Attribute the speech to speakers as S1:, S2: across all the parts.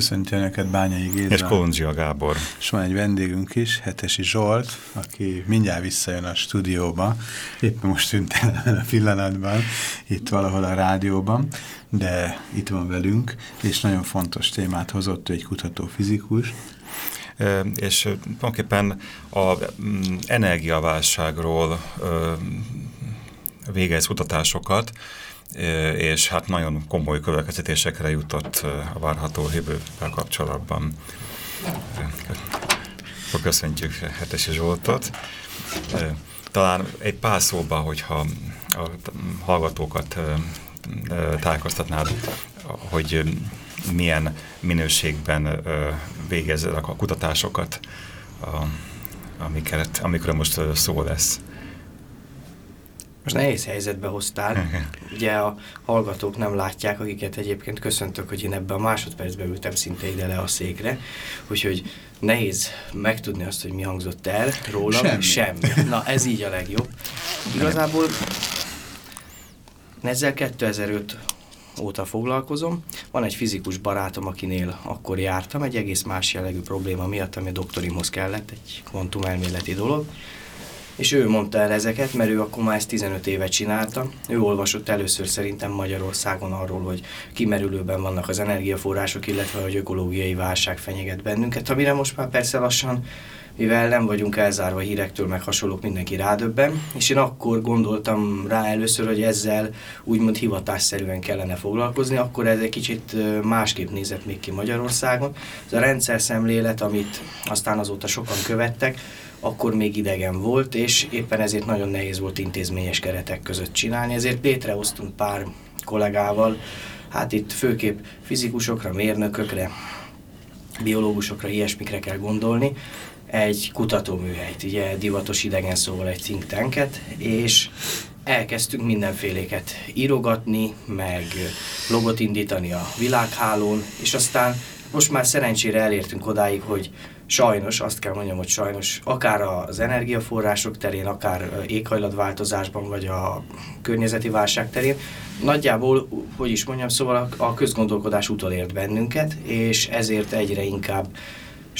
S1: Köszöntjük Önöket Bányai Géza.
S2: És Kolondzsia Gábor.
S1: És van egy vendégünk is, Hetesi Zsolt, aki mindjárt visszajön a stúdióba. Éppen most tűnt el a pillanatban, itt valahol a rádióban, de itt van velünk, és nagyon fontos témát hozott, egy kutató fizikus.
S2: És tulajdonképpen a energiaválságról végez kutatásokat, és hát nagyon komoly következtetésekre jutott a várható jövővel kapcsolatban. Köszöntjük Hetesi Zsoltot. Talán egy pár szóba, hogyha a hallgatókat tájékoztatnád, hogy milyen minőségben végezzel a kutatásokat, amiket, amikről most szó lesz.
S3: Most nehéz helyzetbe hoztál. Ugye a hallgatók nem látják, akiket egyébként köszöntök, hogy én ebben a másodpercben ültem szinte ide le a székre. Úgyhogy nehéz megtudni azt, hogy mi hangzott el rólam.
S1: Semmi.
S3: Semmi. Na, ez így a legjobb. Igazából ezzel 2005 óta foglalkozom. Van egy fizikus barátom, akinél akkor jártam, egy egész más jellegű probléma miatt, ami a doktorimhoz kellett, egy kvantumelméleti dolog és ő mondta el ezeket, mert ő akkor már ezt 15 évet csinálta. Ő olvasott először szerintem Magyarországon arról, hogy kimerülőben vannak az energiaforrások, illetve hogy ökológiai válság fenyeget bennünket, amire most már persze lassan mivel nem vagyunk elzárva hírektől, meg hasonlók, mindenki rádöbben, és én akkor gondoltam rá először, hogy ezzel úgymond hivatásszerűen kellene foglalkozni, akkor ez egy kicsit másképp nézett még ki Magyarországon. Ez a rendszer szemlélet, amit aztán azóta sokan követtek, akkor még idegen volt, és éppen ezért nagyon nehéz volt intézményes keretek között csinálni, ezért létrehoztunk pár kollégával, hát itt főképp fizikusokra, mérnökökre, biológusokra, ilyesmikre kell gondolni, egy kutatóműhelyt, ugye divatos idegen szóval egy think tanket, és elkezdtünk mindenféléket írogatni, meg logot indítani a világhálón, és aztán most már szerencsére elértünk odáig, hogy sajnos, azt kell mondjam, hogy sajnos, akár az energiaforrások terén, akár éghajlatváltozásban, vagy a környezeti válság terén, nagyjából, hogy is mondjam, szóval a közgondolkodás utolért bennünket, és ezért egyre inkább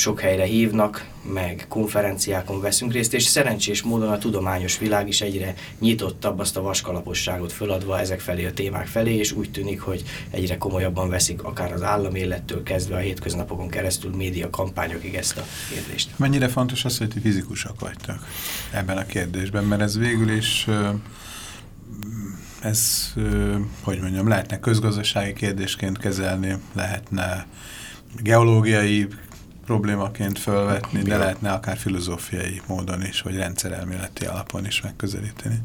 S3: sok helyre hívnak, meg konferenciákon veszünk részt, és szerencsés módon a tudományos világ is egyre nyitottabb azt a vaskalaposságot föladva ezek felé a témák felé, és úgy tűnik, hogy egyre komolyabban veszik akár az államélettől kezdve a hétköznapokon keresztül média kampányokig ezt a kérdést.
S1: Mennyire fontos az, hogy ti fizikusok vagytok ebben a kérdésben, mert ez végül is ez, hogy mondjam, lehetne közgazdasági kérdésként kezelni, lehetne geológiai problémaként felvetni, de lehetne akár filozófiai módon is, vagy rendszerelméleti alapon is megközelíteni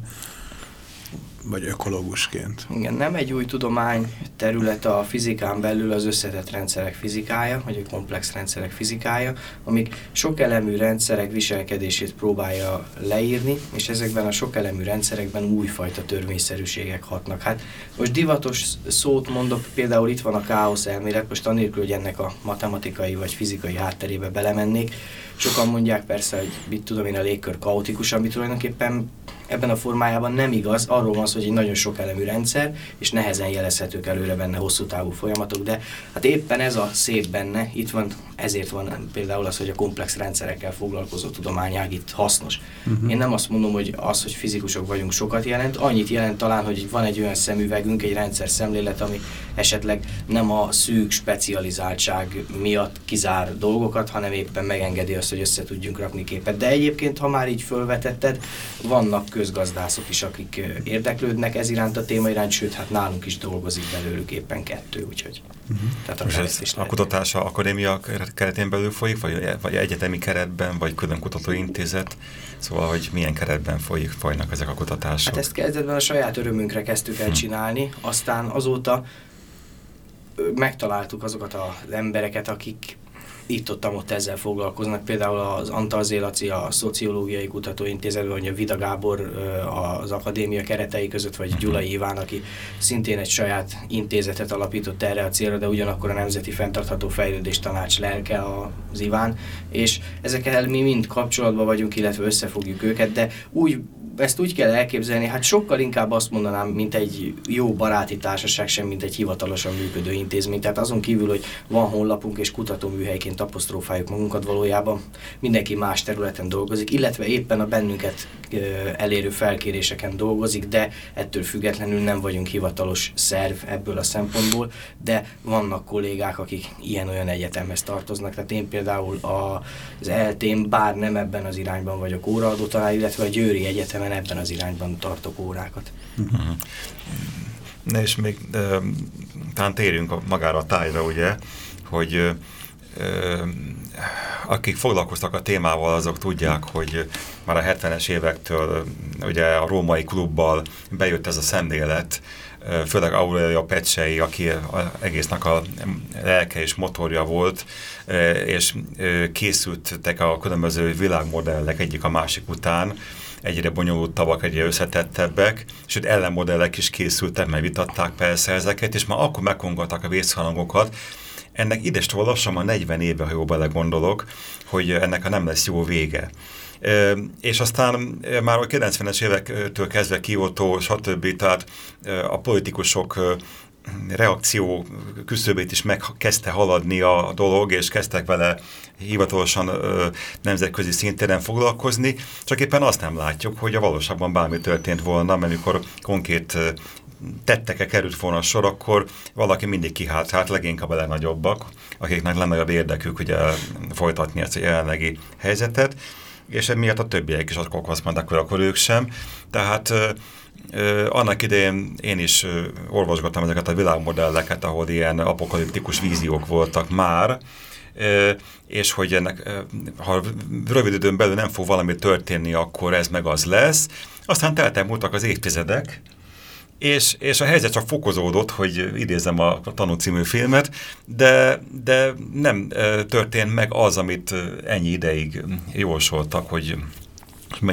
S1: vagy ökológusként.
S3: Igen, nem egy új tudomány terület a fizikán belül az összetett rendszerek fizikája, vagy a komplex rendszerek fizikája, amik sok elemű rendszerek viselkedését próbálja leírni, és ezekben a sok elemű rendszerekben újfajta törvényszerűségek hatnak. Hát most divatos szót mondok, például itt van a káosz elmélet, most anélkül, hogy ennek a matematikai vagy fizikai hátterébe belemennék, Sokan mondják persze, hogy mit tudom én, a légkör kaotikus, ami tulajdonképpen ebben a formájában nem igaz, arról van szó, hogy egy nagyon sok elemű rendszer, és nehezen jelezhetők előre benne hosszú távú folyamatok, de hát éppen ez a szép benne, itt van, ezért van például az, hogy a komplex rendszerekkel foglalkozó tudományág itt hasznos. Uh-huh. Én nem azt mondom, hogy az, hogy fizikusok vagyunk sokat jelent, annyit jelent talán, hogy van egy olyan szemüvegünk, egy rendszer szemlélet, ami esetleg nem a szűk specializáltság miatt kizár dolgokat, hanem éppen megengedi azt, hogy össze tudjunk rakni képet. De egyébként, ha már így fölvetetted, vannak közgazdászok is, akik érdeklődnek ez iránt a téma iránt, sőt, hát nálunk is dolgozik belőlük éppen kettő, úgyhogy
S2: uh-huh. tehát a, ez is a kutatása akadémia keretén belül folyik, vagy, vagy egyetemi keretben, vagy külön kutatóintézet, szóval, hogy milyen keretben folyik, folynak ezek a kutatások?
S3: Hát ezt kezdetben a saját örömünkre kezdtük el hmm. csinálni, aztán azóta megtaláltuk azokat az embereket, akik itt-ott ott ezzel foglalkoznak. Például az Antal Zélaci, a Szociológiai Kutatóintézetben, vagy a Vida Gábor az akadémia keretei között, vagy Gyulai Iván, aki szintén egy saját intézetet alapított erre a célra, de ugyanakkor a Nemzeti Fenntartható Fejlődés Tanács lelke az Iván, és ezekkel mi mind kapcsolatban vagyunk, illetve összefogjuk őket, de úgy ezt úgy kell elképzelni, hát sokkal inkább azt mondanám, mint egy jó baráti társaság, sem mint egy hivatalosan működő intézmény. Tehát azon kívül, hogy van honlapunk és kutatóműhelyként apostrofáljuk magunkat valójában, mindenki más területen dolgozik, illetve éppen a bennünket elérő felkéréseken dolgozik, de ettől függetlenül nem vagyunk hivatalos szerv ebből a szempontból, de vannak kollégák, akik ilyen-olyan egyetemhez tartoznak. Tehát én például az eltén, bár nem ebben az irányban vagyok óraadó talán, illetve a Győri Egyetem egyetemen ebben az irányban tartok órákat.
S2: Uh-huh. Na és még e, talán térjünk a, magára a tájra, ugye, hogy e, akik foglalkoztak a témával, azok tudják, hogy már a 70-es évektől ugye a római klubbal bejött ez a szemlélet, főleg Aurelia Pecsei, aki egésznek a lelke és motorja volt, és készültek a különböző világmodellek egyik a másik után, egyre bonyolultabbak, egyre összetettebbek, és ott ellenmodellek is készültek, mert vitatták persze ezeket, és már akkor megkongatták a vészhalangokat, ennek idest lassan a 40 éve, ha jól belegondolok, hogy ennek a nem lesz jó vége. És aztán már a 90-es évektől kezdve Kyoto, stb. Tehát a politikusok reakció küszöbét is megkezdte haladni a dolog, és kezdtek vele hivatalosan ö, nemzetközi szinten foglalkozni, csak éppen azt nem látjuk, hogy a valóságban bármi történt volna, mert amikor konkrét tettek-e került volna a sor, akkor valaki mindig kihátrált, leginkább a legnagyobbak, akiknek legnagyobb érdekük ugye folytatni ezt a jelenlegi helyzetet, és emiatt a többiek is akkor azt mondták, hogy akkor ők sem. Tehát annak idején én is olvasgattam ezeket a világmodelleket, ahol ilyen apokaliptikus víziók voltak már, és hogy ennek, ha rövid időn belül nem fog valami történni, akkor ez meg az lesz. Aztán teltek múltak az évtizedek, és, és a helyzet csak fokozódott, hogy idézem a, a Tanú című filmet, de, de nem történt meg az, amit ennyi ideig jósoltak, hogy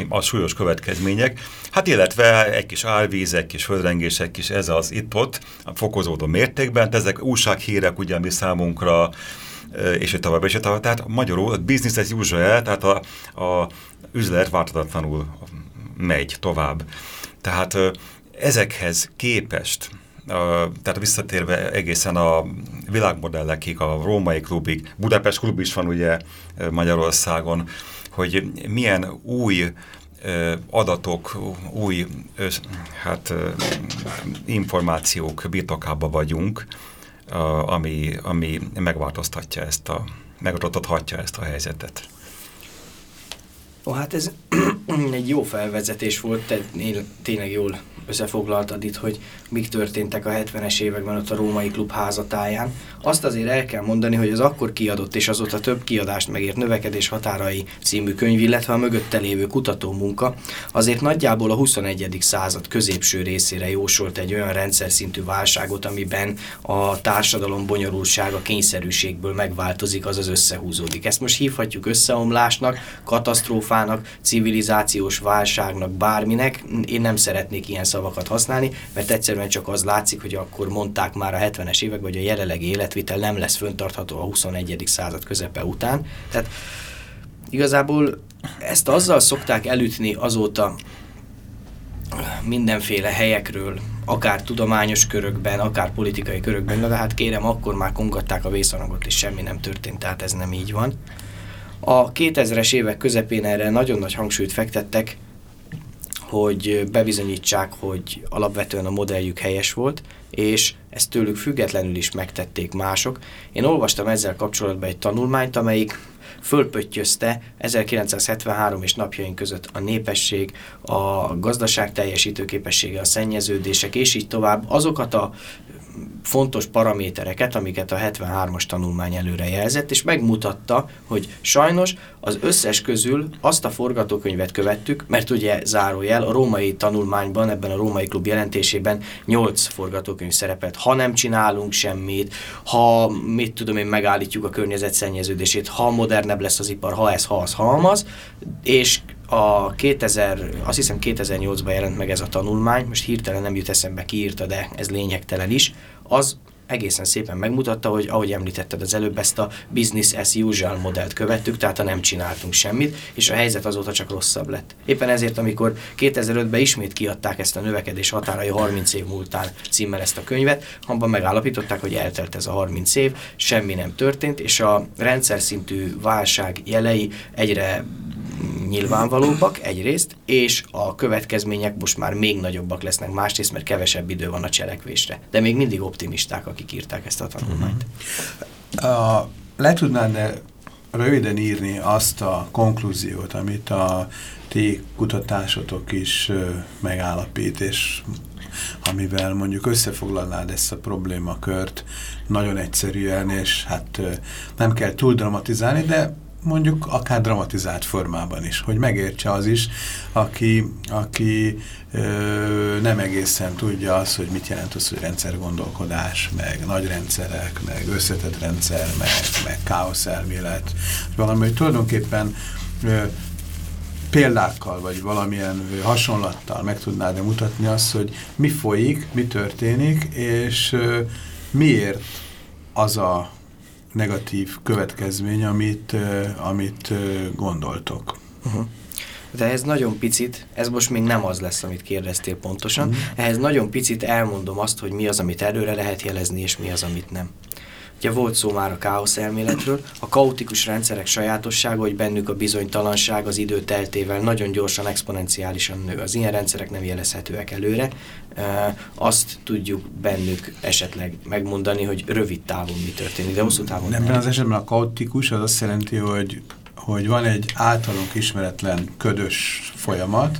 S2: a súlyos következmények. Hát illetve egy kis árvíz, egy kis földrengések is, ez az itt-ott, a fokozódó mértékben, de ezek újsághírek ugye mi számunkra, és tovább, és tovább. Tehát magyarul business as usual, tehát a, a üzlet változatlanul megy tovább. Tehát ezekhez képest, tehát visszatérve egészen a világmodellekig, a római klubig, Budapest klub is van ugye Magyarországon, hogy milyen új adatok, új hát, információk birtokába vagyunk, ami, ami megváltoztatja ezt a, megváltoztathatja ezt a helyzetet.
S3: Ó, hát ez egy jó felvezetés volt, te tényleg jól összefoglaltad itt, hogy mik történtek a 70-es években ott a római klub házatáján. Azt azért el kell mondani, hogy az akkor kiadott és azóta több kiadást megért Növekedés határai című könyv, illetve a mögötte lévő munka, azért nagyjából a 21. század középső részére jósolt egy olyan rendszer szintű válságot, amiben a társadalom bonyolultsága kényszerűségből megváltozik, azaz összehúzódik. Ezt most hívhatjuk összeomlásnak, katasztrófának, civilizációs válságnak, bárminek. Én nem szeretnék ilyen szavakat használni, mert egyszerűen csak az látszik, hogy akkor mondták már a 70-es évek, hogy a jelenlegi életvitel nem lesz föntartható a 21. század közepe után. Tehát igazából ezt azzal szokták elütni azóta mindenféle helyekről, akár tudományos körökben, akár politikai körökben, de hát kérem, akkor már kongatták a vészanyagot, és semmi nem történt, tehát ez nem így van. A 2000-es évek közepén erre nagyon nagy hangsúlyt fektettek, hogy bebizonyítsák, hogy alapvetően a modelljük helyes volt, és ezt tőlük függetlenül is megtették mások. Én olvastam ezzel kapcsolatban egy tanulmányt, amelyik fölpöttyözte 1973 és napjaink között a népesség, a gazdaság teljesítőképessége, a szennyeződések, és így tovább azokat a fontos paramétereket, amiket a 73-as tanulmány előre jelzett, és megmutatta, hogy sajnos az összes közül azt a forgatókönyvet követtük, mert ugye zárójel a római tanulmányban, ebben a római klub jelentésében 8 forgatókönyv szerepelt. Ha nem csinálunk semmit, ha mit tudom én, megállítjuk a környezet szennyeződését, ha modernebb lesz az ipar, ha ez, ha az, ha az, és a 2000, azt hiszem 2008-ban jelent meg ez a tanulmány, most hirtelen nem jut eszembe ki írta, de ez lényegtelen is, az egészen szépen megmutatta, hogy ahogy említetted az előbb, ezt a business as usual modellt követtük, tehát ha nem csináltunk semmit, és a helyzet azóta csak rosszabb lett. Éppen ezért, amikor 2005-ben ismét kiadták ezt a növekedés határai 30 év múltán címmel ezt a könyvet, abban megállapították, hogy eltelt ez a 30 év, semmi nem történt, és a rendszer szintű válság jelei egyre nyilvánvalóbbak egyrészt, és a következmények most már még nagyobbak lesznek másrészt, mert kevesebb idő van a cselekvésre. De még mindig optimisták, akik írták ezt a tanulmányt.
S1: Uh, le tudnád -e röviden írni azt a konklúziót, amit a ti kutatásotok is megállapít, és amivel mondjuk összefoglalnád ezt a problémakört nagyon egyszerűen, és hát nem kell túl dramatizálni, de mondjuk akár dramatizált formában is, hogy megértse az is, aki, aki ö, nem egészen tudja azt, hogy mit jelent az, hogy rendszergondolkodás, meg nagy rendszerek, meg összetett rendszer, meg, meg káosz elmélet. Valami, hogy tulajdonképpen ö, példákkal, vagy valamilyen hasonlattal meg tudnád -e mutatni azt, hogy mi folyik, mi történik, és ö, miért az a negatív következmény, amit, amit gondoltok. Uh -huh.
S3: De ez nagyon picit, ez most még nem az lesz, amit kérdeztél pontosan, uh -huh. ehhez nagyon picit elmondom azt, hogy mi az, amit előre lehet jelezni, és mi az, amit nem. Ugye volt szó már a káosz elméletről, a kaotikus rendszerek sajátossága, hogy bennük a bizonytalanság az idő teltével nagyon gyorsan, exponenciálisan nő. Az ilyen rendszerek nem jelezhetőek előre. Azt tudjuk bennük esetleg megmondani, hogy rövid távon mi történik, de hosszú távon
S1: nem. Ebben az esetben a kaotikus az azt jelenti, hogy hogy van egy általunk ismeretlen ködös folyamat,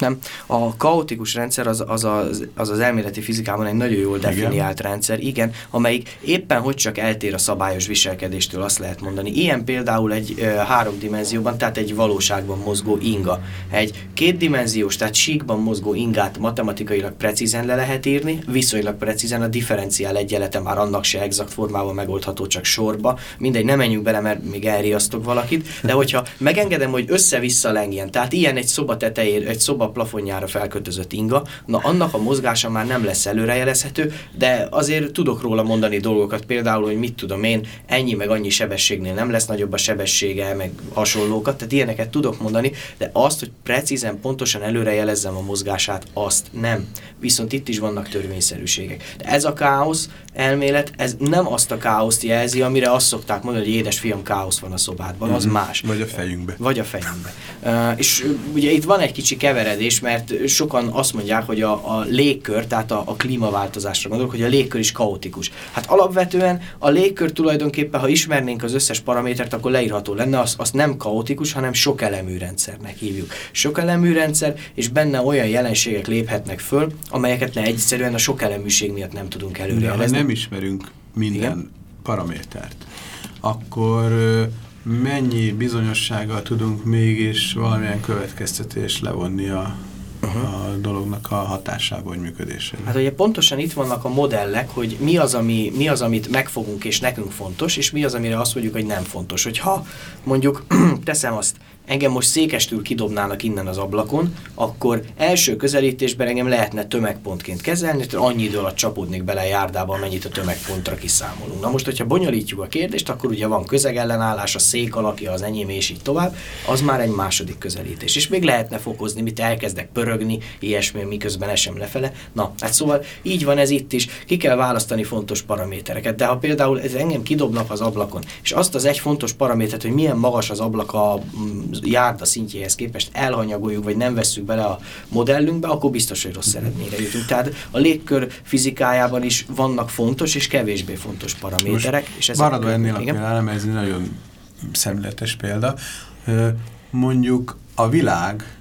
S3: nem. A kaotikus rendszer az az, az, az, az elméleti fizikában egy nagyon jól definiált igen. rendszer, igen, amelyik éppen hogy csak eltér a szabályos viselkedéstől, azt lehet mondani. Ilyen például egy ö, három dimenzióban, tehát egy valóságban mozgó inga. Egy kétdimenziós, tehát síkban mozgó ingát matematikailag precízen le lehet írni, viszonylag precízen a differenciál egyenlete már annak se exakt formában megoldható, csak sorba. Mindegy, nem menjünk bele, mert még elriasztok valakit, de hogyha megengedem, hogy össze-vissza lengjen, tehát ilyen egy szoba tetejére, egy szoba plafonjára felkötözött inga, na annak a mozgása már nem lesz előrejelezhető, de azért tudok róla mondani dolgokat, például, hogy mit tudom én, ennyi meg annyi sebességnél nem lesz nagyobb a sebessége, meg hasonlókat, tehát ilyeneket tudok mondani, de azt, hogy precízen, pontosan előrejelezzem a mozgását, azt nem. Viszont itt is vannak törvényszerűségek. De ez a káosz elmélet, ez nem azt a káoszt jelzi, amire azt szokták mondani, hogy édesfiam, káosz van a szobádban, az mm -hmm. más.
S1: Vagy a fejünkbe.
S3: Vagy a fejünkbe. Uh, és ugye itt van egy kicsi keveredés, kérdés, mert sokan azt mondják, hogy a, a légkör, tehát a, a klímaváltozásra gondolok, hogy a légkör is kaotikus. Hát alapvetően a légkör tulajdonképpen, ha ismernénk az összes paramétert, akkor leírható lenne, azt, azt nem kaotikus, hanem sok elemű rendszernek hívjuk. Sok elemű rendszer, és benne olyan jelenségek léphetnek föl, amelyeket ne egyszerűen a sok eleműség miatt nem tudunk előrejelezni.
S1: De ha nem ismerünk minden Igen? paramétert, akkor mennyi bizonyossággal tudunk mégis valamilyen következtetés levonni a, uh -huh. a dolognak a hatásából, vagy működésére.
S3: Hát ugye pontosan itt vannak a modellek, hogy mi az, ami, mi az, amit megfogunk és nekünk fontos, és mi az, amire azt mondjuk, hogy nem fontos. Hogyha mondjuk teszem azt, engem most székestül kidobnának innen az ablakon, akkor első közelítésben engem lehetne tömegpontként kezelni, tehát annyi idő alatt csapódnék bele a járdába, amennyit a tömegpontra kiszámolunk. Na most, hogyha bonyolítjuk a kérdést, akkor ugye van közegellenállás, a szék alakja, az enyém és így tovább, az már egy második közelítés. És még lehetne fokozni, mit elkezdek pörögni, ilyesmi, miközben esem lefele. Na, hát szóval így van ez itt is, ki kell választani fontos paramétereket. De ha például ez engem kidobnak az ablakon, és azt az egy fontos paramétert, hogy milyen magas az ablak a mm, járda szintjéhez képest elhanyagoljuk, vagy nem vesszük bele a modellünkbe, akkor biztos, hogy rossz eredményre jutunk. Tehát a légkör fizikájában is vannak fontos és kevésbé fontos paraméterek.
S1: Most és ezek maradva ennél a példánál, ez egy nagyon szemléletes példa. Mondjuk a világ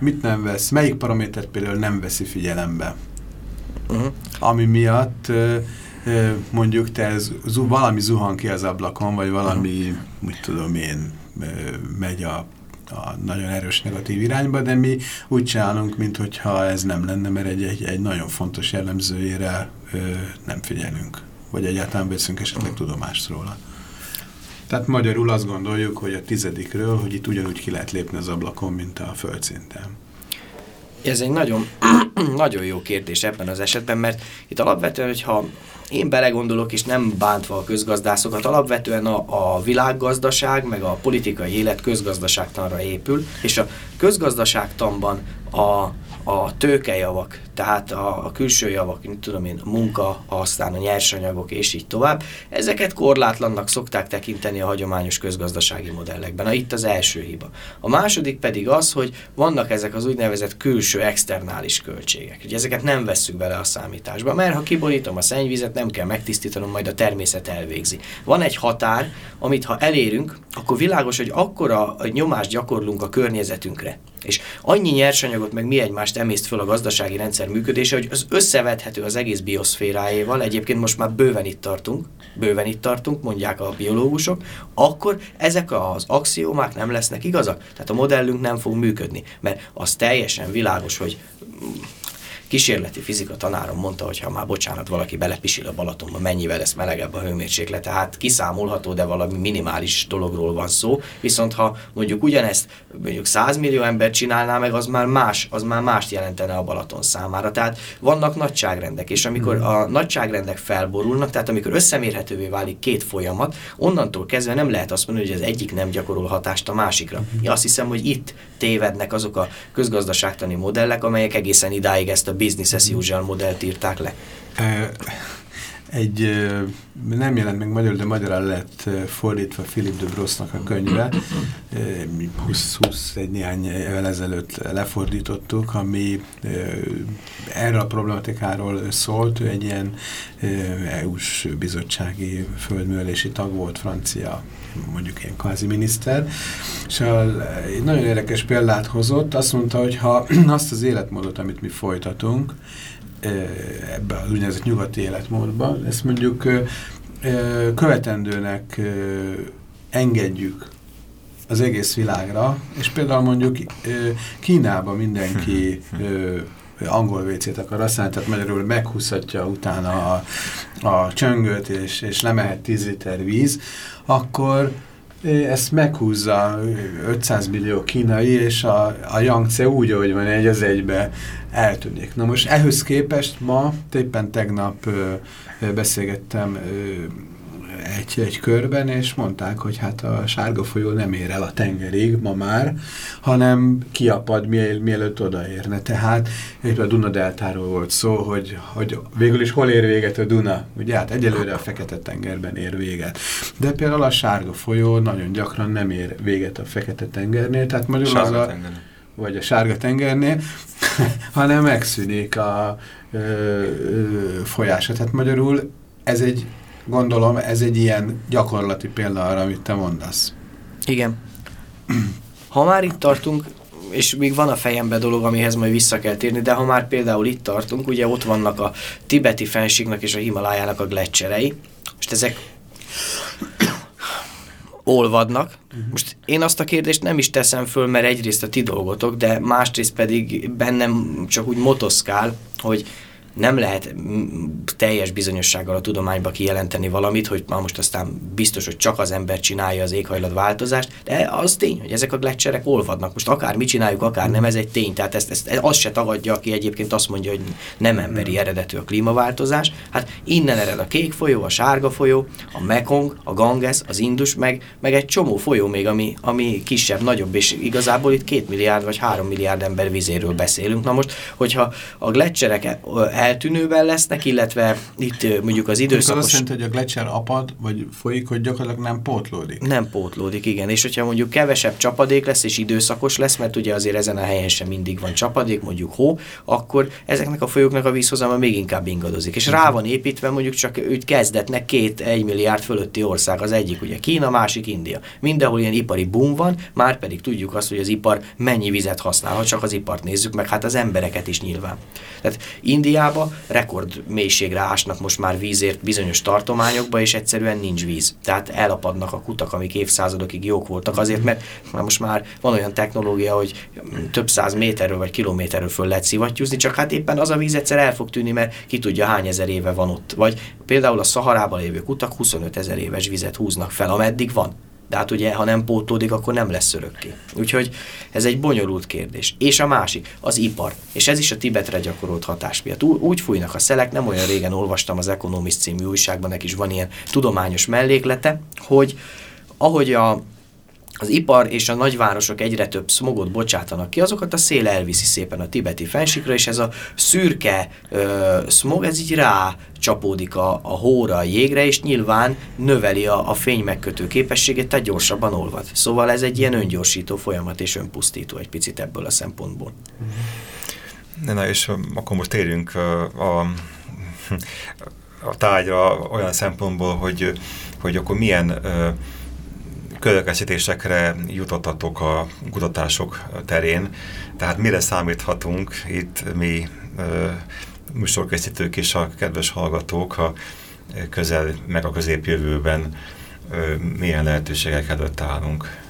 S1: mit nem vesz, melyik paramétert például nem veszi figyelembe? uh -huh. ami miatt mondjuk te ez, valami zuhan ki az ablakon, vagy valami, uh -huh. mit tudom én, megy a a nagyon erős negatív irányba, de mi úgy csinálunk, mintha ez nem lenne, mert egy, egy, egy nagyon fontos jellemzőjére ö, nem figyelünk, vagy egyáltalán veszünk esetleg tudomást róla. Tehát magyarul azt gondoljuk, hogy a tizedikről, hogy itt ugyanúgy ki lehet lépni az ablakon, mint a földszinten.
S3: Ez egy nagyon, nagyon jó kérdés ebben az esetben, mert itt alapvetően, hogyha én belegondolok, és nem bántva a közgazdászokat, alapvetően a, a világgazdaság, meg a politikai élet közgazdaságtanra épül, és a közgazdaságtanban a a tőkejavak, tehát a, a külső javak, mint tudom én, a munka, aztán a nyersanyagok és így tovább, ezeket korlátlannak szokták tekinteni a hagyományos közgazdasági modellekben. Na itt az első hiba. A második pedig az, hogy vannak ezek az úgynevezett külső externális költségek. Ugye ezeket nem vesszük bele a számításba, mert ha kiborítom a szennyvizet, nem kell megtisztítanom, majd a természet elvégzi. Van egy határ, amit ha elérünk, akkor világos, hogy akkora nyomást gyakorlunk a környezetünkre, és annyi nyersanyagot, meg mi egymást emészt föl a gazdasági rendszer működése, hogy az összevethető az egész bioszférájával, egyébként most már bőven itt tartunk, bőven itt tartunk, mondják a biológusok, akkor ezek az axiómák nem lesznek igazak. Tehát a modellünk nem fog működni, mert az teljesen világos, hogy kísérleti fizika tanárom mondta, hogy ha már bocsánat, valaki belepisil a Balatonba, mennyivel lesz melegebb a hőmérséklet, tehát kiszámolható, de valami minimális dologról van szó. Viszont ha mondjuk ugyanezt mondjuk 100 millió ember csinálná meg, az már más, az már mást jelentene a Balaton számára. Tehát vannak nagyságrendek, és amikor hmm. a nagyságrendek felborulnak, tehát amikor összemérhetővé válik két folyamat, onnantól kezdve nem lehet azt mondani, hogy az egyik nem gyakorol hatást a másikra. Hmm. Én azt hiszem, hogy itt tévednek azok a közgazdaságtani modellek, amelyek egészen idáig ezt a business as usual modellt írták le.
S1: Egy nem jelent meg magyarul, de magyarul lett fordítva Philip de Brossnak a könyve. 20-20 egy néhány évvel ezelőtt lefordítottuk, ami erről a problematikáról szólt. Ő egy ilyen EU-s bizottsági földművelési tag volt, francia mondjuk ilyen kvázi miniszter, és egy nagyon érdekes példát hozott, azt mondta, hogy ha azt az életmódot, amit mi folytatunk, ebbe az úgynevezett nyugati életmódban, ezt mondjuk követendőnek engedjük az egész világra, és például mondjuk Kínában mindenki angol vécét akar használni, tehát magyarul meghúzhatja utána a, a csöngöt, és, és lemehet 10 liter víz, akkor ezt meghúzza 500 millió kínai, és a, a Yangtze úgy, ahogy van egy az egybe eltűnik. Na most ehhez képest ma, éppen tegnap ö, beszélgettem ö, egy, egy körben, és mondták, hogy hát a sárga folyó nem ér el a tengerig ma már, hanem kiapad, miel, mielőtt odaérne. Tehát a Duna deltáról volt szó, hogy, hogy végül is hol ér véget a Duna. Ugye hát egyelőre a Fekete-tengerben ér véget. De például a sárga folyó nagyon gyakran nem ér véget a Fekete-tengernél, tehát magyarul az a, vagy a sárga tengernél, hanem megszűnik a ö, ö, folyása. Tehát magyarul ez egy gondolom ez egy ilyen gyakorlati példa arra, amit te mondasz.
S3: Igen. Ha már itt tartunk, és még van a fejembe dolog, amihez majd vissza kell térni, de ha már például itt tartunk, ugye ott vannak a tibeti fensíknak és a Himalájának a gletszerei, most ezek olvadnak. Most én azt a kérdést nem is teszem föl, mert egyrészt a ti dolgotok, de másrészt pedig bennem csak úgy motoszkál, hogy nem lehet teljes bizonyossággal a tudományba kijelenteni valamit, hogy már most aztán biztos, hogy csak az ember csinálja az éghajlatváltozást, de az tény, hogy ezek a gletszerek olvadnak. Most akár mit csináljuk, akár nem, ez egy tény. Tehát ezt, ezt, ezt azt se tagadja, aki egyébként azt mondja, hogy nem emberi eredetű a klímaváltozás. Hát innen ered a kék folyó, a sárga folyó, a Mekong, a Ganges, az Indus, meg, meg egy csomó folyó még, ami, ami kisebb, nagyobb, és igazából itt két milliárd vagy három milliárd ember vizéről beszélünk. Na most, hogyha a gletszerek eltűnőben lesznek, illetve itt mondjuk az időszakos...
S1: Az azt jelenti, hogy a gletszer apad, vagy folyik, hogy gyakorlatilag nem pótlódik?
S3: Nem pótlódik, igen. És hogyha mondjuk kevesebb csapadék lesz, és időszakos lesz, mert ugye azért ezen a helyen sem mindig van csapadék, mondjuk hó, akkor ezeknek a folyóknak a vízhozama még inkább ingadozik. És rá van építve mondjuk csak úgy kezdetnek két egy milliárd fölötti ország, az egyik ugye Kína, másik India. Mindenhol ilyen ipari boom van, már pedig tudjuk azt, hogy az ipar mennyi vizet használ, ha csak az ipart nézzük meg, hát az embereket is nyilván. Tehát Indiában Szaharába, rekord mélységre ásnak most már vízért bizonyos tartományokba, és egyszerűen nincs víz. Tehát elapadnak a kutak, amik évszázadokig jók voltak, azért, mert már most már van olyan technológia, hogy több száz méterről vagy kilométerről föl lehet szivattyúzni, csak hát éppen az a víz egyszer el fog tűnni, mert ki tudja hány ezer éve van ott. Vagy például a Szaharában lévő kutak 25 ezer éves vizet húznak fel, ameddig van. De hát ugye, ha nem pótódik, akkor nem lesz örökké. Úgyhogy ez egy bonyolult kérdés. És a másik, az ipar. És ez is a Tibetre gyakorolt hatás miatt. Úgy fújnak a szelek, nem olyan régen olvastam az Economist című újságban, neki is van ilyen tudományos melléklete, hogy ahogy a az ipar és a nagyvárosok egyre több smogot bocsátanak ki, azokat a szél elviszi szépen a tibeti fensikra, és ez a szürke ö, smog, ez így rá csapódik a, a hóra, a jégre, és nyilván növeli a, a fény megkötő képességét, tehát gyorsabban olvad. Szóval ez egy ilyen öngyorsító folyamat és önpusztító egy picit ebből a szempontból.
S2: Na és akkor most térjünk a, a tárgyra olyan szempontból, hogy, hogy akkor milyen következtetésekre jutottatok a kutatások terén. Tehát mire számíthatunk itt mi műsorkészítők és a kedves hallgatók a közel meg a középjövőben milyen lehetőségek előtt állunk?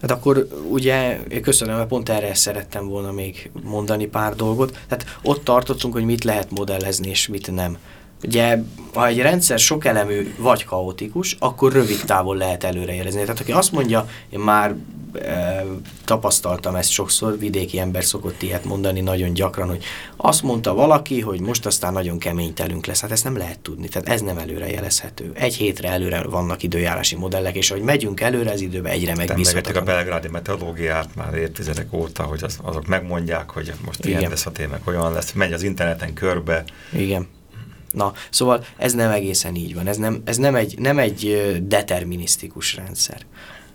S3: Hát akkor ugye, köszönöm, mert pont erre szerettem volna még mondani pár dolgot. Tehát ott tartottunk, hogy mit lehet modellezni és mit nem. Ugye, ha egy rendszer sok elemű vagy kaotikus, akkor rövid távon lehet előrejelezni. Tehát aki azt mondja, én már e, tapasztaltam ezt sokszor, vidéki ember szokott ilyet mondani nagyon gyakran, hogy azt mondta valaki, hogy most aztán nagyon kemény telünk lesz. Hát ezt nem lehet tudni, tehát ez nem előrejelezhető. Egy hétre előre vannak időjárási modellek, és ahogy megyünk előre az időben egyre megbízhatóbb.
S2: a belgrádi meteorológiát már évtizedek óta, hogy az, azok megmondják, hogy most Igen. ilyen lesz a témek, olyan lesz, megy az interneten körbe.
S3: Igen. Na, szóval ez nem egészen így van, ez nem, ez nem, egy, nem egy determinisztikus rendszer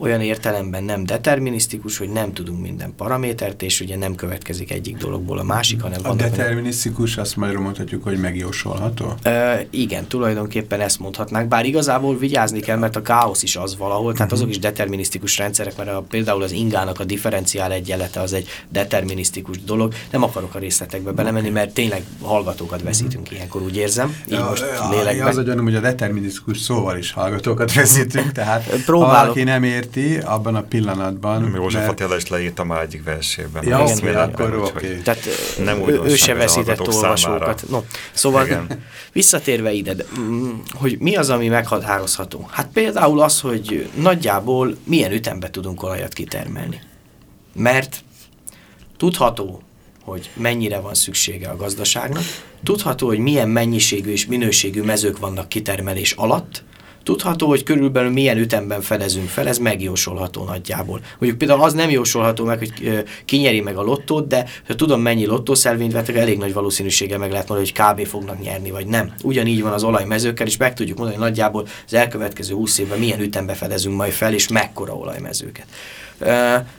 S3: olyan értelemben nem determinisztikus, hogy nem tudunk minden paramétert, és ugye nem következik egyik dologból a másik, hanem
S1: A determinisztikus, azt magyarul mondhatjuk, hogy megjósolható?
S3: E, igen, tulajdonképpen ezt mondhatnánk, bár igazából vigyázni kell, mert a káosz is az valahol, tehát mhm. azok is determinisztikus rendszerek, mert a, például az ingának a differenciál egyenlete az egy determinisztikus dolog. Nem akarok a részletekbe belemenni, mert tényleg hallgatókat veszítünk ilyenkor, úgy érzem. Így ja, most
S1: lélekben. Az a hogy a determinisztikus szóval is hallgatókat veszítünk, tehát Próbálok. ha valaki nem ért érti abban a pillanatban.
S2: József mert... Attila is leírta már egyik versében.
S1: Ja, oké, akkor oké.
S3: Tehát nem ő, ő se veszített olvasókat. No, szóval Igen. visszatérve ide, de, mm, hogy mi az, ami meghatározható? Hát például az, hogy nagyjából milyen ütembe tudunk olajat kitermelni. Mert tudható, hogy mennyire van szüksége a gazdaságnak, tudható, hogy milyen mennyiségű és minőségű mezők vannak kitermelés alatt, Tudható, hogy körülbelül milyen ütemben fedezünk fel, ez megjósolható nagyjából. Mondjuk például az nem jósolható meg, hogy kinyeri meg a lottót, de ha tudom mennyi lottószelvényt vettek, elég nagy valószínűséggel meg lehet mondani, hogy kb. fognak nyerni, vagy nem. Ugyanígy van az olajmezőkkel, és meg tudjuk mondani, hogy nagyjából az elkövetkező 20 évben milyen ütembe fedezünk majd fel, és mekkora olajmezőket.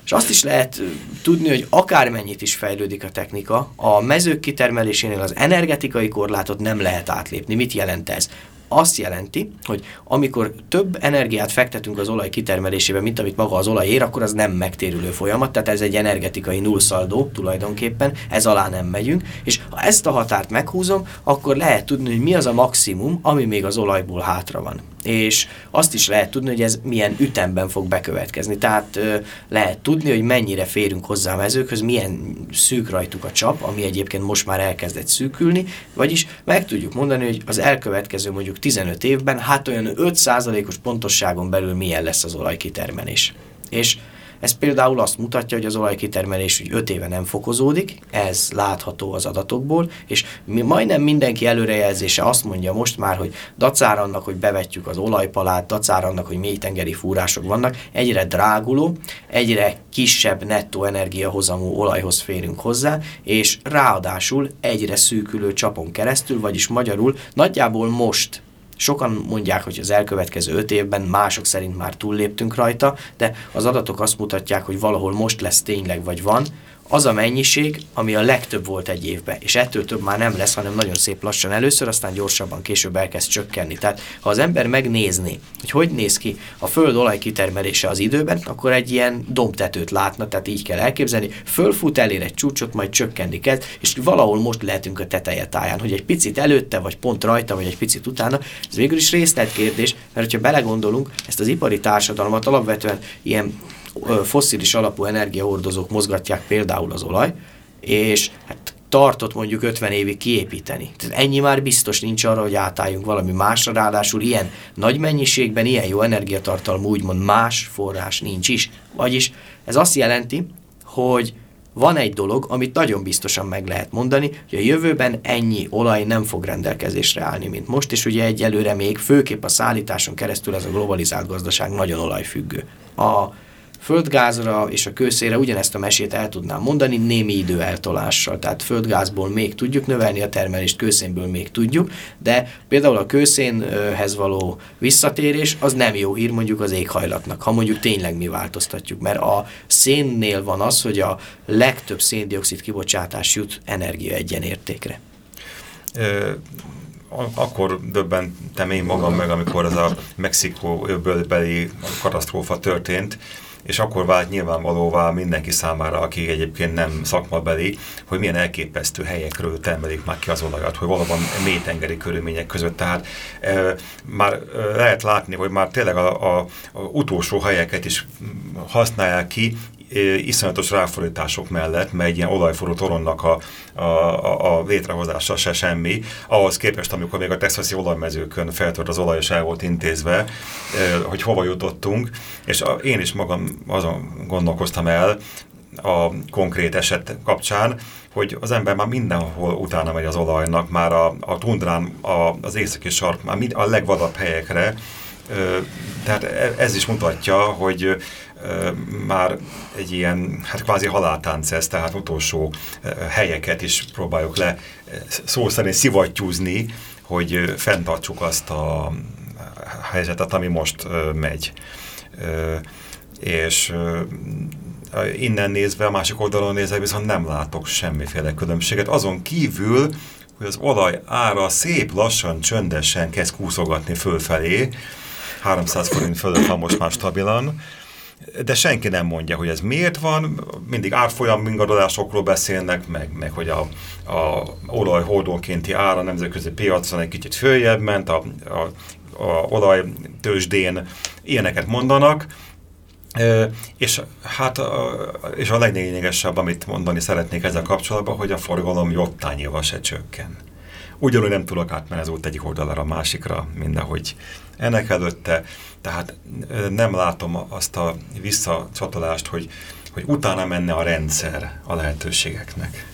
S3: És azt is lehet tudni, hogy akármennyit is fejlődik a technika, a mezők kitermelésénél az energetikai korlátot nem lehet átlépni. Mit jelent ez? Azt jelenti, hogy amikor több energiát fektetünk az olaj kitermelésébe, mint amit maga az olaj ér, akkor az nem megtérülő folyamat, tehát ez egy energetikai nullszaldó tulajdonképpen, ez alá nem megyünk, és ha ezt a határt meghúzom, akkor lehet tudni, hogy mi az a maximum, ami még az olajból hátra van. És azt is lehet tudni, hogy ez milyen ütemben fog bekövetkezni. Tehát ö, lehet tudni, hogy mennyire férünk hozzá a mezőkhöz, milyen szűk rajtuk a csap, ami egyébként most már elkezdett szűkülni, vagyis meg tudjuk mondani, hogy az elkövetkező mondjuk 15 évben hát olyan 5%-os pontosságon belül milyen lesz az olajkitermelés. És ez például azt mutatja, hogy az olajkitermelés 5 éve nem fokozódik, ez látható az adatokból, és mi, majdnem mindenki előrejelzése azt mondja most már, hogy dacár annak, hogy bevetjük az olajpalát, dacár annak, hogy mélytengeri fúrások vannak, egyre dráguló, egyre kisebb nettó energiahozamú olajhoz férünk hozzá, és ráadásul egyre szűkülő csapon keresztül, vagyis magyarul nagyjából most Sokan mondják, hogy az elkövetkező öt évben mások szerint már túlléptünk rajta, de az adatok azt mutatják, hogy valahol most lesz tényleg, vagy van, az a mennyiség, ami a legtöbb volt egy évben, és ettől több már nem lesz, hanem nagyon szép lassan először, aztán gyorsabban később elkezd csökkenni. Tehát ha az ember megnézni, hogy hogy néz ki a föld olaj kitermelése az időben, akkor egy ilyen dombtetőt látna, tehát így kell elképzelni, fölfut, elér egy csúcsot, majd csökkenni kezd, és valahol most lehetünk a teteje táján, hogy egy picit előtte, vagy pont rajta, vagy egy picit utána, ez végül is részletkérdés, mert ha belegondolunk, ezt az ipari társadalmat alapvetően ilyen fosszilis alapú energiahordozók mozgatják például az olaj, és hát tartott mondjuk 50 évig kiépíteni. Tehát ennyi már biztos nincs arra, hogy átálljunk valami másra, ráadásul ilyen nagy mennyiségben, ilyen jó energiatartalmú, úgymond más forrás nincs is. Vagyis ez azt jelenti, hogy van egy dolog, amit nagyon biztosan meg lehet mondani, hogy a jövőben ennyi olaj nem fog rendelkezésre állni, mint most, és ugye egyelőre még főképp a szállításon keresztül ez a globalizált gazdaság nagyon olajfüggő. A földgázra és a kőszére ugyanezt a mesét el tudnám mondani némi idő eltolással. Tehát földgázból még tudjuk növelni a termelést, kőszénből még tudjuk, de például a kőszénhez való visszatérés az nem jó hír mondjuk az éghajlatnak, ha mondjuk tényleg mi változtatjuk, mert a szénnél van az, hogy a legtöbb széndiokszid kibocsátás jut energia egyenértékre.
S2: akkor döbbentem én magam meg, amikor az a Mexikó öbölbeli katasztrófa történt, és akkor vált nyilvánvalóvá mindenki számára, aki egyébként nem szakmabeli, hogy milyen elképesztő helyekről termelik már ki az olajat, hogy valóban mélytengeri körülmények között. Tehát e, már lehet látni, hogy már tényleg a, a utolsó helyeket is használják ki, iszonyatos ráfordítások mellett, mert egy ilyen olajforró toronnak a, a, a, létrehozása se semmi, ahhoz képest, amikor még a texasi olajmezőkön feltört az olaj, és el volt intézve, hogy hova jutottunk, és én is magam azon gondolkoztam el, a konkrét eset kapcsán, hogy az ember már mindenhol utána megy az olajnak, már a, a tundrán, a, az északi sark, már mind, a legvadabb helyekre, tehát e, ez is mutatja, hogy már egy ilyen, hát kvázi haláltánc ez, tehát utolsó helyeket is próbáljuk le szó szerint szivattyúzni, hogy fenntartsuk azt a helyzetet, ami most megy. És innen nézve, a másik oldalon nézve viszont nem látok semmiféle különbséget. Azon kívül, hogy az olaj ára szép lassan, csöndesen kezd kúszogatni fölfelé, 300 forint fölött van most már stabilan, de senki nem mondja, hogy ez miért van, mindig árfolyam ingadozásokról beszélnek, meg, meg hogy a, a olaj hordónkénti ára nemzetközi piacon egy kicsit följebb ment, a, a, a olaj tőzsdén ilyeneket mondanak, e, és hát a, és a leglényegesebb, amit mondani szeretnék ezzel kapcsolatban, hogy a forgalom jobbtányival se csökken. Ugyanúgy nem tudok átmenni az út egyik oldalára a másikra, mindahogy ennek előtte, tehát nem látom azt a visszacsatolást, hogy, hogy utána menne a rendszer a lehetőségeknek.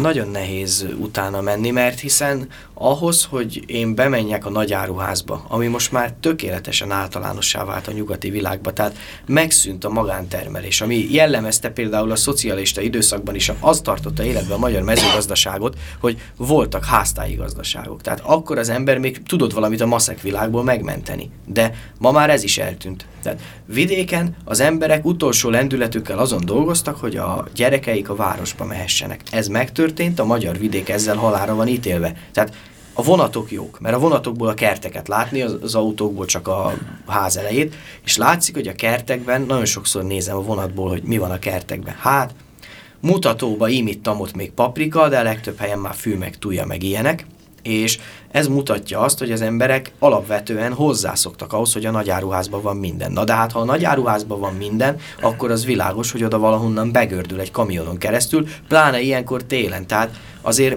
S3: Nagyon nehéz utána menni, mert hiszen ahhoz, hogy én bemenjek a nagyáruházba, ami most már tökéletesen általánossá vált a nyugati világba, tehát megszűnt a magántermelés, ami jellemezte például a szocialista időszakban is, az tartotta életben a magyar mezőgazdaságot, hogy voltak háztáji gazdaságok. Tehát akkor az ember még tudott valamit a maszek világból megmenteni, de ma már ez is eltűnt. Tehát vidéken az emberek utolsó lendületükkel azon dolgoztak, hogy a gyerekeik a városba mehessenek. Ez megtörtént, a magyar vidék ezzel halára van ítélve. Tehát a vonatok jók, mert a vonatokból a kerteket látni, az, az autókból csak a ház elejét, és látszik, hogy a kertekben, nagyon sokszor nézem a vonatból, hogy mi van a kertekben. Hát, mutatóba imitt ott még paprika, de a legtöbb helyen már fű, meg tuja, meg ilyenek, és ez mutatja azt, hogy az emberek alapvetően hozzászoktak ahhoz, hogy a nagyáruházban van minden. Na de hát, ha a nagyáruházban van minden, akkor az világos, hogy oda valahonnan begördül egy kamionon keresztül, pláne ilyenkor télen. Tehát azért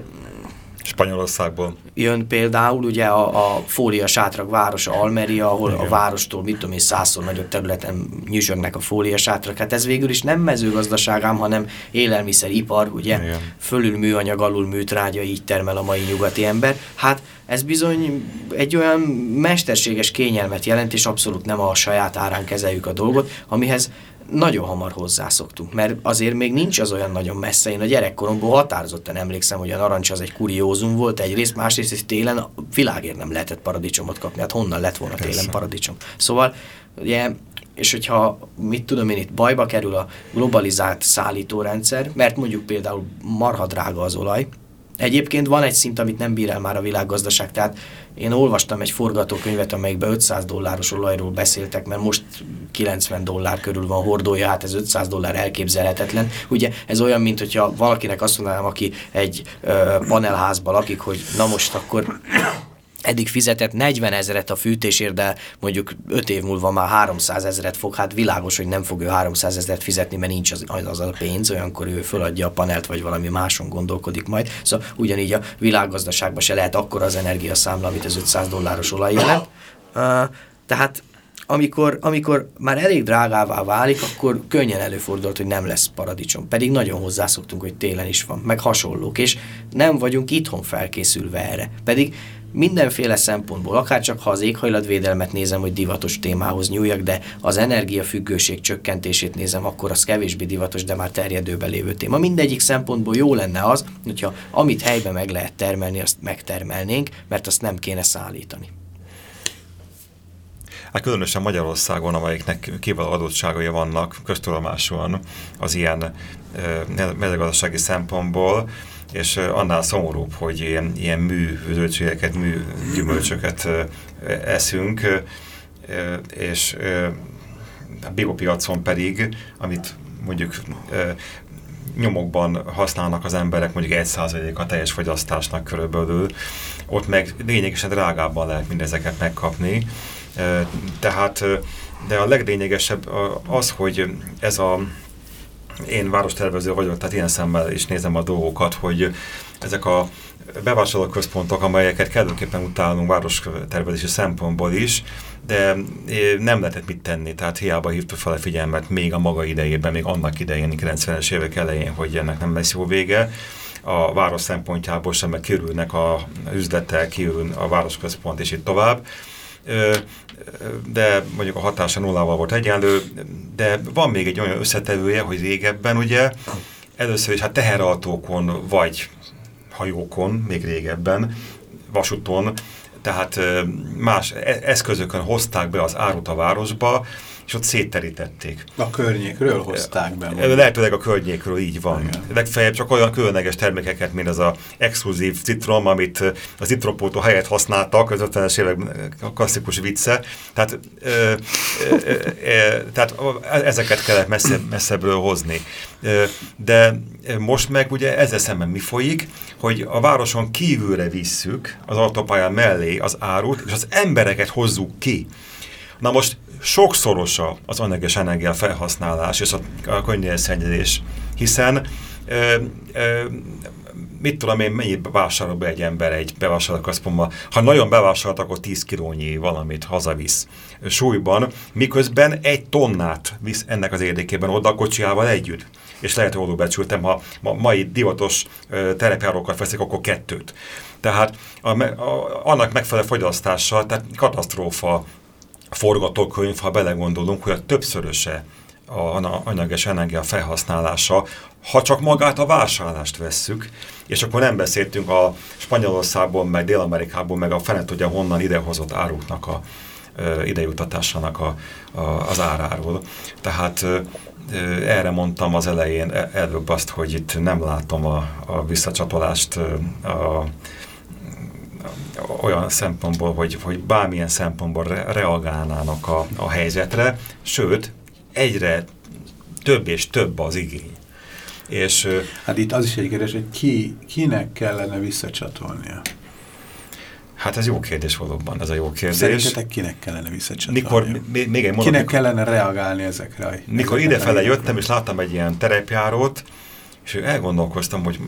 S2: Spanyolországból.
S3: Jön például ugye a, a fólia sátrak városa Almeria, ahol Igen. a várostól, mit tudom én, százszor nagyobb területen nyüzsögnek a fólia sátrak. Hát ez végül is nem mezőgazdaságám, hanem élelmiszeripar, ugye? Igen. Fölül műanyag, alul műtrágya, így termel a mai nyugati ember. Hát ez bizony egy olyan mesterséges kényelmet jelent, és abszolút nem a saját árán kezeljük a dolgot, amihez nagyon hamar hozzászoktunk, mert azért még nincs az olyan nagyon messze. Én a gyerekkoromból határozottan emlékszem, hogy a narancs az egy kuriózum volt egyrészt, másrészt hogy télen világért nem lehetett paradicsomot kapni, hát honnan lett volna télen paradicsom. Szóval ugye és hogyha, mit tudom én, itt bajba kerül a globalizált szállítórendszer, mert mondjuk például marha drága az olaj, Egyébként van egy szint, amit nem bír el már a világgazdaság, tehát én olvastam egy forgatókönyvet, amelyikben 500 dolláros olajról beszéltek, mert most 90 dollár körül van hordója, hát ez 500 dollár elképzelhetetlen. Ugye ez olyan, mint hogyha valakinek azt mondanám, aki egy ö, panelházban lakik, hogy na most akkor eddig fizetett 40 ezeret a fűtésért, de mondjuk 5 év múlva már 300 ezeret fog, hát világos, hogy nem fog ő 300 ezeret fizetni, mert nincs az, az a pénz, olyankor ő föladja a panelt, vagy valami máson gondolkodik majd. Szóval ugyanígy a világgazdaságban se lehet akkor az energiaszámla, amit az 500 dolláros olaj jelent. Uh, tehát amikor, amikor már elég drágává válik, akkor könnyen előfordult, hogy nem lesz paradicsom. Pedig nagyon hozzászoktunk, hogy télen is van, meg hasonlók, és nem vagyunk itthon felkészülve erre. Pedig mindenféle szempontból, akár csak ha az éghajlatvédelmet nézem, hogy divatos témához nyúljak, de az energiafüggőség csökkentését nézem, akkor az kevésbé divatos, de már terjedőben lévő téma. Mindegyik szempontból jó lenne az, hogyha amit helyben meg lehet termelni, azt megtermelnénk, mert azt nem kéne szállítani.
S2: Hát különösen Magyarországon, amelyiknek kivel adottságai vannak köztudomásul az ilyen mezőgazdasági szempontból, és annál szomorúbb, hogy ilyen, ilyen mű zöldségeket, mű gyümölcsöket eszünk, és a biopiacon pedig, amit mondjuk nyomokban használnak az emberek mondjuk 1% a teljes fogyasztásnak körülbelül, ott meg lényegesen drágábban lehet mindezeket megkapni. Tehát, de a leglényegesebb az, hogy ez a én várostervező vagyok, tehát ilyen szemmel is nézem a dolgokat, hogy ezek a bevásárlóközpontok, amelyeket kellőképpen utálunk várostervezési szempontból is, de nem lehetett mit tenni, tehát hiába hívtuk fel a figyelmet még a maga idejében, még annak idején, 90-es évek elején, hogy ennek nem lesz jó vége. A város szempontjából sem, mert kerülnek a üzletek, kiürül a városközpont, és itt tovább de mondjuk a hatása nullával volt egyenlő, de van még egy olyan összetevője, hogy régebben ugye először is hát teherautókon vagy hajókon, még régebben, vasúton, tehát más e-, eszközökön hozták be az árut a városba, és ott szétterítették.
S1: A környékről hozták be.
S2: Lehetőleg a környékről így van. Igen. Legfeljebb csak olyan különleges termékeket, mint az a exkluzív citrom, amit az citropótó helyett használtak, az 50-es évek a klasszikus vicce. Tehát, ö, ö, ö, tehát ezeket kellett messzebb, messzebbről hozni. De most meg ugye ezzel szemben mi folyik, hogy a városon kívülre visszük az autópályán mellé az árut, és az embereket hozzuk ki. Na most sokszorosa az anyagos energia felhasználás és a, a környezetszennyezés, hiszen ö, ö, mit tudom én, mennyit vásárol be egy ember egy bevásárlóközpontban. Ha nagyon bevásárolt, akkor 10 kilónyi valamit hazavisz súlyban, miközben egy tonnát visz ennek az érdekében oda a kocsiával együtt. És lehet, hogy becsültem, ha ma, mai divatos terepjárókat veszik, akkor kettőt. Tehát a, a, annak megfelelő fogyasztással, tehát katasztrófa forgatókönyv, ha belegondolunk, hogy a többszöröse a anyagos energia felhasználása, ha csak magát a vásárlást vesszük, és akkor nem beszéltünk a Spanyolországból, meg Dél-Amerikából, meg a fene tudja honnan idehozott áruknak a idejutatásának a, a, az áráról. Tehát erre mondtam az elején e, előbb azt, hogy itt nem látom a, a visszacsatolást a, olyan szempontból, hogy, hogy bármilyen szempontból re reagálnának a, a helyzetre, sőt, egyre több és több az igény.
S1: És, hát itt az is egy kérdés, hogy ki, kinek kellene visszacsatolnia?
S2: Hát ez jó kérdés valóban, ez a jó kérdés.
S1: Szerintetek kinek kellene visszacsatolni?
S2: Mikor, még, még egy mondat,
S1: Kinek mikor, kellene reagálni ezekre?
S2: Mikor idefele jöttem, és láttam egy ilyen terepjárót, és elgondolkoztam, hogy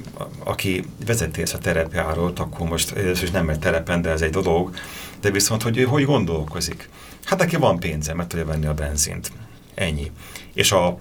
S2: aki vezeti ezt a terepjárót, akkor most ez is nem egy terepen, de ez egy dolog, de viszont, hogy ő hogy gondolkozik. Hát neki van pénze, meg tudja venni a benzint. Ennyi. És a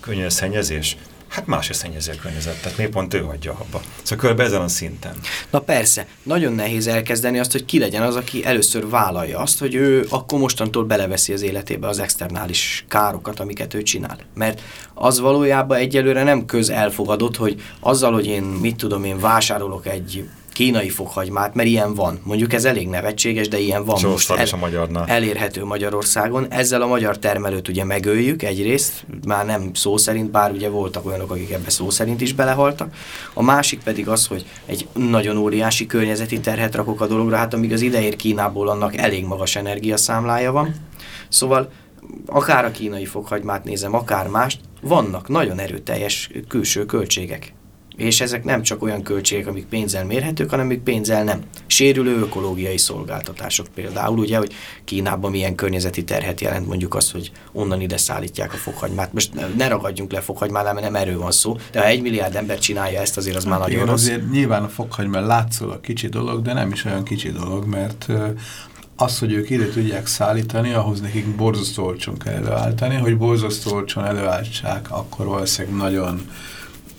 S2: könnyű szennyezés, hát más is szennyezi a környezetet, miért pont ő hagyja abba. Szóval körbe ezen a szinten.
S3: Na persze, nagyon nehéz elkezdeni azt, hogy ki legyen az, aki először vállalja azt, hogy ő akkor mostantól beleveszi az életébe az externális károkat, amiket ő csinál. Mert az valójában egyelőre nem köz elfogadott, hogy azzal, hogy én mit tudom, én vásárolok egy kínai fokhagymát, mert ilyen van. Mondjuk ez elég nevetséges, de ilyen van most.
S2: El, a magyarnál.
S3: Elérhető Magyarországon. Ezzel a magyar termelőt ugye megöljük egyrészt, már nem szó szerint, bár ugye voltak olyanok, akik ebbe szó szerint is belehaltak. A másik pedig az, hogy egy nagyon óriási környezeti terhet rakok a dologra, hát amíg az ideér Kínából annak elég magas energiaszámlája van. Szóval akár a kínai fokhagymát nézem, akár mást, vannak nagyon erőteljes külső költségek. És ezek nem csak olyan költségek, amik pénzzel mérhetők, hanem amik pénzzel nem. Sérülő ökológiai szolgáltatások például, ugye, hogy Kínában milyen környezeti terhet jelent mondjuk az, hogy onnan ide szállítják a fokhagymát. Most ne ragadjunk le fokhagymánál, mert nem erről van szó, de ha egy milliárd ember csinálja ezt, azért az hát már nagyon rossz.
S1: Azért nyilván a látszol a kicsi dolog, de nem is olyan kicsi dolog, mert az, hogy ők ide tudják szállítani, ahhoz nekik borzasztó olcsón kell előállítani, hogy borzasztó olcsón előállítsák, akkor valószínűleg nagyon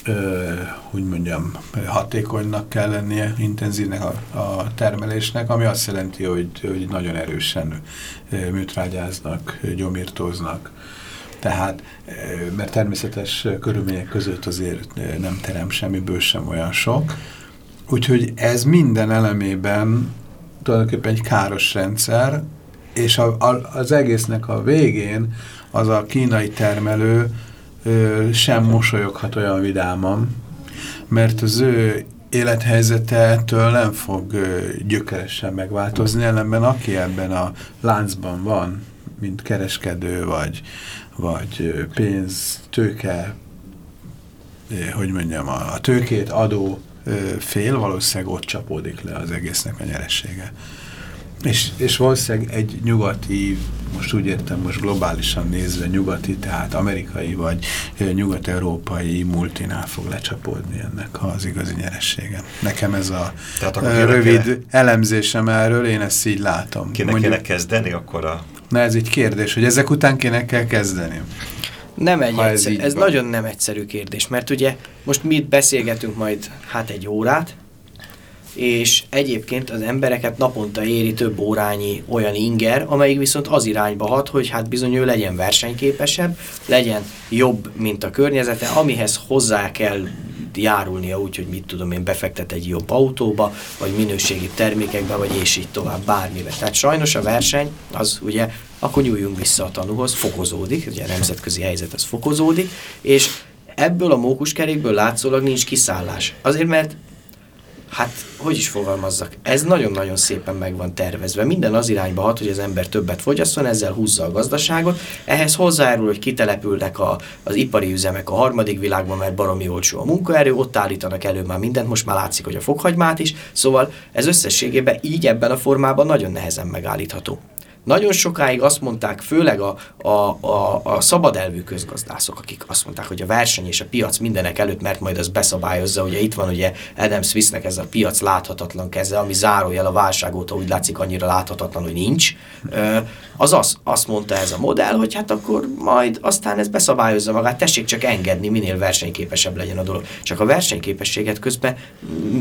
S1: ö, hogy mondjam, hatékonynak kell lennie, intenzívnek a, a termelésnek, ami azt jelenti, hogy, hogy nagyon erősen műtrágyáznak, gyomírtóznak. Tehát, mert természetes körülmények között azért nem terem semmiből sem olyan sok. Úgyhogy ez minden elemében tulajdonképpen egy káros rendszer, és a, a, az egésznek a végén az a kínai termelő ö, sem mosolyoghat olyan vidáman, mert az ő élethelyzete ettől nem fog ö, gyökeresen megváltozni, ellenben aki ebben a láncban van, mint kereskedő, vagy, vagy pénz, tőke, hogy mondjam, a, a tőkét adó fél, valószínűleg ott csapódik le az egésznek a nyeressége. És, és valószínűleg egy nyugati, most úgy értem, most globálisan nézve nyugati, tehát amerikai vagy nyugat-európai multinál fog lecsapódni ennek az igazi nyeressége. Nekem ez a tehát rövid kéne, elemzésem erről, én ezt így látom.
S2: Kéne, Mondjuk, kéne kezdeni akkor a...
S1: Na ez egy kérdés, hogy ezek után kéne kell kezdeni.
S3: Nem egy ez, egyszer, ez nagyon nem egyszerű kérdés, mert ugye most mi itt beszélgetünk majd hát egy órát, és egyébként az embereket naponta éri több órányi olyan inger, amelyik viszont az irányba hat, hogy hát bizony ő legyen versenyképesebb, legyen jobb, mint a környezete, amihez hozzá kell járulnia úgy, hogy mit tudom én, befektet egy jobb autóba, vagy minőségi termékekbe, vagy és így tovább bármibe. Tehát sajnos a verseny az ugye, akkor nyúljunk vissza a tanúhoz, fokozódik, ugye a nemzetközi helyzet az fokozódik, és ebből a mókuskerékből látszólag nincs kiszállás. Azért, mert hát hogy is fogalmazzak, ez nagyon-nagyon szépen meg van tervezve. Minden az irányba hat, hogy az ember többet fogyasszon, ezzel húzza a gazdaságot. Ehhez hozzájárul, hogy kitelepülnek a, az ipari üzemek a harmadik világban, mert baromi olcsó a munkaerő, ott állítanak elő már mindent, most már látszik, hogy a fokhagymát is. Szóval ez összességében így ebben a formában nagyon nehezen megállítható. Nagyon sokáig azt mondták, főleg a, a, a, a szabadelvű közgazdászok, akik azt mondták, hogy a verseny és a piac mindenek előtt, mert majd az beszabályozza, ugye itt van ugye Adam Smithnek ez a piac láthatatlan keze, ami zárójel a válság óta úgy látszik annyira láthatatlan, hogy nincs. Az az, azt mondta ez a modell, hogy hát akkor majd aztán ez beszabályozza magát, tessék csak engedni, minél versenyképesebb legyen a dolog. Csak a versenyképességet közben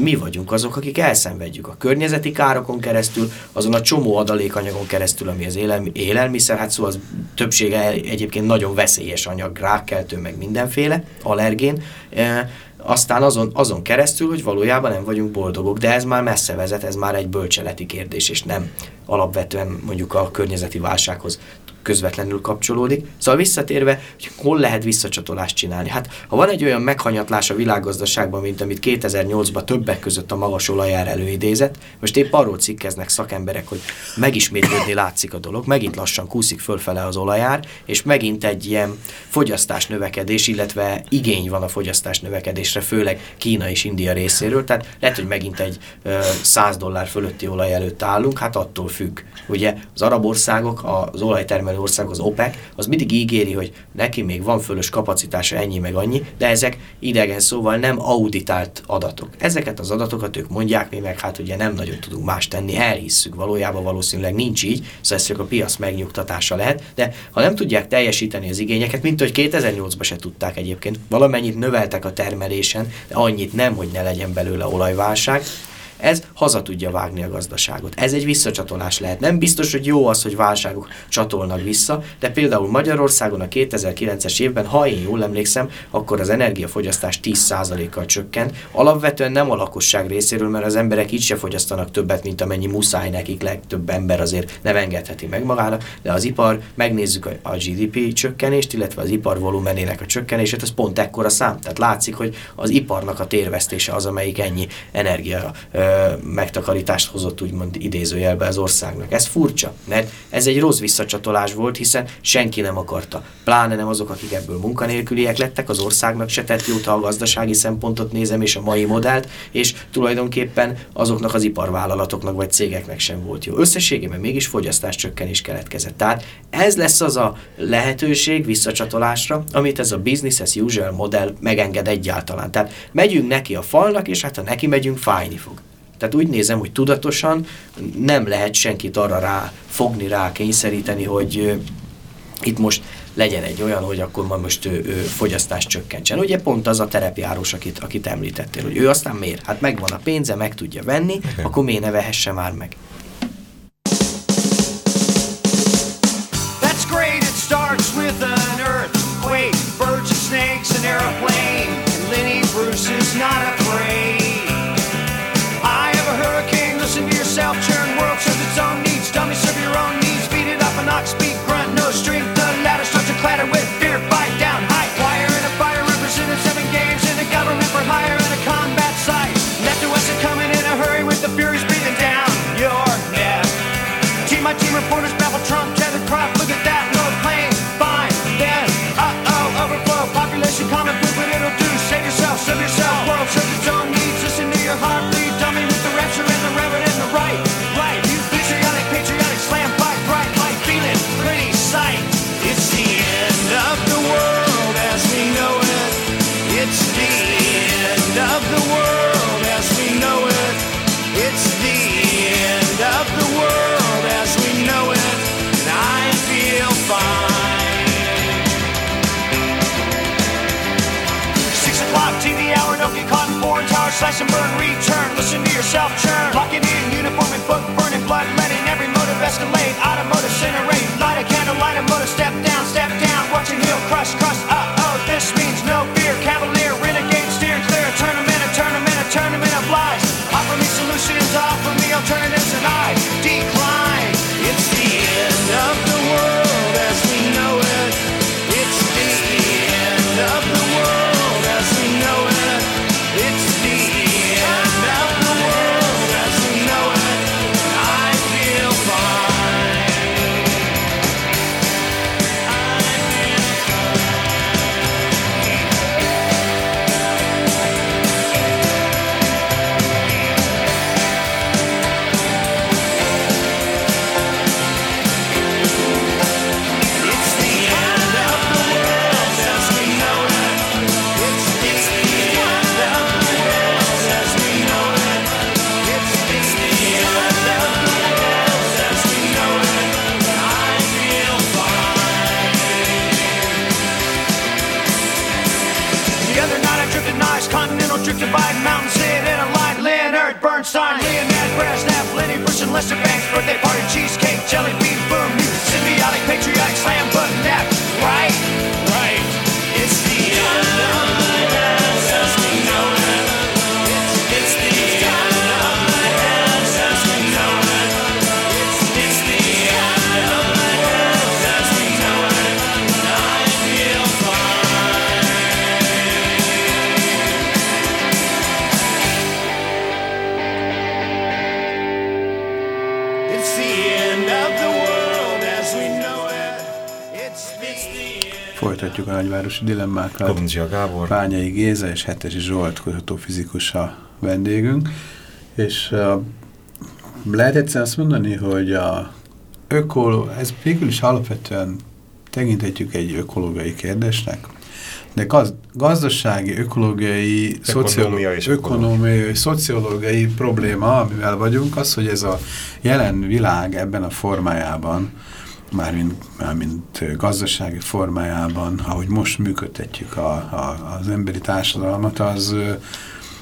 S3: mi vagyunk azok, akik elszenvedjük a környezeti károkon keresztül, azon a csomó adalékanyagon keresztül, ami az élelmi, élelmiszer, hát szóval az többsége egyébként nagyon veszélyes anyag, rákkeltő, meg mindenféle, allergén, e, aztán azon, azon keresztül, hogy valójában nem vagyunk boldogok, de ez már messze vezet, ez már egy bölcseleti kérdés, és nem alapvetően mondjuk a környezeti válsághoz közvetlenül kapcsolódik. Szóval visszatérve, hogy hol lehet visszacsatolást csinálni? Hát, ha van egy olyan meghanyatlás a világgazdaságban, mint amit 2008-ban többek között a magas olajár előidézett, most épp arról cikkeznek szakemberek, hogy megismétlődni látszik a dolog, megint lassan kúszik fölfele az olajár, és megint egy ilyen fogyasztás növekedés, illetve igény van a fogyasztás növekedésre, főleg Kína és India részéről, tehát lehet, hogy megint egy 100 dollár fölötti olaj előtt állunk, hát attól függ. Ugye az arab országok, az olajtermelő ország, az OPEC, az mindig ígéri, hogy neki még van fölös kapacitása ennyi meg annyi, de ezek idegen szóval nem auditált adatok. Ezeket az adatokat ők mondják, mi meg hát ugye nem nagyon tudunk más tenni, elhisszük, valójában valószínűleg nincs így, szóval ez csak a piac megnyugtatása lehet, de ha nem tudják teljesíteni az igényeket, mint hogy 2008-ban se tudták egyébként, valamennyit növeltek a termelésen, de annyit nem, hogy ne legyen belőle olajválság,
S4: Ez haza tudja vágni a gazdaságot. Ez egy visszacsatolás lehet. Nem biztos, hogy jó az, hogy válságok csatolnak vissza, de például Magyarországon a 2009-es évben, ha én jól emlékszem, akkor az energiafogyasztás 10%-kal csökkent. Alapvetően nem a lakosság részéről, mert az emberek így se fogyasztanak többet, mint amennyi muszáj nekik, legtöbb ember azért nem engedheti meg magának, de az ipar, megnézzük a GDP csökkenést, illetve az ipar volumenének a csökkenését, az pont ekkora szám. Tehát látszik, hogy az iparnak a térvesztése az, amelyik ennyi energia ö, megtakarítást hozott úgymond idézőjelbe az országnak. Ez furcsa, mert ez egy rossz visszacsatolás volt, hiszen senki nem akarta. Pláne nem azok, akik ebből munkanélküliek lettek, az országnak se tett jót, ha a gazdasági szempontot nézem, és a mai modellt, és tulajdonképpen azoknak az iparvállalatoknak vagy cégeknek sem volt jó. Összességében mégis fogyasztás csökkenés keletkezett. Tehát ez lesz az a lehetőség visszacsatolásra, amit ez a business as usual modell megenged egyáltalán. Tehát megyünk neki a falnak, és hát ha neki megyünk, fájni fog. Tehát úgy nézem, hogy tudatosan nem lehet senkit arra rá fogni, rá kényszeríteni, hogy itt most legyen egy olyan, hogy akkor ma most ő, ő fogyasztás csökkentsen. Ugye pont az a terepjárós, akit, akit említettél, hogy ő aztán miért? Hát megvan a pénze, meg tudja venni, okay. akkor miért ne vehesse már meg? That's great, it starts with an earthquake, birds and snakes, an airplane, Lenny Bruce is not afraid. Churn world serves its own needs, dummy serve your own needs, feed it up an ox, speak and burn, return. Listen to yourself churn. Locking in uniform and book, burning blood, letting every motive escalate. Automotive incinerate, light a candle, light a motor, step down, step down. Watching heel crush, crush. Uh birthday party, cheesecake, jelly bean, boom, symbiotic, patriotic, slam button,
S1: Folytatjuk a nagyvárosi dilemmákat.
S2: Kolundzsia Gábor.
S1: Pányai Géza és Hetesi Zsolt kutatófizikus a vendégünk. És uh, lehet egyszer azt mondani, hogy a ökoló, ez végül is alapvetően tekinthetjük egy ökológiai kérdésnek, de gaz, gazdasági, ökológiai,
S2: Ökonómia és
S1: ökonómiai, szociológiai probléma, amivel vagyunk, az, hogy ez a jelen világ ebben a formájában, mármint, mármint gazdasági formájában, ahogy most működtetjük a, a, az emberi társadalmat, az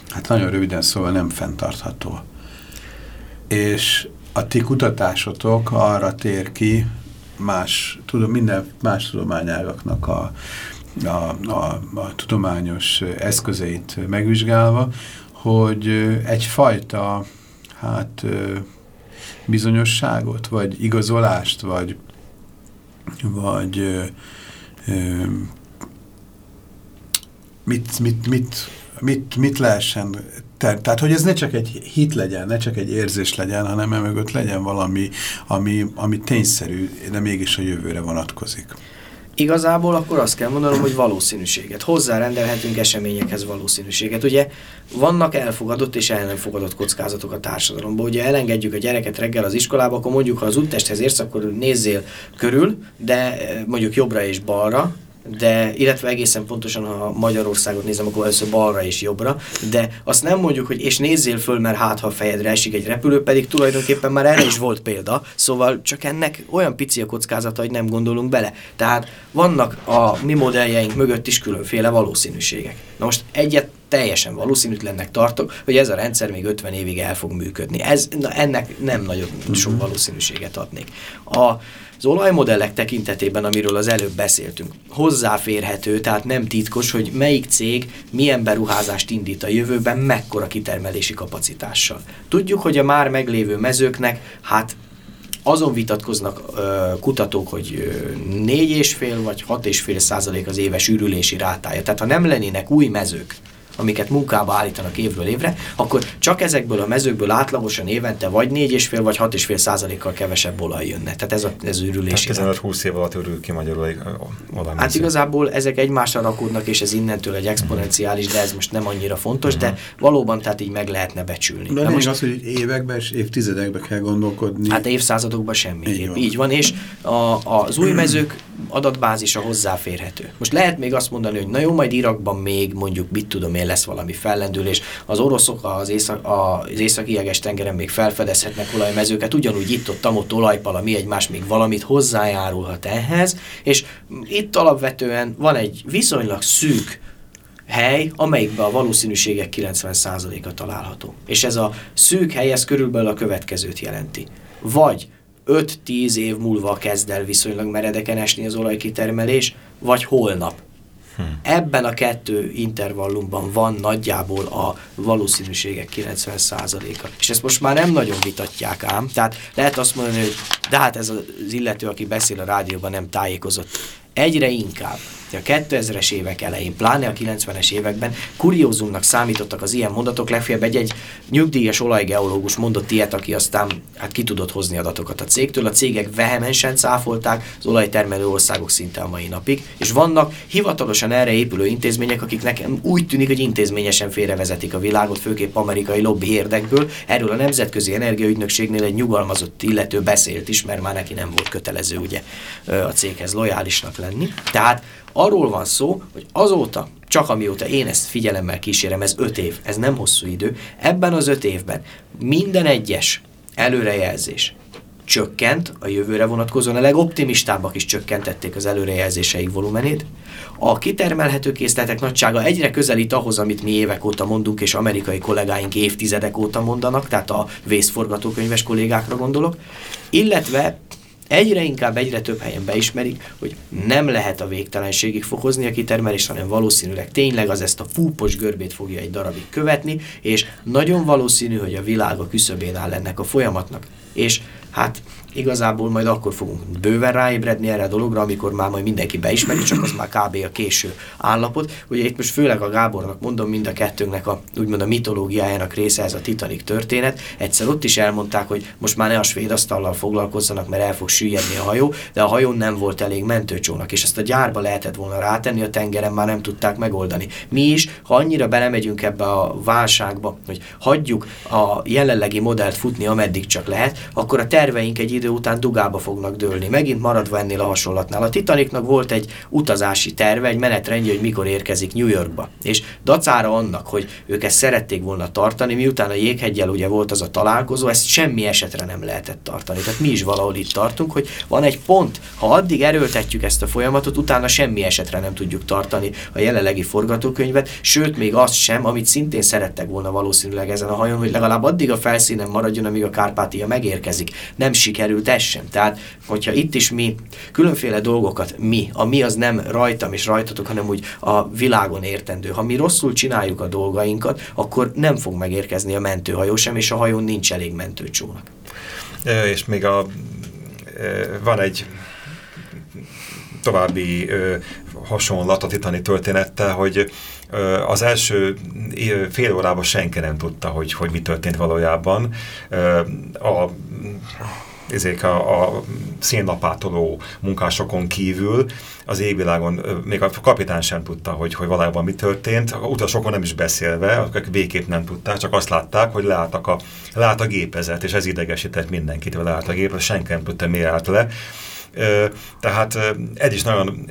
S1: hát nagyon röviden szóval nem fenntartható. és a ti kutatásotok arra tér ki, más, tudom, minden más tudományágaknak a, a, a, a tudományos eszközeit megvizsgálva, hogy egyfajta hát bizonyosságot, vagy igazolást, vagy, vagy ö, ö, mit, mit, mit, mit, mit lehessen ter, tehát, hogy ez ne csak egy hit legyen, ne csak egy érzés legyen, hanem emögött legyen valami, ami, ami tényszerű, de mégis a jövőre vonatkozik.
S3: Igazából akkor azt kell mondanom, hogy valószínűséget. Hozzárendelhetünk eseményekhez valószínűséget. Ugye vannak elfogadott és el nem fogadott kockázatok a társadalomban. Ugye elengedjük a gyereket reggel az iskolába, akkor mondjuk, ha az úttesthez érsz, akkor nézzél körül, de eh, mondjuk jobbra és balra, de illetve egészen pontosan, ha Magyarországot nézem, akkor először balra és jobbra, de azt nem mondjuk, hogy és nézzél föl, mert hát ha fejedre esik egy repülő, pedig tulajdonképpen már erre is volt példa, szóval csak ennek olyan pici a kockázata, hogy nem gondolunk bele. Tehát vannak a mi modelljeink mögött is különféle valószínűségek. Na most egyet teljesen valószínűtlennek tartok, hogy ez a rendszer még 50 évig el fog működni. Ez, na, ennek nem nagyon sok mhm. valószínűséget adnék. A, az olajmodellek tekintetében, amiről az előbb beszéltünk, hozzáférhető, tehát nem titkos, hogy melyik cég milyen beruházást indít a jövőben, mekkora kitermelési kapacitással. Tudjuk, hogy a már meglévő mezőknek, hát azon vitatkoznak ö, kutatók, hogy négy és fél vagy hat és fél százalék az éves ürülési rátája. Tehát ha nem lennének új mezők, amiket munkába állítanak évről évre, akkor csak ezekből a mezőkből átlagosan évente vagy 4,5 vagy 6,5 százalékkal kevesebb olaj jönne. Tehát ez, a, ez ürülési.
S2: Tehát 15-20 év alatt ürül ki magyarul
S3: olaj. Hát igazából ezek egymásra rakódnak, és ez innentől egy exponenciális, de ez most nem annyira fontos, de valóban tehát így meg lehetne becsülni.
S1: De most az, hogy években és évtizedekben kell gondolkodni.
S3: Hát évszázadokban semmi. Így van. így van, és a, az új mezők adatbázisa hozzáférhető. Most lehet még azt mondani, hogy na jó, majd Irakban még mondjuk, mit tudom én, lesz valami fellendülés. Az oroszok az, észak, az északi jeges tengeren még felfedezhetnek olajmezőket, ugyanúgy itt ott, ott olajpala, mi egymás még valamit hozzájárulhat ehhez, és itt alapvetően van egy viszonylag szűk hely, amelyikben a valószínűségek 90%-a található. És ez a szűk hely, ez körülbelül a következőt jelenti. Vagy 5-10 év múlva kezd el viszonylag meredeken esni az olajkitermelés, vagy holnap. Hmm. Ebben a kettő intervallumban van nagyjából a valószínűségek 90%-a. És ezt most már nem nagyon vitatják ám, tehát lehet azt mondani, hogy de hát ez az illető, aki beszél a rádióban nem tájékozott. Egyre inkább a 2000-es évek elején, pláne a 90-es években kuriózumnak számítottak az ilyen mondatok, legfeljebb egy-egy nyugdíjas olajgeológus mondott ilyet, aki aztán hát ki tudott hozni adatokat a cégtől. A cégek vehemensen cáfolták az olajtermelő országok szinte a mai napig, és vannak hivatalosan erre épülő intézmények, akik nekem úgy tűnik, hogy intézményesen félrevezetik a világot, főképp amerikai lobby érdekből. Erről a Nemzetközi Energiaügynökségnél egy nyugalmazott illető beszélt is, mert már neki nem volt kötelező ugye a céghez lojálisnak lenni. Tehát Arról van szó, hogy azóta, csak amióta én ezt figyelemmel kísérem, ez öt év, ez nem hosszú idő, ebben az öt évben minden egyes előrejelzés csökkent a jövőre vonatkozóan, a legoptimistábbak is csökkentették az előrejelzéseik volumenét. A kitermelhető készletek nagysága egyre közelít ahhoz, amit mi évek óta mondunk, és amerikai kollégáink évtizedek óta mondanak, tehát a vészforgatókönyves kollégákra gondolok, illetve egyre inkább, egyre több helyen beismerik, hogy nem lehet a végtelenségig fokozni a kitermelést, hanem valószínűleg tényleg az ezt a fúpos görbét fogja egy darabig követni, és nagyon valószínű, hogy a világ a küszöbén áll ennek a folyamatnak. És hát igazából majd akkor fogunk bőven ráébredni erre a dologra, amikor már majd mindenki beismeri, csak az már kb. a késő állapot. Ugye itt most főleg a Gábornak mondom, mind a kettőnknek a, úgymond a mitológiájának része ez a Titanic történet. Egyszer ott is elmondták, hogy most már ne a svéd asztallal foglalkozzanak, mert el fog süllyedni a hajó, de a hajón nem volt elég mentőcsónak, és ezt a gyárba lehetett volna rátenni, a tengeren már nem tudták megoldani. Mi is, ha annyira belemegyünk ebbe a válságba, hogy hagyjuk a jelenlegi modellt futni, ameddig csak lehet, akkor a terveink egy idő idő után dugába fognak dőlni. Megint maradva ennél a hasonlatnál. A Titanicnak volt egy utazási terve, egy menetrendje, hogy mikor érkezik New Yorkba. És dacára annak, hogy ők ezt szerették volna tartani, miután a jéghegyel ugye volt az a találkozó, ezt semmi esetre nem lehetett tartani. Tehát mi is valahol itt tartunk, hogy van egy pont, ha addig erőltetjük ezt a folyamatot, utána semmi esetre nem tudjuk tartani a jelenlegi forgatókönyvet, sőt még azt sem, amit szintén szerettek volna valószínűleg ezen a hajón, hogy legalább addig a felszínen maradjon, amíg a Kárpátia megérkezik. Nem sikerült ez sem. Tehát, hogyha itt is mi különféle dolgokat, mi, a mi az nem rajtam és rajtatok, hanem úgy a világon értendő. Ha mi rosszul csináljuk a dolgainkat, akkor nem fog megérkezni a mentőhajó sem, és a hajón nincs elég mentőcsónak.
S2: És még a, van egy további hasonlat a titani történettel, hogy az első fél órában senki nem tudta, hogy, hogy mi történt valójában. A ezek a, a szénlapátoló munkásokon kívül az égvilágon még a kapitán sem tudta, hogy, hogy valójában mi történt. A utasokon nem is beszélve, akik végképp nem tudták, csak azt látták, hogy leálltak a, leállt a gépezet, és ez idegesített mindenkit, hogy leállt a gépezet, senki nem tudta, mi állt le. Tehát ez is nagyon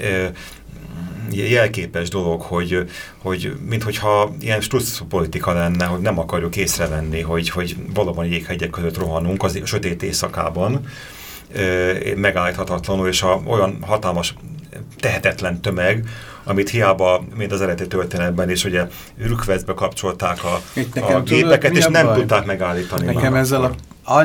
S2: jelképes dolog, hogy, hogy minthogyha ilyen strusz politika lenne, hogy nem akarjuk észrevenni, hogy, hogy valóban jéghegyek között rohanunk az sötét éjszakában, megállíthatatlanul, és a, olyan hatalmas tehetetlen tömeg, amit hiába, mint az eredeti történetben is, ugye rükvecbe kapcsolták a, a gépeket, tudod, és nem baj? tudták megállítani.
S1: Nekem ezzel a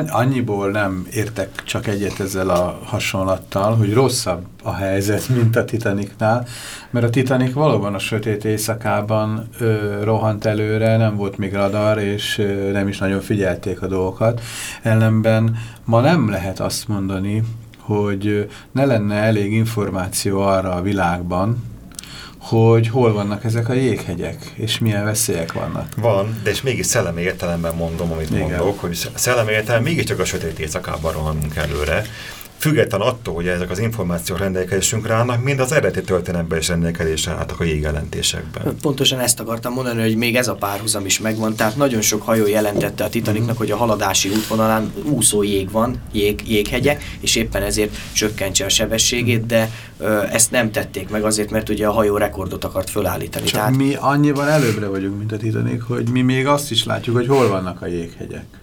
S1: annyiból nem értek csak egyet ezzel a hasonlattal, hogy rosszabb a helyzet, mint a Titanicnál, mert a Titanic valóban a sötét éjszakában ö, rohant előre, nem volt még radar, és ö, nem is nagyon figyelték a dolgokat. Ellenben ma nem lehet azt mondani, hogy ne lenne elég információ arra a világban, hogy hol vannak ezek a jéghegyek, és milyen veszélyek vannak.
S2: Van, de és mégis szellemi értelemben mondom, amit Igen. mondok, hogy szellemi értelemben mégiscsak a sötét éjszakában rohanunk előre, független attól, hogy ezek az információk rendelkezésünkre állnak, mind az eredeti történetben is rendelkezésre álltak a jégjelentésekben.
S3: Pontosan ezt akartam mondani, hogy még ez a párhuzam is megvan, tehát nagyon sok hajó jelentette a Titanicnak, hogy a haladási útvonalán úszó jég van, jég, jéghegyek, és éppen ezért csökkentse a sebességét, de ö, ezt nem tették meg azért, mert ugye a hajó rekordot akart fölállítani.
S1: Csak tehát... mi annyival előbbre vagyunk, mint a Titanic, hogy mi még azt is látjuk, hogy hol vannak a jéghegyek.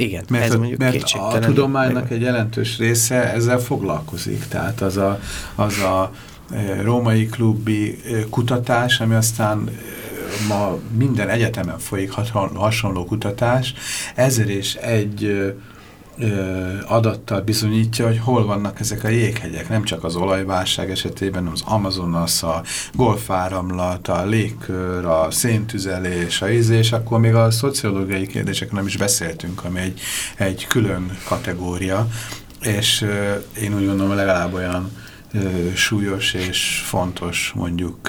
S3: Igen,
S1: mert ez mondjuk mert a tudománynak egy jelentős része ezzel foglalkozik. Tehát az a, az a e, római klubi e, kutatás, ami aztán e, ma minden egyetemen folyik hasonló kutatás, ezer és egy adattal bizonyítja, hogy hol vannak ezek a jéghegyek. Nem csak az olajválság esetében, hanem az Amazonas, a golfáramlat, a légkör, a széntüzelés, a ízés, akkor még a szociológiai kérdésekről nem is beszéltünk, ami egy, egy külön kategória, és én úgy gondolom legalább olyan súlyos és fontos mondjuk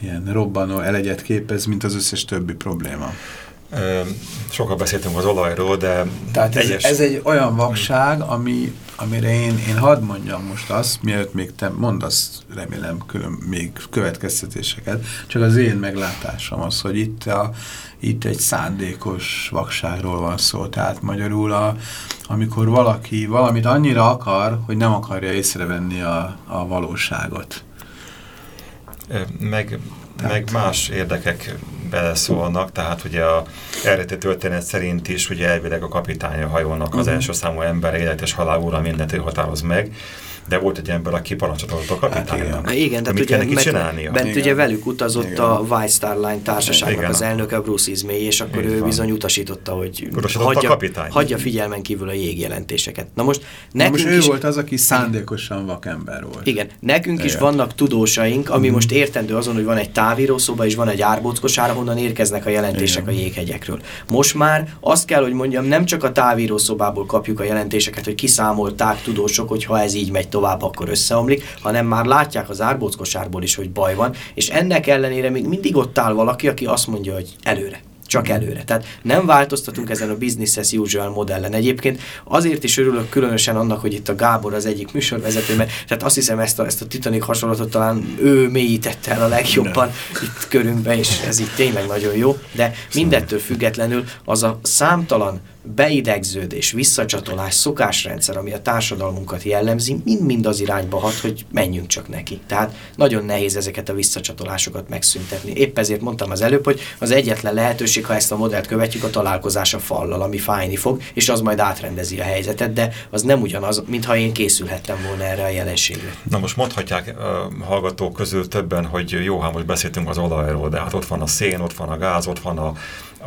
S1: ilyen robbanó elegyet képez, mint az összes többi probléma.
S2: Sokat beszéltünk az olajról, de...
S1: Tehát ez, egyes... ez egy olyan vakság, ami, amire én, én hadd mondjam most azt, mielőtt még te mondasz, remélem, külön, még következtetéseket, csak az én meglátásom az, hogy itt, a, itt egy szándékos vakságról van szó. Tehát magyarul, a, amikor valaki valamit annyira akar, hogy nem akarja észrevenni a, a valóságot.
S2: Meg tehát... meg más érdekek beleszólnak, tehát ugye a eredeti történet szerint is ugye elvileg a kapitány a hajónak az mhm. első számú ember élet és halál úra mindent ő határoz meg, de volt egy ember, aki parancsot adott a kapitánynak. Hát
S3: igen, tehát ugye, neki csinálnia? Bent igen. ugye velük utazott igen. a White Star Line társaságnak igen. az elnöke, Bruce Ismay, és akkor igen. ő bizony utasította, hogy hagyja, hagyja figyelmen kívül a jégjelentéseket. Na most
S1: nekünk Na most ő is, volt az, aki szándékosan vakember volt.
S3: Igen, nekünk igen. is vannak tudósaink, ami mm. most értendő azon, hogy van egy távírószoba és van egy árbóckosár, ahonnan érkeznek a jelentések igen. a jéghegyekről. Most már azt kell, hogy mondjam, nem csak a távírószobából kapjuk a jelentéseket, hogy kiszámolták tudósok, hogy ha ez így megy tovább, akkor összeomlik, hanem már látják az árbóckosárból is, hogy baj van, és ennek ellenére még mindig ott áll valaki, aki azt mondja, hogy előre. Csak előre. Tehát nem változtatunk ezen a business as usual modellen. Egyébként azért is örülök különösen annak, hogy itt a Gábor az egyik műsorvezető, mert tehát azt hiszem ezt a, ezt a Titanic hasonlatot talán ő mélyítette el a legjobban itt körünkbe, és ez így tényleg nagyon jó, de mindettől függetlenül az a számtalan beidegződés, visszacsatolás, szokásrendszer, ami a társadalmunkat jellemzi, mind-mind az irányba hat, hogy menjünk csak neki. Tehát nagyon nehéz ezeket a visszacsatolásokat megszüntetni. Épp ezért mondtam az előbb, hogy az egyetlen lehetőség, ha ezt a modellt követjük, a találkozás a fallal, ami fájni fog, és az majd átrendezi a helyzetet, de az nem ugyanaz, mintha én készülhettem volna erre a jelenségre.
S2: Na most mondhatják a hallgatók közül többen, hogy jó, ha most beszéltünk az olajról, de hát ott van a szén, ott van a gáz, ott van a,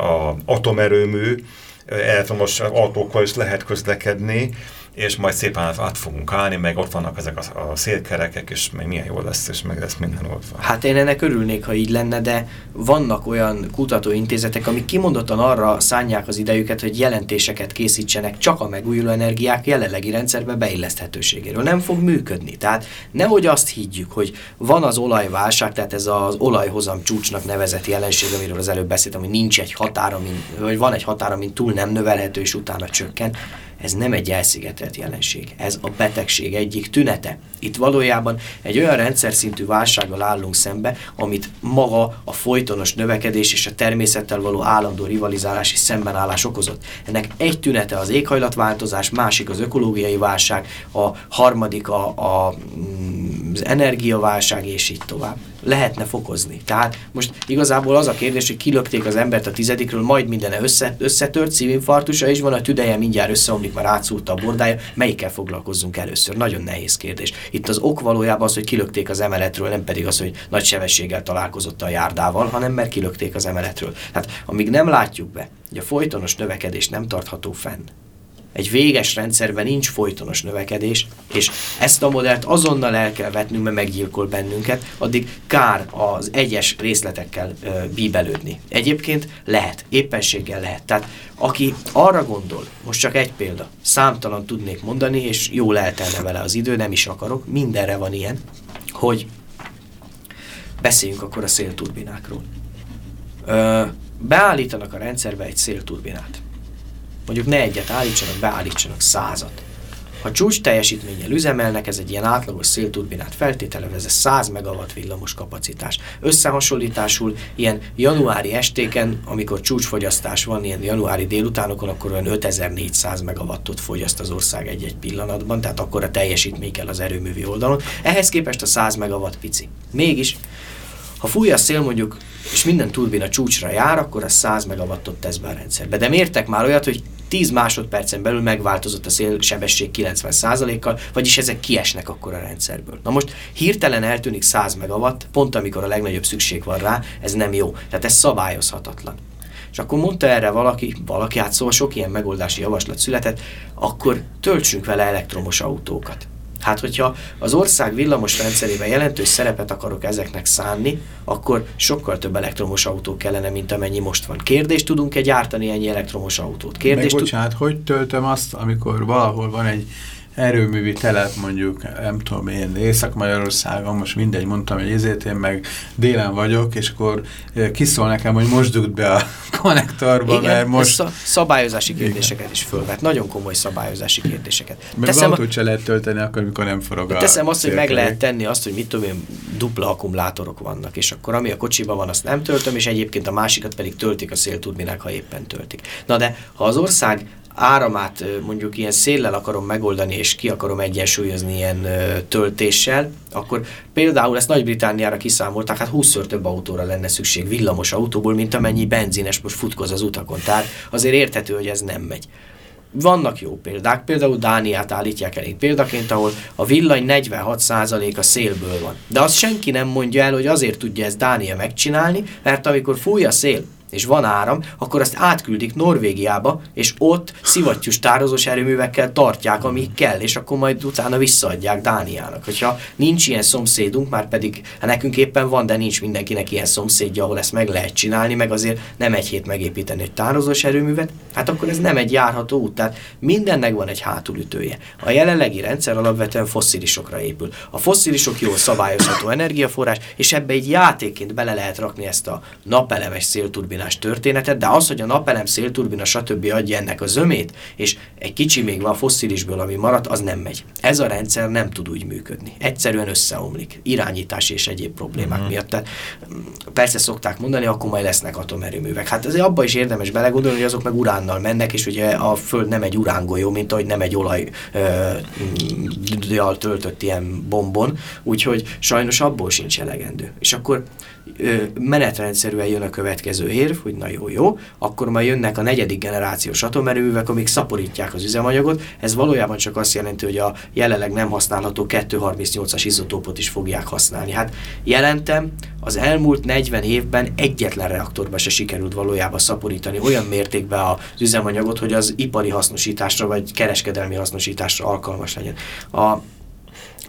S2: a atomerőmű, elektromos autókkal is lehet közlekedni, és majd szépen át fogunk állni, meg ott vannak ezek a, a szélkerekek, és meg milyen jól lesz, és meg lesz minden ott van.
S3: Hát én ennek örülnék, ha így lenne, de vannak olyan kutatóintézetek, amik kimondottan arra szánják az idejüket, hogy jelentéseket készítsenek csak a megújuló energiák jelenlegi rendszerbe beilleszthetőségéről. Nem fog működni. Tehát nehogy azt higgyük, hogy van az olajválság, tehát ez az olajhozam csúcsnak nevezett jelenség, amiről az előbb beszéltem, hogy nincs egy határa, vagy van egy határa, mint túl nem növelhető, és utána csökken ez nem egy elszigetelt jelenség, ez a betegség egyik tünete. Itt valójában egy olyan rendszer szintű válsággal állunk szembe, amit maga a folytonos növekedés és a természettel való állandó rivalizálás és szembenállás okozott. Ennek egy tünete az éghajlatváltozás, másik az ökológiai válság, a harmadik a, a, mm, az energiaválság, és így tovább lehetne fokozni. Tehát most igazából az a kérdés, hogy kilökték az embert a tizedikről, majd minden össze, összetört, szívinfarktusa is van, a tüdeje mindjárt összeomlik, már átszúrta a bordája, melyikkel foglalkozzunk először? Nagyon nehéz kérdés. Itt az ok valójában az, hogy kilökték az emeletről, nem pedig az, hogy nagy sebességgel találkozott a járdával, hanem mert kilökték az emeletről. Tehát amíg nem látjuk be, hogy a folytonos növekedés nem tartható fenn, egy véges rendszerben nincs folytonos növekedés, és ezt a modellt azonnal el kell vetnünk, mert meggyilkol bennünket, addig kár az egyes részletekkel ö, bíbelődni. Egyébként lehet, éppenséggel lehet. Tehát aki arra gondol, most csak egy példa, számtalan tudnék mondani, és jól eltelne vele az idő, nem is akarok, mindenre van ilyen, hogy beszéljünk akkor a szélturbinákról. Ö, beállítanak a rendszerbe egy szélturbinát mondjuk ne egyet állítsanak, beállítsanak százat. Ha csúcs teljesítménnyel üzemelnek, ez egy ilyen átlagos szélturbinát feltételez, ez 100 megawatt villamos kapacitás. Összehasonlításul ilyen januári estéken, amikor csúcsfogyasztás van, ilyen januári délutánokon, akkor olyan 5400 megawattot fogyaszt az ország egy-egy pillanatban, tehát akkor a teljesítmény kell az erőművi oldalon. Ehhez képest a 100 megawatt pici. Mégis ha fúj a szél mondjuk, és minden turbina csúcsra jár, akkor a 100 megawattot tesz be a rendszerbe. De mértek már olyat, hogy 10 másodpercen belül megváltozott a szélsebesség 90%-kal, vagyis ezek kiesnek akkor a rendszerből. Na most hirtelen eltűnik 100 megawatt, pont amikor a legnagyobb szükség van rá, ez nem jó. Tehát ez szabályozhatatlan. És akkor mondta erre valaki, valaki, hát szóval sok ilyen megoldási javaslat született, akkor töltsünk vele elektromos autókat. Hát, hogyha az ország villamos rendszerében jelentős szerepet akarok ezeknek szánni, akkor sokkal több elektromos autó kellene, mint amennyi most van. Kérdést tudunk-e gyártani ennyi elektromos autót? Kérdést
S1: Meg bocsánat, hogy töltöm azt, amikor valahol van egy erőművi telep mondjuk, nem tudom én, Észak-Magyarországon, most mindegy, mondtam, hogy ezért én meg délen vagyok, és akkor kiszól nekem, hogy most dugd be a konnektorba,
S3: Igen,
S1: mert most...
S3: Szab szabályozási kérdéseket Igen. is fölvet, nagyon komoly szabályozási kérdéseket.
S1: Mert teszem, autót se lehet tölteni akkor, amikor nem forog a
S3: Teszem azt, hogy meg lehet tenni azt, hogy mit tudom én, dupla akkumulátorok vannak, és akkor ami a kocsiban van, azt nem töltöm, és egyébként a másikat pedig töltik a szélturbinák, ha éppen töltik. Na de, ha az ország áramát mondjuk ilyen széllel akarom megoldani, és ki akarom egyensúlyozni ilyen töltéssel, akkor például ezt Nagy-Britániára kiszámolták, hát 20-szor több autóra lenne szükség villamos autóból, mint amennyi benzines most futkoz az utakon. Tehát azért érthető, hogy ez nem megy. Vannak jó példák, például Dániát állítják elég példaként, ahol a villany 46% a szélből van. De azt senki nem mondja el, hogy azért tudja ezt Dánia megcsinálni, mert amikor fúj a szél, és van áram, akkor azt átküldik Norvégiába, és ott szivattyús tározós erőművekkel tartják, ami kell, és akkor majd utána visszaadják Dániának. Hogyha nincs ilyen szomszédunk, már pedig hát nekünk éppen van, de nincs mindenkinek ilyen szomszédja, ahol ezt meg lehet csinálni, meg azért nem egy hét megépíteni egy tározós erőművet, hát akkor ez nem egy járható út. Tehát mindennek van egy hátulütője. A jelenlegi rendszer alapvetően fosszilisokra épül. A fosszilisok jól szabályozható energiaforrás, és ebbe egy játékként bele lehet rakni ezt a napelemes szélturbinát szélturbinás történetet, de az, hogy a napelem, szélturbina, stb. adja ennek a zömét, és egy kicsi még van fosszilisből, ami maradt, az nem megy. Ez a rendszer nem tud úgy működni. Egyszerűen összeomlik. Irányítás és egyéb problémák uh-huh. miatt. Tehát, mm, persze szokták mondani, akkor majd lesznek atomerőművek. Hát azért abba is érdemes belegondolni, hogy azok meg uránnal mennek, és ugye a Föld nem egy urángolyó, mint ahogy nem egy olaj töltött ilyen bombon, úgyhogy sajnos abból sincs elegendő. És akkor menetrendszerűen jön a következő érv, hogy na jó, jó, akkor majd jönnek a negyedik generációs atomerőművek, amik szaporítják az üzemanyagot. Ez valójában csak azt jelenti, hogy a jelenleg nem használható 238-as izotópot is fogják használni. Hát jelentem, az elmúlt 40 évben egyetlen reaktorba se sikerült valójában szaporítani olyan mértékben az üzemanyagot, hogy az ipari hasznosításra vagy kereskedelmi hasznosításra alkalmas legyen. A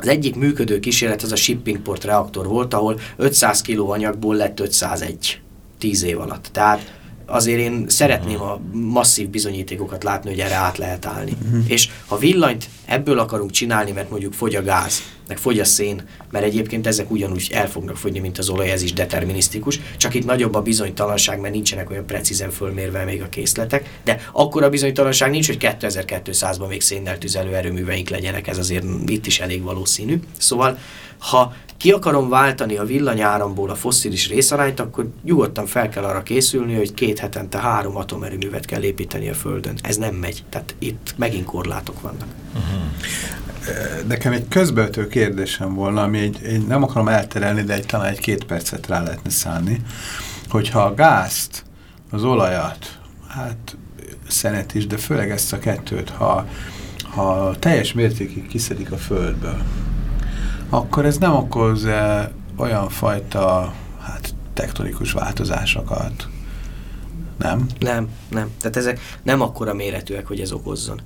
S3: az egyik működő kísérlet az a shippingport reaktor volt, ahol 500 kg anyagból lett 501 10 év alatt. Tehát azért én szeretném a masszív bizonyítékokat látni, hogy erre át lehet állni. Uh-huh. És ha villanyt ebből akarunk csinálni, mert mondjuk fogy a gáz, meg fogy a szén, mert egyébként ezek ugyanúgy el fognak fogyni, mint az olaj, ez is determinisztikus, csak itt nagyobb a bizonytalanság, mert nincsenek olyan precízen fölmérve még a készletek, de akkor a bizonytalanság nincs, hogy 2200-ban még szénnel tüzelő erőműveink legyenek, ez azért itt is elég valószínű. Szóval, ha ki akarom váltani a villanyáramból a fosszilis részarányt, akkor nyugodtan fel kell arra készülni, hogy két hetente három atomerőművet kell építeni a Földön. Ez nem megy. Tehát itt megint korlátok vannak.
S1: Uh-huh. Nekem egy közbeötő kérdésem volna, ami egy, egy, nem akarom elterelni, de egy, talán egy két percet rá lehetne szállni, hogyha a gázt, az olajat, hát szenet is, de főleg ezt a kettőt, ha, ha teljes mértékig kiszedik a földből, akkor ez nem okoz -e olyan fajta hát, tektonikus változásokat, nem?
S3: Nem, nem. Tehát ezek nem akkora méretűek, hogy ez okozzon.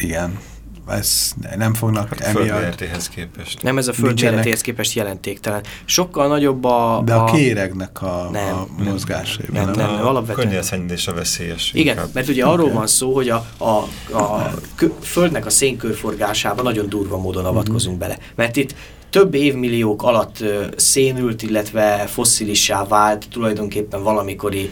S1: Igen. Ez nem fognak
S2: hát emiatt... képest.
S3: Nem, ez a föld képest jelentéktelen. Sokkal nagyobb a...
S1: De a, a kéregnek a, nem, a mozgásaiban.
S3: Nem, nem, nem, nem alapvetően.
S2: Könnyű a veszélyes.
S3: Igen, inkább. mert ugye arról van szó, hogy a, a, a földnek a szénkörforgásában nagyon durva módon avatkozunk uh -huh. bele. Mert itt több évmilliók alatt szénült, illetve fosszilissá vált tulajdonképpen valamikori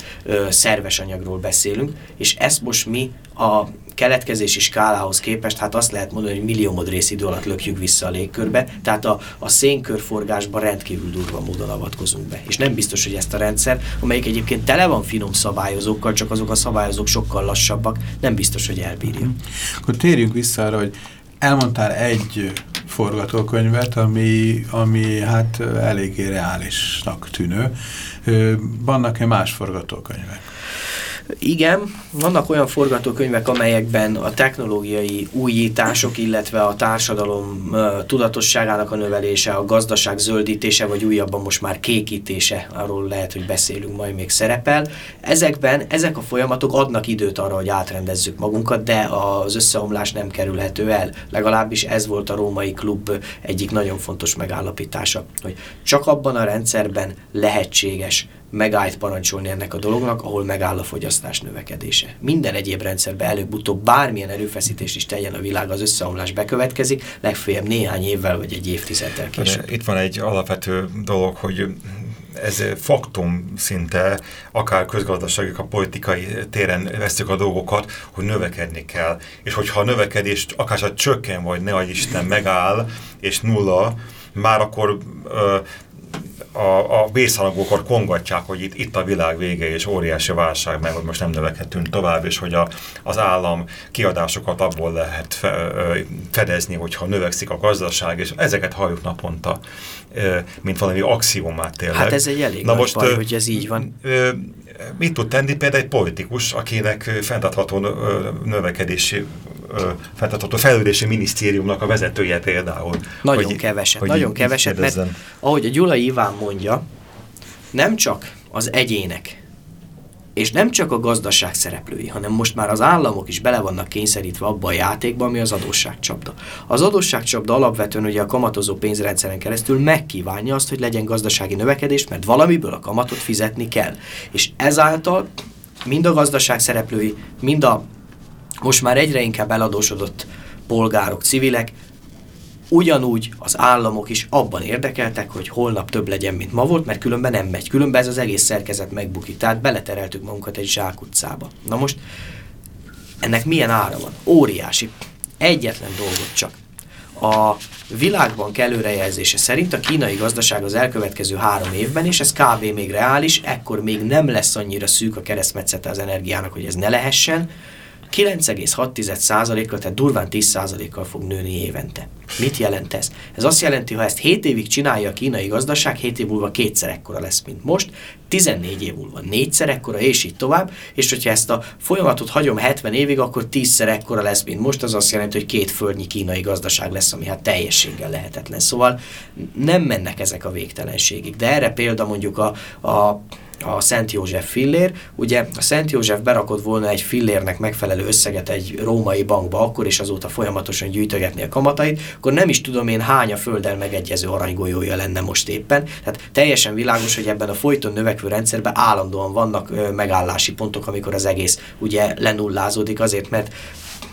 S3: szerves anyagról beszélünk, és ezt most mi a keletkezési skálához képest, hát azt lehet mondani, hogy milliómod idő alatt lökjük vissza a légkörbe, tehát a, a szénkörforgásban rendkívül durva módon avatkozunk be. És nem biztos, hogy ezt a rendszer, amelyik egyébként tele van finom szabályozókkal, csak azok a szabályozók sokkal lassabbak, nem biztos, hogy elbírja.
S1: Akkor térjünk vissza arra, hogy elmondtál egy forgatókönyvet, ami, ami hát eléggé reálisnak tűnő. Vannak-e más forgatókönyvek?
S3: Igen, vannak olyan forgatókönyvek, amelyekben a technológiai újítások, illetve a társadalom tudatosságának a növelése, a gazdaság zöldítése, vagy újabban most már kékítése, arról lehet, hogy beszélünk majd még szerepel. Ezekben, ezek a folyamatok adnak időt arra, hogy átrendezzük magunkat, de az összeomlás nem kerülhető el. Legalábbis ez volt a római klub egyik nagyon fontos megállapítása, hogy csak abban a rendszerben lehetséges megállt parancsolni ennek a dolognak, ahol megáll a fogyasztás növekedése. Minden egyéb rendszerben előbb-utóbb bármilyen erőfeszítés is tegyen a világ, az összeomlás bekövetkezik, legfeljebb néhány évvel vagy egy évtizeddel később.
S2: Itt van egy alapvető dolog, hogy ez faktum szinte, akár közgazdasági, a politikai téren veszük a dolgokat, hogy növekedni kell. És hogyha a növekedés akár csak csökken, vagy ne Isten megáll, és nulla, már akkor ö, a, a vészhangokor kongatják, hogy itt, itt a világ vége és óriási válság, meg hogy most nem növekedhetünk tovább, és hogy a, az állam kiadásokat abból lehet fe, fedezni, hogyha növekszik a gazdaság, és ezeket halljuk naponta, mint valami axiomát tényleg.
S3: Hát ez egy elég Na most, baj, hogy ez így van.
S2: Mit tud tenni például egy politikus, akinek fenntartható növekedési fenntartható fejlődési minisztériumnak a vezetője például.
S3: Nagyon hogy, keveset, hogy nagyon keveset, mert ahogy a Gyula Iván mondja, nem csak az egyének, és nem csak a gazdaság szereplői, hanem most már az államok is bele vannak kényszerítve abba a játékba, ami az adósságcsapda. Az adósságcsapda alapvetően ugye a kamatozó pénzrendszeren keresztül megkívánja azt, hogy legyen gazdasági növekedés, mert valamiből a kamatot fizetni kell. És ezáltal mind a gazdaság szereplői, mind a most már egyre inkább eladósodott polgárok, civilek ugyanúgy az államok is abban érdekeltek, hogy holnap több legyen, mint ma volt, mert különben nem megy. Különben ez az egész szerkezet megbukik. Tehát beletereltük magunkat egy zsákutcába. Na most ennek milyen ára van? Óriási. Egyetlen dolgot csak. A világbank előrejelzése szerint a kínai gazdaság az elkövetkező három évben, és ez kb. még reális, ekkor még nem lesz annyira szűk a keresztmetszete az energiának, hogy ez ne lehessen, 9,6%-kal, tehát durván 10%-kal fog nőni évente. Mit jelent ez? Ez azt jelenti, ha ezt 7 évig csinálja a kínai gazdaság, 7 év múlva kétszer ekkora lesz, mint most, 14 év múlva négyszer ekkora, és így tovább, és hogyha ezt a folyamatot hagyom 70 évig, akkor 10-szer ekkora lesz, mint most, az azt jelenti, hogy két földnyi kínai gazdaság lesz, ami hát teljességgel lehetetlen. Szóval nem mennek ezek a végtelenségig. De erre példa mondjuk a, a a Szent József fillér. Ugye a Szent József berakott volna egy fillérnek megfelelő összeget egy római bankba akkor, és azóta folyamatosan gyűjtögetni a kamatait, akkor nem is tudom én hány a földdel megegyező aranygolyója lenne most éppen. Tehát teljesen világos, hogy ebben a folyton növekvő rendszerben állandóan vannak megállási pontok, amikor az egész ugye lenullázódik azért, mert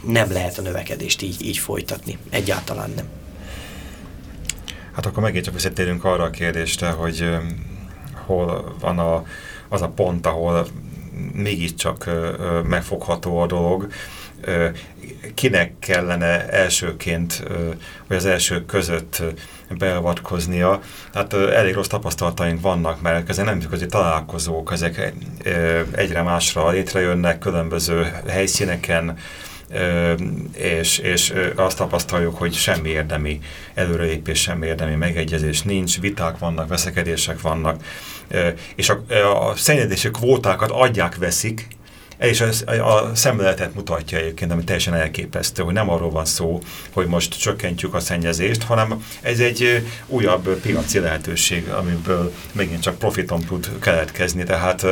S3: nem lehet a növekedést így, így folytatni. Egyáltalán nem.
S2: Hát akkor megint csak visszatérünk arra a kérdésre, hogy hol van a, az a pont, ahol mégiscsak megfogható a dolog, kinek kellene elsőként, vagy az elsők között beavatkoznia. Tehát elég rossz tapasztalataink vannak, mert ezek nemzetközi találkozók, ezek egyre másra létrejönnek különböző helyszíneken, és, és azt tapasztaljuk, hogy semmi érdemi előrelépés, semmi érdemi megegyezés nincs, viták vannak, veszekedések vannak, és a, a szennyezési kvótákat adják, veszik, és a, a szemléletet mutatja egyébként, ami teljesen elképesztő, hogy nem arról van szó, hogy most csökkentjük a szennyezést, hanem ez egy újabb piaci lehetőség, amiből megint csak profitom tud keletkezni, tehát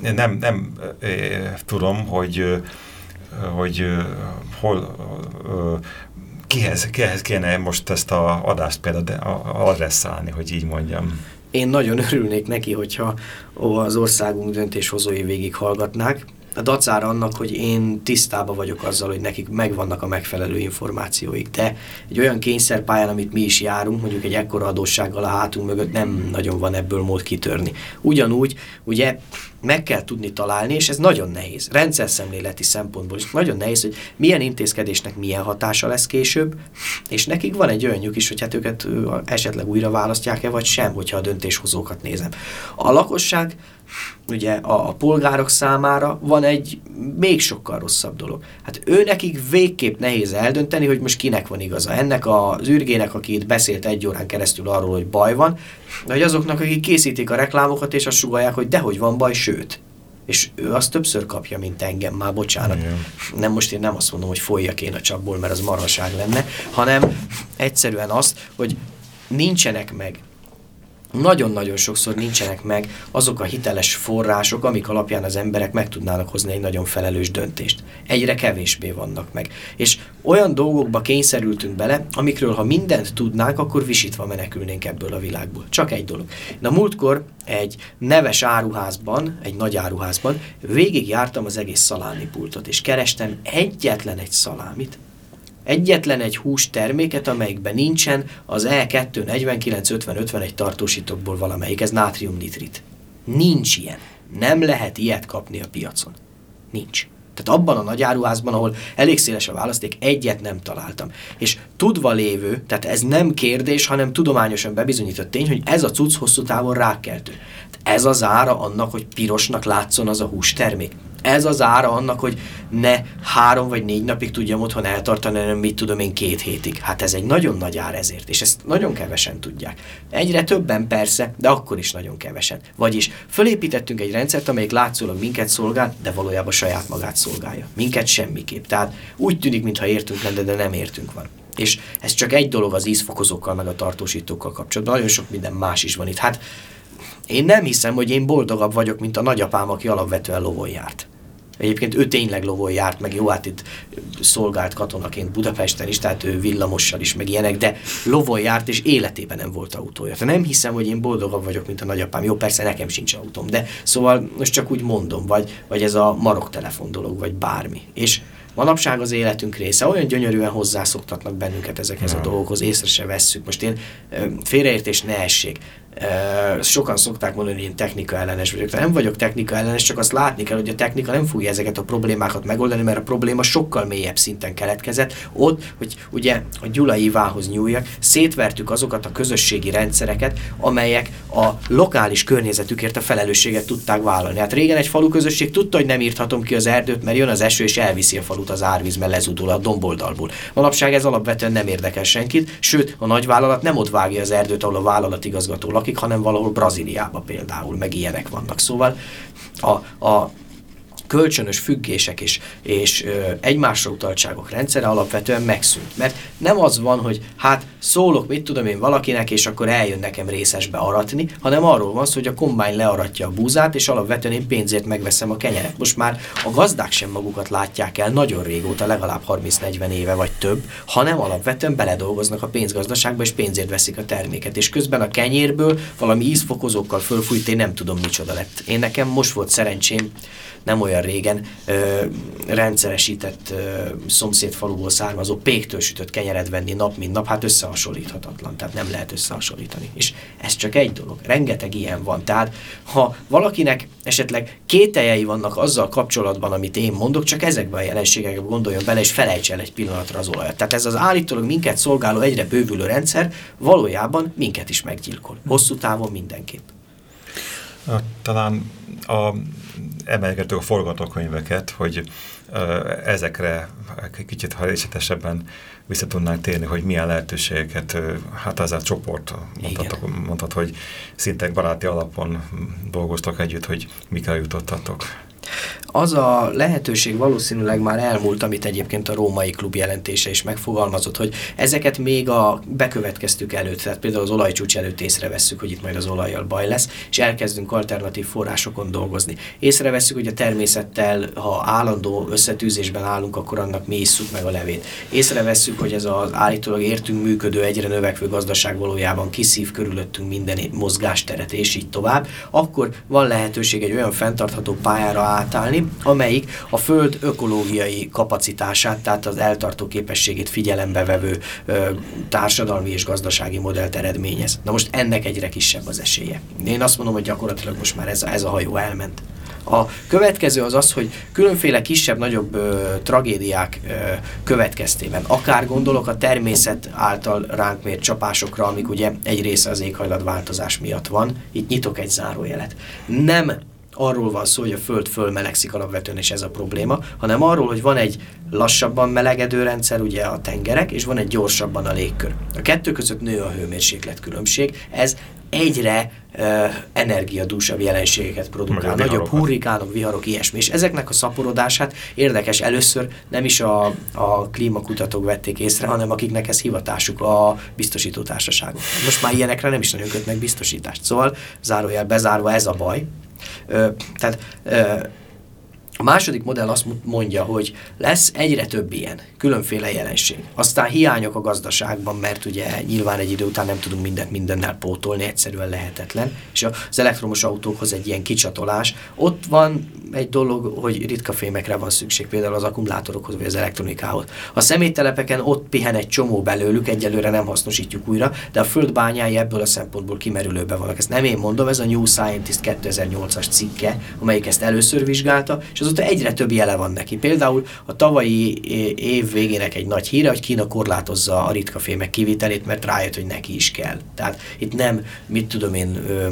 S2: nem, nem tudom, hogy hogy hol, kihez, kihez kéne most ezt a adást például adresszálni, hogy így mondjam.
S3: Én nagyon örülnék neki, hogyha az országunk döntéshozói végig hallgatnák, a dacára annak, hogy én tisztában vagyok azzal, hogy nekik megvannak a megfelelő információik, de egy olyan kényszerpályán, amit mi is járunk, mondjuk egy ekkora adóssággal a hátunk mögött nem nagyon van ebből mód kitörni. Ugyanúgy, ugye meg kell tudni találni, és ez nagyon nehéz, rendszer szemléleti szempontból is nagyon nehéz, hogy milyen intézkedésnek milyen hatása lesz később, és nekik van egy olyanjuk is, hogy hát őket esetleg újra választják-e, vagy sem, hogyha a döntéshozókat nézem. A lakosság ugye a, a polgárok számára van egy még sokkal rosszabb dolog. Hát ő nekik végképp nehéz eldönteni, hogy most kinek van igaza. Ennek az űrgének, aki itt beszélt egy órán keresztül arról, hogy baj van, de hogy azoknak, akik készítik a reklámokat, és azt sugalják, hogy dehogy van baj, sőt. És ő azt többször kapja, mint engem, már bocsánat. Igen. Nem most én nem azt mondom, hogy folyjak én a csapból, mert az marhaság lenne, hanem egyszerűen azt, hogy nincsenek meg nagyon-nagyon sokszor nincsenek meg azok a hiteles források, amik alapján az emberek meg tudnának hozni egy nagyon felelős döntést. Egyre kevésbé vannak meg. És olyan dolgokba kényszerültünk bele, amikről ha mindent tudnánk, akkor visítva menekülnénk ebből a világból. Csak egy dolog. Na múltkor egy neves áruházban, egy nagy áruházban végig jártam az egész szalámipultot, és kerestem egyetlen egy szalámit, egyetlen egy hús terméket, amelyikben nincsen az E2 49 50 51 tartósítókból valamelyik, ez nátriumnitrit. Nincs ilyen. Nem lehet ilyet kapni a piacon. Nincs. Tehát abban a nagy áruházban, ahol elég széles a választék, egyet nem találtam. És tudva lévő, tehát ez nem kérdés, hanem tudományosan bebizonyított tény, hogy ez a cucc hosszú távon rákkeltő. Ez az ára annak, hogy pirosnak látszon az a hústermék ez az ára annak, hogy ne három vagy négy napig tudjam otthon eltartani, hanem mit tudom én két hétig. Hát ez egy nagyon nagy ár ezért, és ezt nagyon kevesen tudják. Egyre többen persze, de akkor is nagyon kevesen. Vagyis fölépítettünk egy rendszert, amelyik látszólag minket szolgál, de valójában saját magát szolgálja. Minket semmiképp. Tehát úgy tűnik, mintha értünk lenne, de nem értünk van. És ez csak egy dolog az ízfokozókkal, meg a tartósítókkal kapcsolatban. Nagyon sok minden más is van itt. Hát én nem hiszem, hogy én boldogabb vagyok, mint a nagyapám, aki alapvetően lovon járt. Egyébként ő tényleg lovon járt, meg jó, hát itt szolgált katonaként Budapesten is, tehát ő villamossal is, meg ilyenek, de lovon járt, és életében nem volt autója. Tehát nem hiszem, hogy én boldogabb vagyok, mint a nagyapám. Jó, persze nekem sincs autóm, de szóval most csak úgy mondom, vagy, vagy ez a marok telefon dolog, vagy bármi. És Manapság az életünk része, olyan gyönyörűen hozzászoktatnak bennünket ezekhez a dolgokhoz, észre se vesszük. Most én félreértés ne essék sokan szokták mondani, hogy én technika ellenes vagyok. De nem vagyok technika ellenes, csak azt látni kell, hogy a technika nem fogja ezeket a problémákat megoldani, mert a probléma sokkal mélyebb szinten keletkezett. Ott, hogy ugye a Gyula Ivához nyúljak, szétvertük azokat a közösségi rendszereket, amelyek a lokális környezetükért a felelősséget tudták vállalni. Hát régen egy falu közösség tudta, hogy nem írthatom ki az erdőt, mert jön az eső és elviszi a falut az árvíz, mert lezudul a domboldalból. Manapság ez alapvetően nem érdekel senkit, sőt a nagyvállalat nem ott vágja az erdőt, ahol a vállalatigazgató lakik, hanem valahol Brazíliába például, meg ilyenek vannak. Szóval a, a kölcsönös függések és, és ö, egymásra utaltságok rendszere alapvetően megszűnt. Mert nem az van, hogy hát szólok, mit tudom én valakinek, és akkor eljön nekem részesbe aratni, hanem arról van szó, hogy a kombány learatja a búzát, és alapvetően én pénzért megveszem a kenyeret. Most már a gazdák sem magukat látják el nagyon régóta, legalább 30-40 éve vagy több, hanem alapvetően beledolgoznak a pénzgazdaságba, és pénzért veszik a terméket. És közben a kenyérből valami ízfokozókkal fölfújt, én nem tudom micsoda lett. Én nekem most volt szerencsém nem olyan régen ö, rendszeresített ö, szomszédfaluból származó péktől sütött kenyeret venni nap, mint nap, hát összehasonlíthatatlan, tehát nem lehet összehasonlítani. És ez csak egy dolog, rengeteg ilyen van. Tehát ha valakinek esetleg kételjei vannak azzal kapcsolatban, amit én mondok, csak ezekben a jelenségekbe gondoljon bele, és felejts el egy pillanatra az olajat. Tehát ez az állítólag minket szolgáló egyre bővülő rendszer valójában minket is meggyilkol. Hosszú távon mindenképp.
S2: Talán a emelgető a forgatókönyveket, hogy ezekre kicsit ha részletesebben vissza tudnánk térni, hogy milyen lehetőségeket, hát az a csoport mondhat, hogy szinte baráti alapon dolgoztak együtt, hogy mikre jutottatok
S3: az a lehetőség valószínűleg már elmúlt, amit egyébként a római klub jelentése is megfogalmazott, hogy ezeket még a bekövetkeztük előtt, tehát például az olajcsúcs előtt észrevesszük, hogy itt majd az olajjal baj lesz, és elkezdünk alternatív forrásokon dolgozni. Észrevesszük, hogy a természettel, ha állandó összetűzésben állunk, akkor annak mi isszuk meg a levét. Észrevesszük, hogy ez az állítólag értünk működő, egyre növekvő gazdaság valójában kiszív körülöttünk minden mozgásteret, és így tovább, akkor van lehetőség egy olyan fenntartható pályára átállni, amelyik a Föld ökológiai kapacitását, tehát az eltartó képességét figyelembe vevő ö, társadalmi és gazdasági modellt eredményez. Na most ennek egyre kisebb az esélye. Én azt mondom, hogy gyakorlatilag most már ez, ez a hajó elment. A következő az az, hogy különféle kisebb-nagyobb tragédiák ö, következtében, akár gondolok a természet által ránk mért csapásokra, amik ugye egy része az éghajlatváltozás miatt van, itt nyitok egy zárójelet. Nem arról van szó, hogy a Föld fölmelegszik alapvetően, és ez a probléma, hanem arról, hogy van egy lassabban melegedő rendszer, ugye a tengerek, és van egy gyorsabban a légkör. A kettő között nő a hőmérséklet különbség, ez egyre uh, energiadúsabb jelenségeket produkál. Nagyobb hurrikánok, viharok, ilyesmi. És ezeknek a szaporodását érdekes, először nem is a, a klímakutatók vették észre, hanem akiknek ez hivatásuk a biztosítótársaságok. Most már ilyenekre nem is nagyon kötnek biztosítást. Szóval zárójel bezárva ez a baj, tehát a második modell azt mondja, hogy lesz egyre több ilyen, különféle jelenség. Aztán hiányok a gazdaságban, mert ugye nyilván egy idő után nem tudunk mindent mindennel pótolni, egyszerűen lehetetlen. És az elektromos autókhoz egy ilyen kicsatolás. Ott van egy dolog, hogy ritka fémekre van szükség, például az akkumulátorokhoz vagy az elektronikához. A szeméttelepeken ott pihen egy csomó belőlük, egyelőre nem hasznosítjuk újra, de a földbányái ebből a szempontból kimerülőben vannak. Ezt nem én mondom, ez a New Scientist 2008-as cikke, amelyik ezt először vizsgálta, és azóta egyre több jele van neki. Például a tavalyi év végének egy nagy híre, hogy Kína korlátozza a ritka fémek kivitelét, mert rájött, hogy neki is kell. Tehát itt nem, mit tudom én, ö,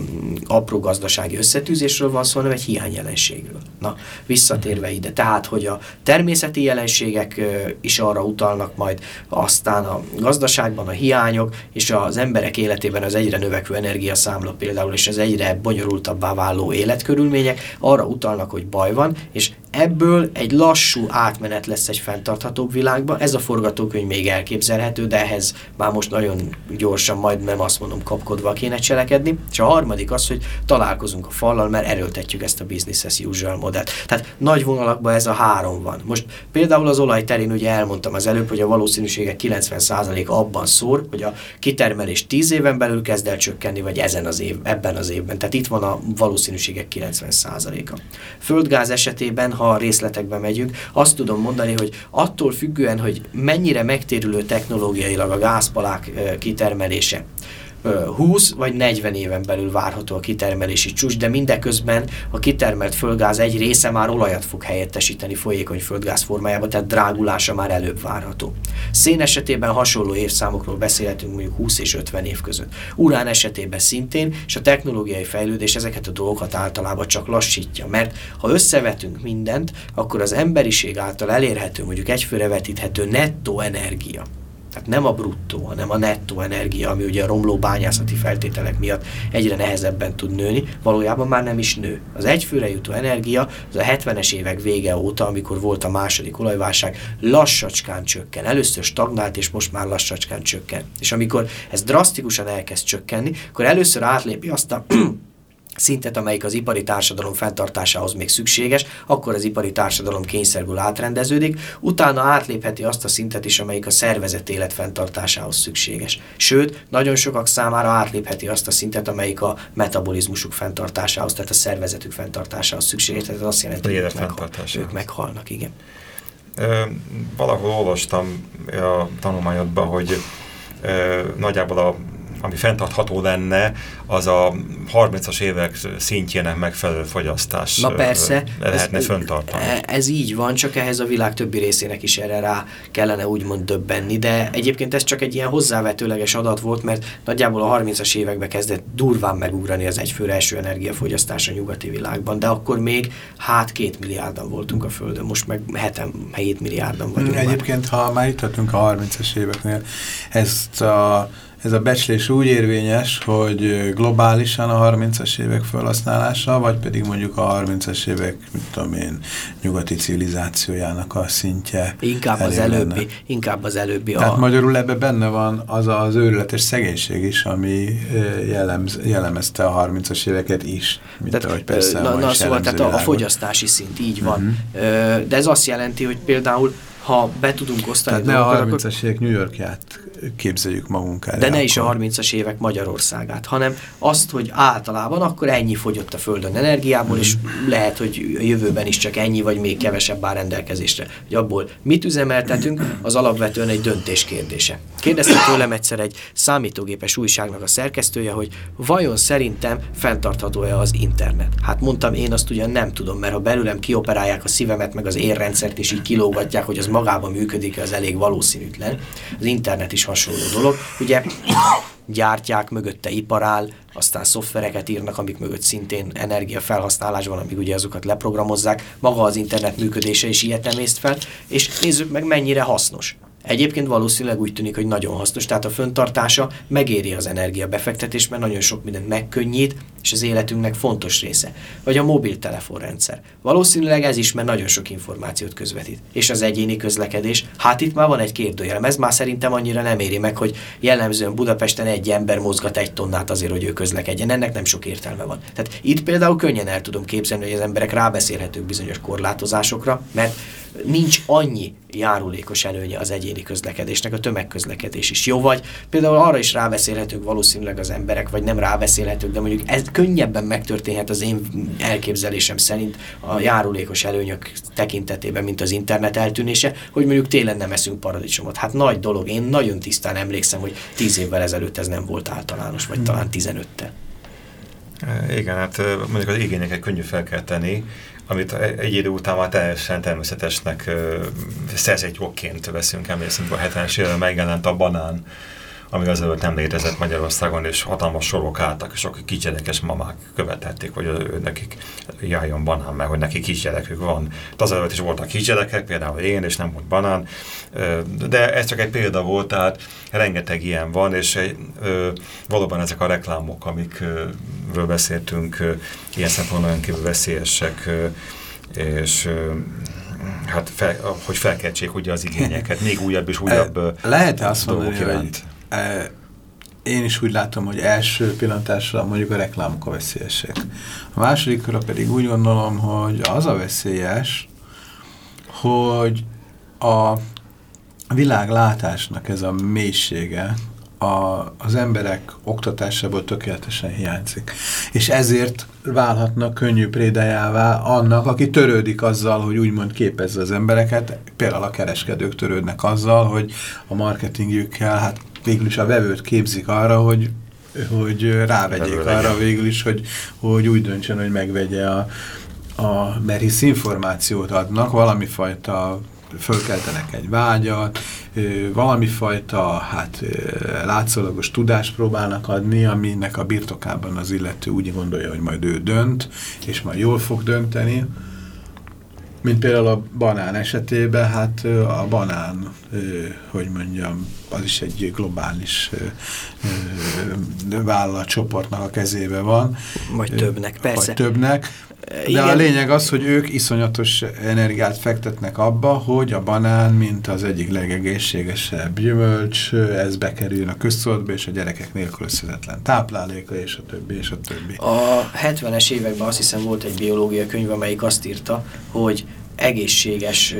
S3: apró gazdasági összetűzésről van szó, hanem egy hiányjelenségről. Na, visszatérve ide. Tehát, hogy a természeti jelenségek ö, is arra utalnak majd, aztán a gazdaságban a hiányok, és az emberek életében az egyre növekvő energiaszámla például, és az egyre bonyolultabbá váló életkörülmények arra utalnak, hogy baj van, és ebből egy lassú átmenet lesz egy fenntarthatóbb világba. Ez a forgatókönyv még elképzelhető, de ehhez már most nagyon gyorsan, majd nem azt mondom kapkodva kéne cselekedni. És a harmadik az, hogy találkozunk a fallal, mert erőltetjük ezt a business as usual modellt. Tehát nagy vonalakban ez a három van. Most például az olaj terén ugye elmondtam az előbb, hogy a valószínűsége 90% abban szór, hogy a kitermelés 10 éven belül kezd el csökkenni, vagy ezen az év, ebben az évben. Tehát itt van a valószínűségek 90%-a. Földgáz esetében, ha a részletekbe megyünk, azt tudom mondani, hogy attól függően, hogy mennyire megtérülő technológiailag a gázpalák kitermelése, 20 vagy 40 éven belül várható a kitermelési csúcs, de mindeközben a kitermelt földgáz egy része már olajat fog helyettesíteni folyékony földgáz formájában, tehát drágulása már előbb várható. Szén esetében hasonló évszámokról beszélhetünk mondjuk 20 és 50 év között. Urán esetében szintén, és a technológiai fejlődés ezeket a dolgokat általában csak lassítja, mert ha összevetünk mindent, akkor az emberiség által elérhető, mondjuk egyfőre vetíthető nettó energia, tehát nem a bruttó, hanem a nettó energia, ami ugye a romló bányászati feltételek miatt egyre nehezebben tud nőni, valójában már nem is nő. Az egyfőre jutó energia az a 70-es évek vége óta, amikor volt a második olajválság, lassacskán csökken. Először stagnált, és most már lassacskán csökken. És amikor ez drasztikusan elkezd csökkenni, akkor először átlépi azt a szintet, amelyik az ipari társadalom fenntartásához még szükséges, akkor az ipari társadalom kényszerből átrendeződik, utána átlépheti azt a szintet is, amelyik a szervezet élet fenntartásához szükséges. Sőt, nagyon sokak számára átlépheti azt a szintet, amelyik a metabolizmusuk fenntartásához, tehát a szervezetük fenntartásához szükséges. Tehát azt jelenti, hogy ők, meghal, ők meghalnak, igen.
S2: Ö, valahol olvastam a tanulmányodban, hogy ö, nagyjából a ami fenntartható lenne, az a 30-as évek szintjének megfelelő fogyasztás
S3: Na persze,
S2: lehetne ez, föntartani.
S3: E, ez így van, csak ehhez a világ többi részének is erre rá kellene úgymond döbbenni, de egyébként ez csak egy ilyen hozzávetőleges adat volt, mert nagyjából a 30-as években kezdett durván megugrani az egyfőre első energiafogyasztás a nyugati világban, de akkor még hát két milliárdan voltunk a Földön, most meg heten, 7 milliárdan vagyunk
S1: Egyébként, már. ha már itt a 30-as éveknél, ezt a ez a becslés úgy érvényes, hogy globálisan a 30-as évek felhasználása, vagy pedig mondjuk a 30-as évek, mit tudom én, nyugati civilizációjának a szintje.
S3: Inkább az előbbi. Lenne. Inkább az előbbi.
S1: Tehát a... magyarul ebbe benne van az az őrületes szegénység is, ami jellemz, jellemezte a 30-as éveket is, mint tehát, ahogy persze
S3: na, na, szóval tehát a, a fogyasztási szint így van. Uh mhm. -huh. De ez azt jelenti, hogy például ha be tudunk osztani
S1: Tehát ne a 30-as évek New Yorkját képzeljük magunk
S3: el. De ne is a 30-as évek Magyarországát, hanem azt, hogy általában akkor ennyi fogyott a Földön energiából, mm. és lehet, hogy a jövőben is csak ennyi, vagy még kevesebb áll rendelkezésre. Hogy abból mit üzemeltetünk, az alapvetően egy döntés kérdése. Kérdezte tőlem egyszer egy számítógépes újságnak a szerkesztője, hogy vajon szerintem fenntartható-e az internet? Hát mondtam, én azt ugyan nem tudom, mert ha belőlem kioperálják a szívemet, meg az érrendszert, és így kilógatják, hogy az magában működik, az elég valószínűtlen. Az internet is hasonló dolog. Ugye gyártják, mögötte iparál, aztán szoftvereket írnak, amik mögött szintén energiafelhasználás van, amíg ugye azokat leprogramozzák, maga az internet működése is ilyet nem fel, és nézzük meg mennyire hasznos. Egyébként valószínűleg úgy tűnik, hogy nagyon hasznos, tehát a föntartása megéri az energiabefektetés, mert nagyon sok mindent megkönnyít, és az életünknek fontos része. Vagy a mobiltelefonrendszer. Valószínűleg ez is, mert nagyon sok információt közvetít. És az egyéni közlekedés, hát itt már van egy kérdőjelem, ez már szerintem annyira nem éri meg, hogy jellemzően Budapesten egy ember mozgat egy tonnát azért, hogy ő közlekedjen. Ennek nem sok értelme van. Tehát itt például könnyen el tudom képzelni, hogy az emberek rábeszélhetők bizonyos korlátozásokra, mert nincs annyi járulékos előnye az egyéni közlekedésnek, a tömegközlekedés is jó, vagy például arra is rábeszélhetők valószínűleg az emberek, vagy nem rábeszélhetők, de mondjuk ez könnyebben megtörténhet az én elképzelésem szerint a járulékos előnyök tekintetében, mint az internet eltűnése, hogy mondjuk télen nem eszünk paradicsomot. Hát nagy dolog, én nagyon tisztán emlékszem, hogy tíz évvel ezelőtt ez nem volt általános, vagy hmm. talán 15-tel.
S2: Igen, hát mondjuk az igényeket könnyű fel kell tenni, amit egy idő után már teljesen természetesnek szerzett jogként veszünk. Emlékszünk, a 70-es évben megjelent a banán, ami azelőtt nem létezett Magyarországon, és hatalmas sorok álltak, és akkor kicsedekes mamák követették, hogy ő, nekik járjon banán, mert hogy neki kisgyerekük van. De azelőtt is voltak kisgyerekek, például én, és nem volt banán, de ez csak egy példa volt, tehát rengeteg ilyen van, és valóban ezek a reklámok, amikről beszéltünk, ilyen szempontból nagyon kívül veszélyesek, és hát fel, hogy felkeltsék ugye az igényeket, még újabb és újabb
S1: Lehet -e azt mondani, hogy én is úgy látom, hogy első pillantásra mondjuk a reklámok a veszélyesek. A másodikra pedig úgy gondolom, hogy az a veszélyes, hogy a világlátásnak ez a mélysége, a, az emberek oktatásából tökéletesen hiányzik. És ezért válhatnak könnyű prédájává annak, aki törődik azzal, hogy úgymond képezze az embereket, például a kereskedők törődnek azzal, hogy a marketingjükkel, hát végül is a vevőt képzik arra, hogy hogy rávegyék Vevő arra végül is, hogy, hogy úgy döntsön, hogy megvegye a, a, mert hisz információt adnak, valami fajta fölkeltenek egy vágyat, valami fajta hát, látszólagos tudást próbálnak adni, aminek a birtokában az illető úgy gondolja, hogy majd ő dönt, és majd jól fog dönteni. Mint például a banán esetében, hát a banán, hogy mondjam, az is egy globális vállalatcsoportnak a kezébe van.
S3: Vagy többnek, persze.
S1: Vagy többnek. De Igen. a lényeg az, hogy ők iszonyatos energiát fektetnek abba, hogy a banán, mint az egyik legegészségesebb gyümölcs, ez bekerül a közszoltba, és a gyerekek nélkülözhetetlen tápláléka, és a többi, és a többi.
S3: A 70-es években azt hiszem volt egy biológia könyv, amelyik azt írta, hogy egészséges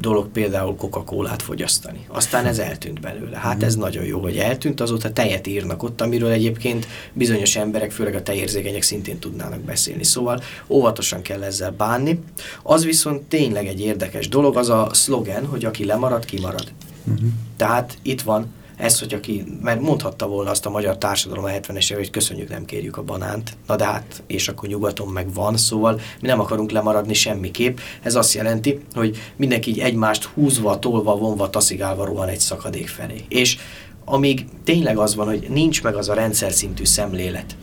S3: dolog például Coca-Colát fogyasztani. Aztán ez eltűnt belőle. Hát ez nagyon jó, hogy eltűnt, azóta tejet írnak ott, amiről egyébként bizonyos emberek, főleg a tejérzékenyek szintén tudnának beszélni. Szóval óvatosan kell ezzel bánni. Az viszont tényleg egy érdekes dolog, az a szlogen, hogy aki lemarad, kimarad. Uh-huh. Tehát itt van ez, hogy aki, mert mondhatta volna azt a magyar társadalom a 70-es hogy köszönjük, nem kérjük a banánt, na de hát, és akkor nyugaton meg van, szóval mi nem akarunk lemaradni semmiképp. Ez azt jelenti, hogy mindenki így egymást húzva, tolva, vonva, taszigálva rohan egy szakadék felé. És amíg tényleg az van, hogy nincs meg az a rendszer szintű szemlélet,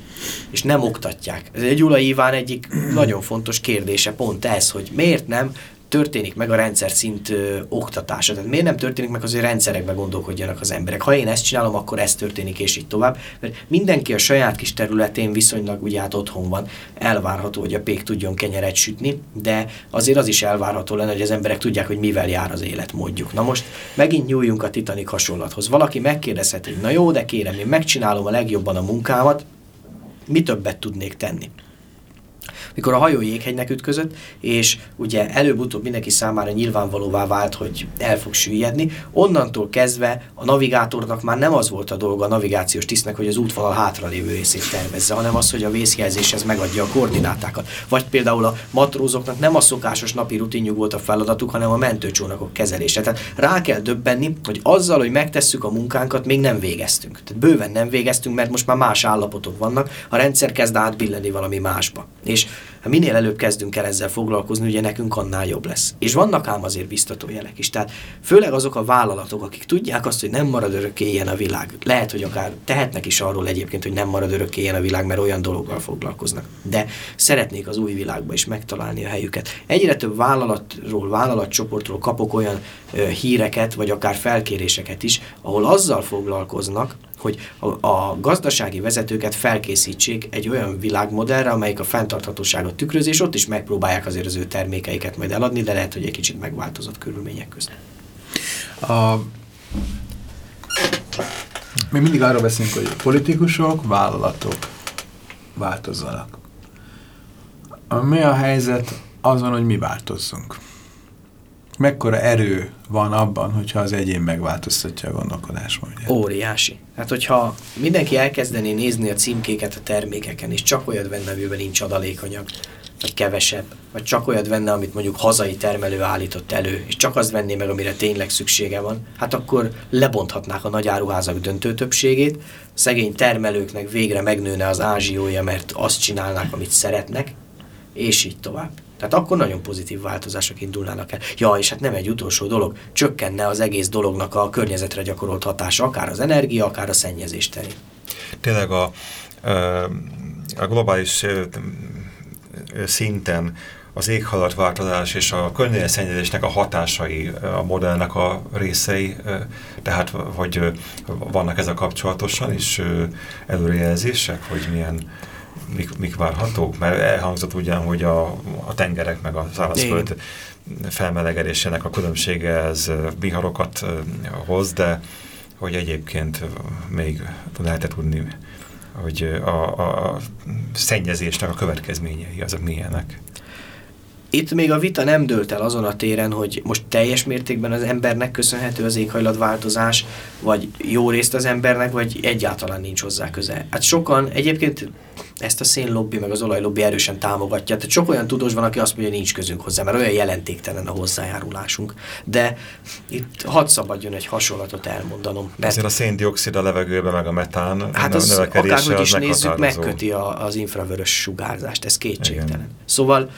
S3: és nem oktatják. Ez egy Gyula Iván egyik nagyon fontos kérdése pont ez, hogy miért nem történik meg a rendszer szint ö, oktatása. Tehát miért nem történik meg az, hogy rendszerekbe gondolkodjanak az emberek? Ha én ezt csinálom, akkor ez történik, és így tovább. Mert mindenki a saját kis területén viszonylag ugye hát otthon van. Elvárható, hogy a pék tudjon kenyeret sütni, de azért az is elvárható lenne, hogy az emberek tudják, hogy mivel jár az életmódjuk. Na most megint nyúljunk a Titanic hasonlathoz. Valaki megkérdezhet, hogy na jó, de kérem, én megcsinálom a legjobban a munkámat, mi többet tudnék tenni? Mikor a hajó jéghegynek ütközött, és ugye előbb-utóbb mindenki számára nyilvánvalóvá vált, hogy el fog süllyedni, onnantól kezdve a navigátornak már nem az volt a dolga a navigációs tisztnek, hogy az útvonal hátralévő részét tervezze, hanem az, hogy a vészjelzéshez megadja a koordinátákat. Vagy például a matrózoknak nem a szokásos napi rutinjuk volt a feladatuk, hanem a mentőcsónakok kezelése. Tehát rá kell döbbenni, hogy azzal, hogy megtesszük a munkánkat, még nem végeztünk. Tehát bőven nem végeztünk, mert most már más állapotok vannak, a rendszer kezd átbilleni valami másba. Ha minél előbb kezdünk el ezzel foglalkozni, ugye nekünk annál jobb lesz. És vannak ám azért biztató jelek is. Tehát főleg azok a vállalatok, akik tudják azt, hogy nem marad örökké ilyen a világ. Lehet, hogy akár tehetnek is arról egyébként, hogy nem marad örökké ilyen a világ, mert olyan dologgal foglalkoznak. De szeretnék az új világba is megtalálni a helyüket. Egyre több vállalatról, vállalatcsoportról kapok olyan ö, híreket, vagy akár felkéréseket is, ahol azzal foglalkoznak, hogy a, a gazdasági vezetőket felkészítsék egy olyan világmodellre, amelyik a fenntarthatóságot tükrözi, és ott is megpróbálják azért az ő termékeiket majd eladni, de lehet, hogy egy kicsit megváltozott körülmények között. A...
S1: Mi mindig arról beszélünk, hogy politikusok, vállalatok változzanak. Mi a helyzet azon, hogy mi változzunk? Mekkora erő van abban, hogyha az egyén megváltoztatja a gondolkodásmódját?
S3: Óriási. Hát, hogyha mindenki elkezdené nézni a címkéket a termékeken, és csak olyat venne, amiben nincs adalékanyag, vagy kevesebb, vagy csak olyat venne, amit mondjuk hazai termelő állított elő, és csak azt venné meg, amire tényleg szüksége van, hát akkor lebonthatnák a nagy áruházak döntő többségét, szegény termelőknek végre megnőne az ázsiója, mert azt csinálnák, amit szeretnek, és így tovább. Tehát akkor nagyon pozitív változások indulnának el. Ja, és hát nem egy utolsó dolog, csökkenne az egész dolognak a környezetre gyakorolt hatása, akár az energia, akár a szennyezés terén.
S2: Tényleg a, a globális szinten az éghajlatváltozás és a környezetszennyezésnek a hatásai a modellnek a részei, tehát hogy vannak ez a kapcsolatosan is előrejelzések, hogy milyen mik, mik várhatók? Mert elhangzott ugyan, hogy a, a tengerek meg a szárazföld felmelegedésének a különbsége ez viharokat hoz, de hogy egyébként még lehet -e tudni, hogy a, a szennyezésnek a következményei azok milyenek?
S3: Itt még a vita nem dőlt el azon a téren, hogy most teljes mértékben az embernek köszönhető az éghajlatváltozás, vagy jó részt az embernek, vagy egyáltalán nincs hozzá köze. Hát sokan egyébként ezt a szénlobbi meg az olajlobbi erősen támogatja. Tehát sok olyan tudós van, aki azt mondja, hogy nincs közünk hozzá, mert olyan jelentéktelen a hozzájárulásunk. De itt hadd szabadjon egy hasonlatot elmondanom.
S2: Mert Azért a széndiokszid a levegőbe, meg a metán
S3: hát az, akárhogy is nézzük, megköti a, az infravörös sugárzást, ez kétségtelen. Igen. Szóval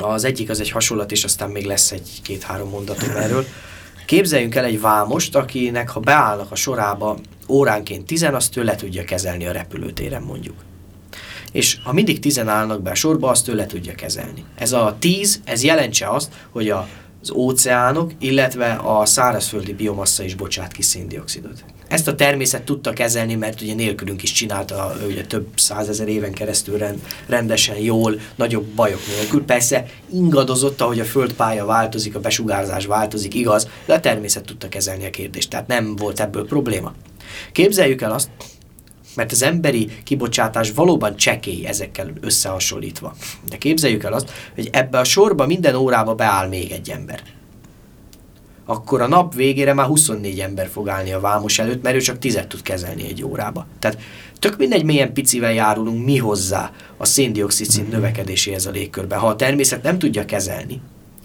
S3: az egyik az egy hasonlat, és aztán még lesz egy-két-három mondatom erről. Képzeljünk el egy vámost, akinek ha beállnak a sorába óránként tizen, azt ő le tudja kezelni a repülőtéren mondjuk. És ha mindig tizen állnak be a sorba, azt ő le tudja kezelni. Ez a tíz, ez jelentse azt, hogy a az óceánok, illetve a szárazföldi biomassa is bocsát ki széndiokszidot. Ezt a természet tudta kezelni, mert ugye nélkülünk is csinálta ugye több százezer éven keresztül rend, rendesen, jól, nagyobb bajok nélkül. Persze ingadozott, ahogy a földpálya változik, a besugárzás változik, igaz, de a természet tudta kezelni a kérdést, tehát nem volt ebből probléma. Képzeljük el azt, mert az emberi kibocsátás valóban csekély ezekkel összehasonlítva. De képzeljük el azt, hogy ebbe a sorba minden órába beáll még egy ember. Akkor a nap végére már 24 ember fog állni a vámos előtt, mert ő csak 10 tud kezelni egy órába. Tehát tök mindegy, milyen picivel járulunk mi hozzá a széndiokszid szint növekedéséhez a légkörben. Ha a természet nem tudja kezelni,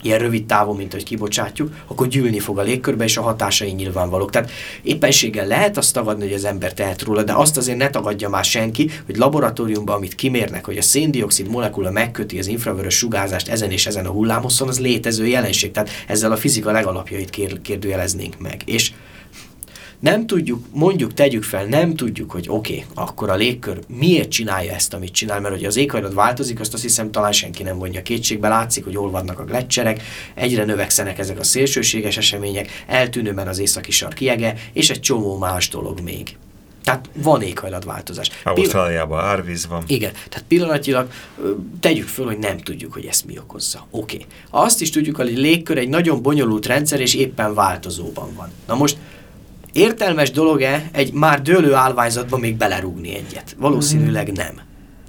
S3: ilyen rövid távon, mint hogy kibocsátjuk, akkor gyűlni fog a légkörbe, és a hatásai nyilvánvalók. Tehát éppenséggel lehet azt tagadni, hogy az ember tehet róla, de azt azért ne tagadja már senki, hogy laboratóriumban, amit kimérnek, hogy a széndiokszid molekula megköti az infravörös sugárzást ezen és ezen a hullámoszon, az létező jelenség. Tehát ezzel a fizika legalapjait kér, kérdőjeleznénk meg. És nem tudjuk, mondjuk tegyük fel, nem tudjuk, hogy oké, okay, akkor a légkör miért csinálja ezt, amit csinál, mert hogy az éghajlat változik, azt azt hiszem talán senki nem vonja kétségbe, látszik, hogy hol vannak a gletszerek, egyre növekszenek ezek a szélsőséges események, eltűnőben az északi sark jege, és egy csomó más dolog még. Tehát van éghajlatváltozás.
S2: Ausztráliában árvíz van.
S3: Igen, tehát pillanatilag tegyük föl, hogy nem tudjuk, hogy ezt mi okozza. Oké. Okay. Azt is tudjuk, hogy a légkör egy nagyon bonyolult rendszer, és éppen változóban van. Na most Értelmes dolog-e egy már dőlő állványzatba még belerúgni egyet? Valószínűleg nem.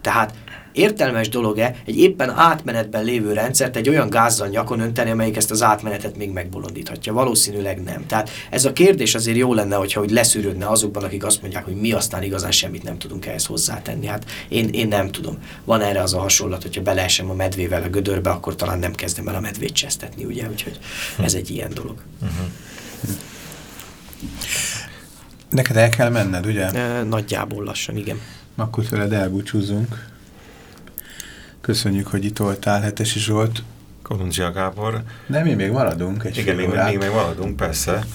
S3: Tehát értelmes dolog-e egy éppen átmenetben lévő rendszert egy olyan gázzal nyakon önteni, amelyik ezt az átmenetet még megbolondíthatja? Valószínűleg nem. Tehát ez a kérdés azért jó lenne, hogyha hogy leszűrődne azokban, akik azt mondják, hogy mi aztán igazán semmit nem tudunk ehhez hozzátenni. Hát én, én nem tudom. Van erre az a hasonlat, hogyha beleesem a medvével a gödörbe, akkor talán nem kezdem el a medvét csesztetni, ugye? Úgyhogy ez egy ilyen dolog. Uh-huh.
S1: Neked el kell menned, ugye?
S3: E, nagyjából lassan, igen.
S1: Akkor tőled elbúcsúzunk. Köszönjük, hogy itt voltál, Hetesi Zsolt.
S2: Kolundzsia Gábor.
S1: De mi még maradunk egy
S2: Igen, még, még, még maradunk, persze.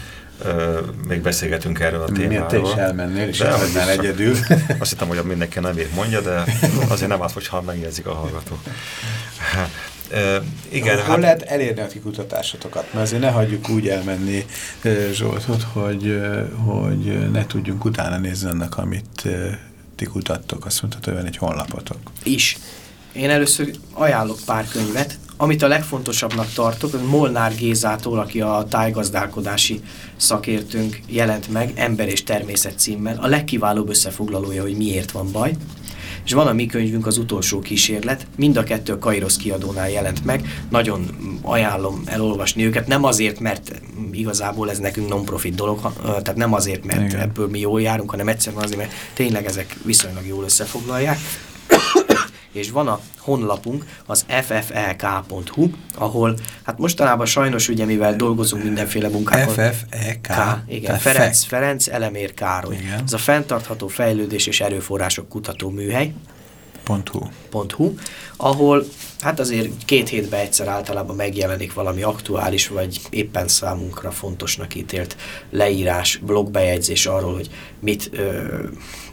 S2: Uh, még beszélgetünk erről a témáról. Miért
S1: te is elmennél, és elmennél egyedül.
S2: Azt hittem, hogy mindenki nevét mondja, de azért nem az, hogyha megjegyzik a hallgató.
S1: Uh, igen, Hol hát... lehet elérni a kikutatásotokat? Mert azért ne hagyjuk úgy elmenni Zsoltot, hogy, hogy ne tudjunk utána nézni annak, amit ti kutattok. Azt mondtad, hogy van egy honlapotok.
S3: Is. Én először ajánlok pár könyvet. Amit a legfontosabbnak tartok, az Molnár Gézától, aki a tájgazdálkodási szakértőnk jelent meg, Ember és Természet címmel. A legkiválóbb összefoglalója, hogy miért van baj és van a mi könyvünk az utolsó kísérlet, mind a kettő a Kairos kiadónál jelent meg, nagyon ajánlom elolvasni őket, nem azért, mert igazából ez nekünk non-profit dolog, tehát nem azért, mert Igen. ebből mi jól járunk, hanem egyszerűen azért, mert tényleg ezek viszonylag jól összefoglalják és van a honlapunk, az ffek.hu, ahol hát mostanában sajnos ugye, mivel dolgozunk mindenféle munkákon.
S1: FFEK? K,
S3: igen, Ferenc, Fe Ferenc Elemér Károly. Igen. Ez a fenntartható fejlődés és erőforrások kutató műhely.
S1: .hu.
S3: .hu, ahol hát azért két hétben egyszer általában megjelenik valami aktuális, vagy éppen számunkra fontosnak ítélt leírás, blogbejegyzés arról, hogy mit ö,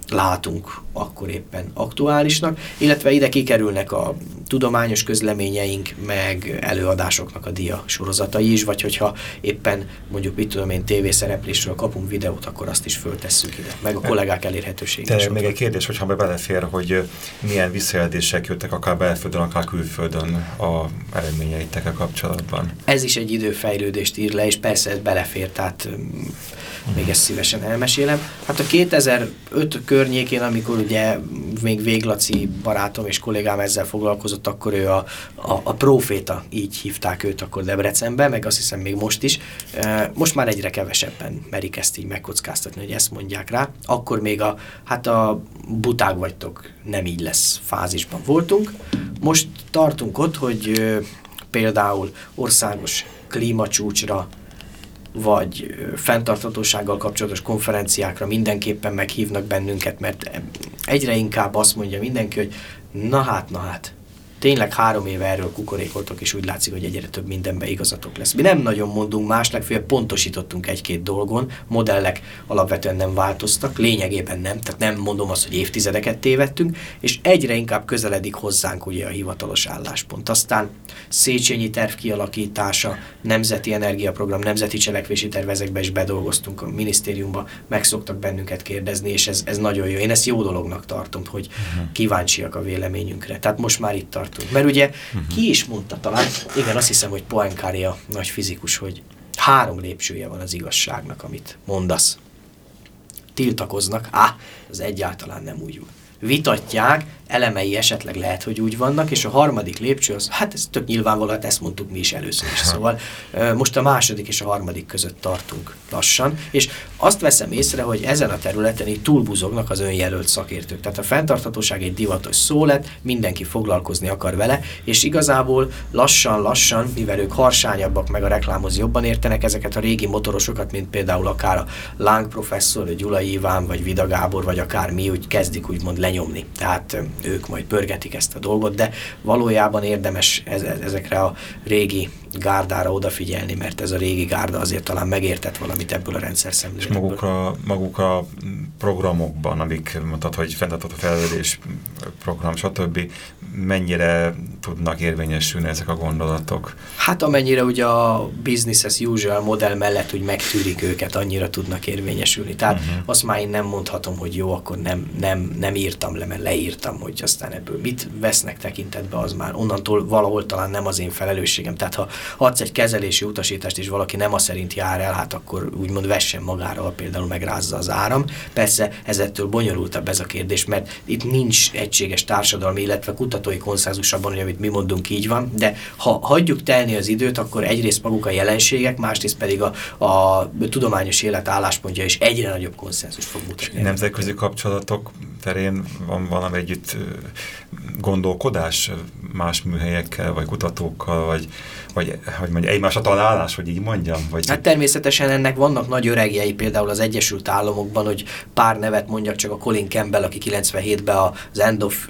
S3: látunk akkor éppen aktuálisnak, illetve ide kikerülnek a tudományos közleményeink, meg előadásoknak a dia sorozatai is, vagy hogyha éppen mondjuk mit tudom én tévészereplésről kapunk videót, akkor azt is föltesszük ide, meg a kollégák elérhetősége.
S2: De még egy kérdés, hogyha be belefér, hogy milyen milyen visszajelzések jöttek akár belföldön, akár külföldön a eredményeitekkel kapcsolatban?
S3: Ez is egy időfejlődést ír le, és persze ez belefér, tehát még ezt szívesen elmesélem. Hát a 2005 környékén, amikor ugye még Véglaci barátom és kollégám ezzel foglalkozott, akkor ő a, a, a proféta, így hívták őt akkor Debrecenbe, meg azt hiszem még most is. Most már egyre kevesebben merik ezt így megkockáztatni, hogy ezt mondják rá. Akkor még a, hát a buták vagytok, nem így lesz fázisban voltunk. Most tartunk ott, hogy például országos klímacsúcsra vagy fenntarthatósággal kapcsolatos konferenciákra mindenképpen meghívnak bennünket, mert egyre inkább azt mondja mindenki, hogy na hát, na hát, tényleg három éve erről kukorékoltok, és úgy látszik, hogy egyre több mindenbe igazatok lesz. Mi nem nagyon mondunk más, legfeljebb pontosítottunk egy-két dolgon, modellek alapvetően nem változtak, lényegében nem, tehát nem mondom azt, hogy évtizedeket tévedtünk, és egyre inkább közeledik hozzánk ugye a hivatalos álláspont. Aztán Széchenyi terv kialakítása, Nemzeti Energiaprogram, Nemzeti Cselekvési Tervezekbe is bedolgoztunk a minisztériumba, megszoktak bennünket kérdezni, és ez, ez nagyon jó. Én ezt jó dolognak tartom, hogy uh-huh. kíváncsiak a véleményünkre. Tehát most már itt tart tartunk. Mert ugye uh-huh. ki is mondta talán, igen, azt hiszem, hogy Poincaré a nagy fizikus, hogy három lépcsője van az igazságnak, amit mondasz. Tiltakoznak, á, az egyáltalán nem úgy vitatják, elemei esetleg lehet, hogy úgy vannak, és a harmadik lépcső az, hát ez tök nyilvánvaló, hát ezt mondtuk mi is először is. Szóval most a második és a harmadik között tartunk lassan, és azt veszem észre, hogy ezen a területen így túlbuzognak az önjelölt szakértők. Tehát a fenntarthatóság egy divatos szó lett, mindenki foglalkozni akar vele, és igazából lassan-lassan, mivel ők harsányabbak, meg a reklámhoz jobban értenek, ezeket a régi motorosokat, mint például akár a Láng professzor, vagy Gyulai Iván, vagy Vida Gábor, vagy akár mi, úgy kezdik úgymond lenyomni. Tehát ők majd pörgetik ezt a dolgot, de valójában érdemes ezekre a régi gárdára odafigyelni, mert ez a régi gárda azért talán megértett valamit ebből a rendszer szemléletből.
S2: És maguk a, maguk a programokban, amik mondtad, hogy fenntartható felvedés program, stb. Mennyire tudnak érvényesülni ezek a gondolatok?
S3: Hát amennyire ugye a business as usual modell mellett úgy megtűrik őket, annyira tudnak érvényesülni. Tehát uh mhm. -huh. azt már én nem mondhatom, hogy jó, akkor nem, nem, nem írtam le, mert leírtam, hogy aztán ebből mit vesznek tekintetbe, az már onnantól valahol talán nem az én felelősségem. Tehát ha adsz egy kezelési utasítást, és valaki nem a szerint jár el, hát akkor úgymond vessen magára, például megrázza az áram. Persze ez ettől bonyolultabb ez a kérdés, mert itt nincs egységes társadalmi, illetve kutatói konszenzus abban, hogy amit mi mondunk így van, de ha hagyjuk telni az időt, akkor egyrészt maguk a jelenségek, másrészt pedig a, a tudományos élet álláspontja is egyre nagyobb konszenzus fog mutatni.
S2: Nemzetközi kapcsolatok terén van valami együtt gondolkodás más műhelyekkel, vagy kutatókkal, vagy, vagy hogy mondja, egymásra találás, hogy így mondjam? Vagy...
S3: Hát természetesen ennek vannak nagy öregjei, például az Egyesült Államokban, hogy pár nevet mondjak csak a Colin Campbell, aki 97-ben az End of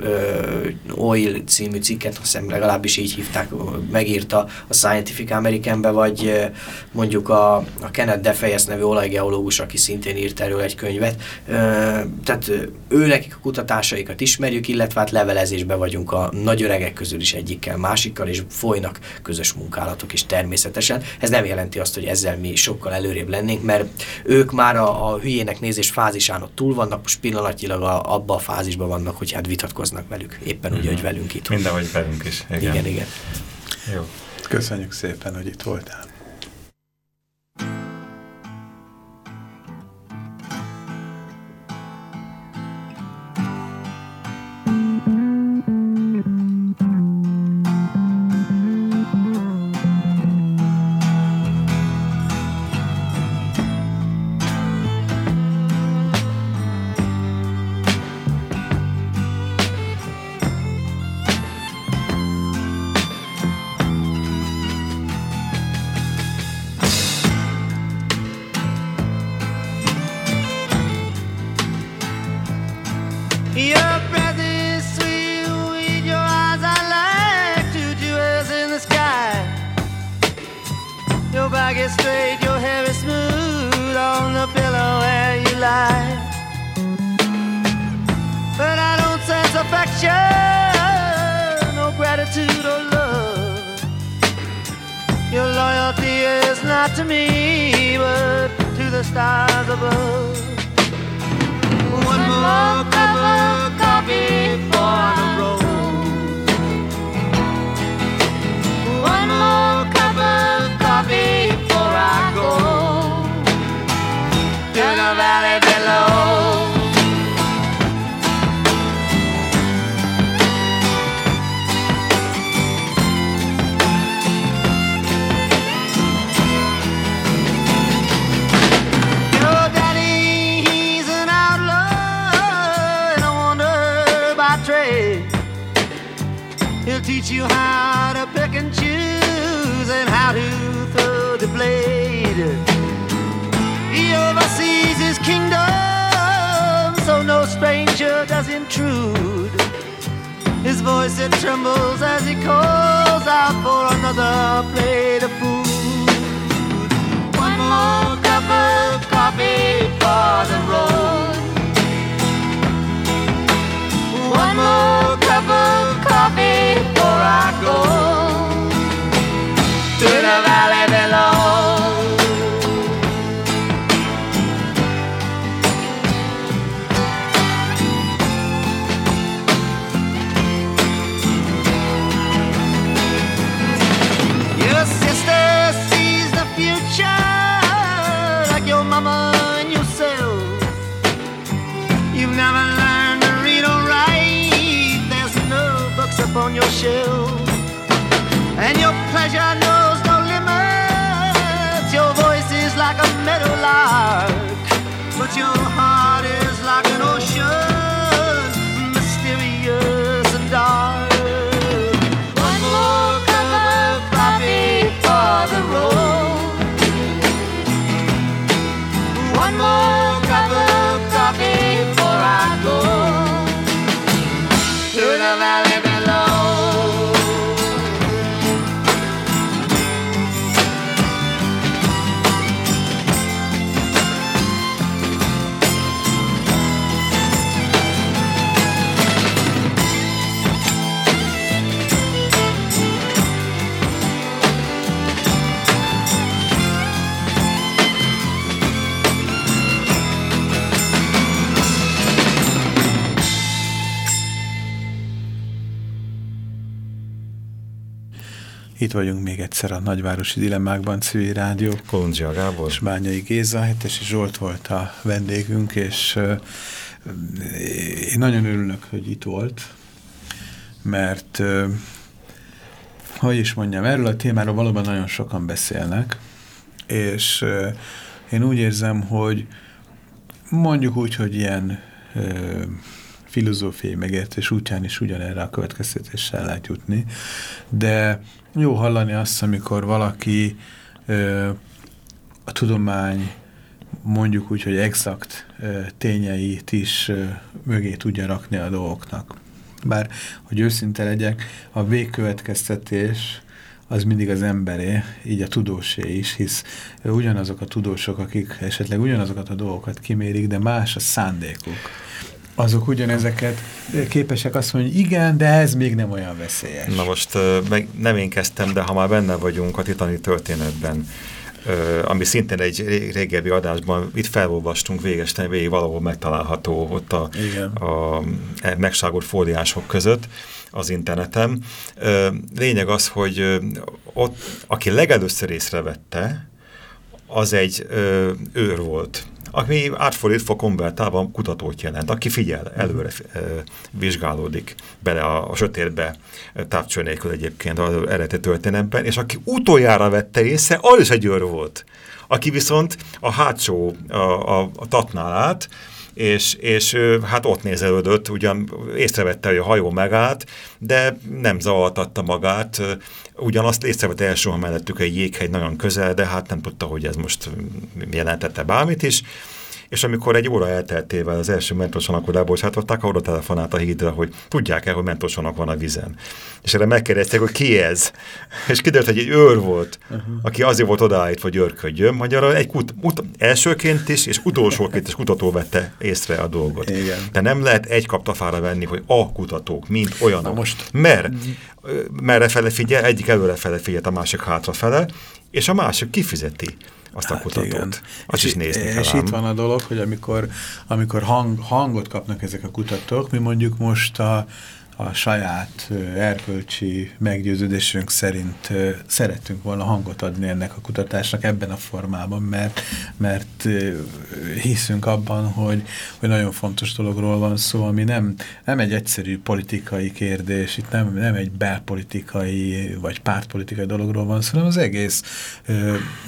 S3: Oil című cikket, azt hiszem legalábbis így hívták, megírta a Scientific Americanbe, vagy mondjuk a, a Kenneth Defeyes nevű olajgeológus, aki szintén írt erről egy könyvet. Tehát ő nekik a kutatásaikat ismerjük, illetve hát levelezésben vagyunk a nagy öregek közül is egyikkel, másikkal, és folynak közös munkálatok is természetesen. Ez nem jelenti azt, hogy ezzel mi sokkal előrébb lennénk, mert ők már a, a hülyének nézés fázisán ott túl vannak, most pillanatilag a, abba a fázisban vannak, hogy hát vitatkoznak velük, éppen úgy, mm -hmm. hogy velünk itt.
S2: Mindenhogy velünk is.
S3: Igen, igen. igen.
S1: Jó. Köszönjük szépen, hogy itt voltál. Itt vagyunk még egyszer a Nagyvárosi Dilemmákban, Civil Rádió.
S2: Kolundzsia Gábor.
S1: És Bányai Géza, Hetesi Zsolt volt a vendégünk, és uh, én nagyon örülök, hogy itt volt, mert uh, hogy is mondjam, erről a témáról valóban nagyon sokan beszélnek, és uh, én úgy érzem, hogy mondjuk úgy, hogy ilyen filozófiai megértés útján is ugyanerre a következtetéssel lehet jutni, de jó hallani azt, amikor valaki ö, a tudomány mondjuk úgy, hogy exakt ö, tényeit is ö, mögé tudja rakni a dolgoknak. Bár, hogy őszinte legyek, a végkövetkeztetés az mindig az emberé, így a tudósé is, hisz ugyanazok a tudósok, akik esetleg ugyanazokat a dolgokat kimérik, de más a szándékuk azok ugyanezeket képesek azt mondani, hogy igen, de ez még nem olyan veszélyes.
S2: Na most meg nem én kezdtem, de ha már benne vagyunk a titani történetben, ami szintén egy régebbi adásban itt felolvastunk végesten végig valahol megtalálható ott a, a megságolt fóliások között az interneten. Lényeg az, hogy ott, aki legelőször észrevette, az egy őr volt ami átfordítva konvertálva kutatót jelent, aki figyel, előre vizsgálódik bele a, a sötétbe távcső nélkül egyébként az eredeti történetben, és aki utoljára vette észre, az is egy őr volt, aki viszont a hátsó, a, a, a tatnál át, és, és hát ott nézelődött, ugyan észrevette, hogy a hajó megállt, de nem zavartatta magát, ugyanazt észrevette első mellettük egy jéghegy nagyon közel, de hát nem tudta, hogy ez most jelentette bármit is, és amikor egy óra elteltével az első mentosonakkor lebocsátották, oda telefonált a hídra, hogy tudják-e, hogy mentosonak van a vizen. És erre megkérdezték, hogy ki ez? És kiderült, hogy egy őr volt, uh -huh. aki azért volt odaállít, hogy őrködjön. Magyarul egy kut, ut, elsőként is, és utolsóként is kutató vette észre a dolgot.
S1: Igen.
S2: De nem lehet egy kaptafára venni, hogy a kutatók, mint olyanok. Na most. Mert merre fele figyel, egyik előre fele figyel, a másik hátrafele, és a másik kifizeti azt hát a kutatót. Igen. Azt is nézni
S1: kell És itt van a dolog, hogy amikor, amikor hang, hangot kapnak ezek a kutatók, mi mondjuk most a, a saját erkölcsi meggyőződésünk szerint szerettünk volna hangot adni ennek a kutatásnak ebben a formában, mert, mert hiszünk abban, hogy, hogy nagyon fontos dologról van szó, ami nem, nem egy egyszerű politikai kérdés, itt nem, nem egy belpolitikai vagy pártpolitikai dologról van szó, hanem az egész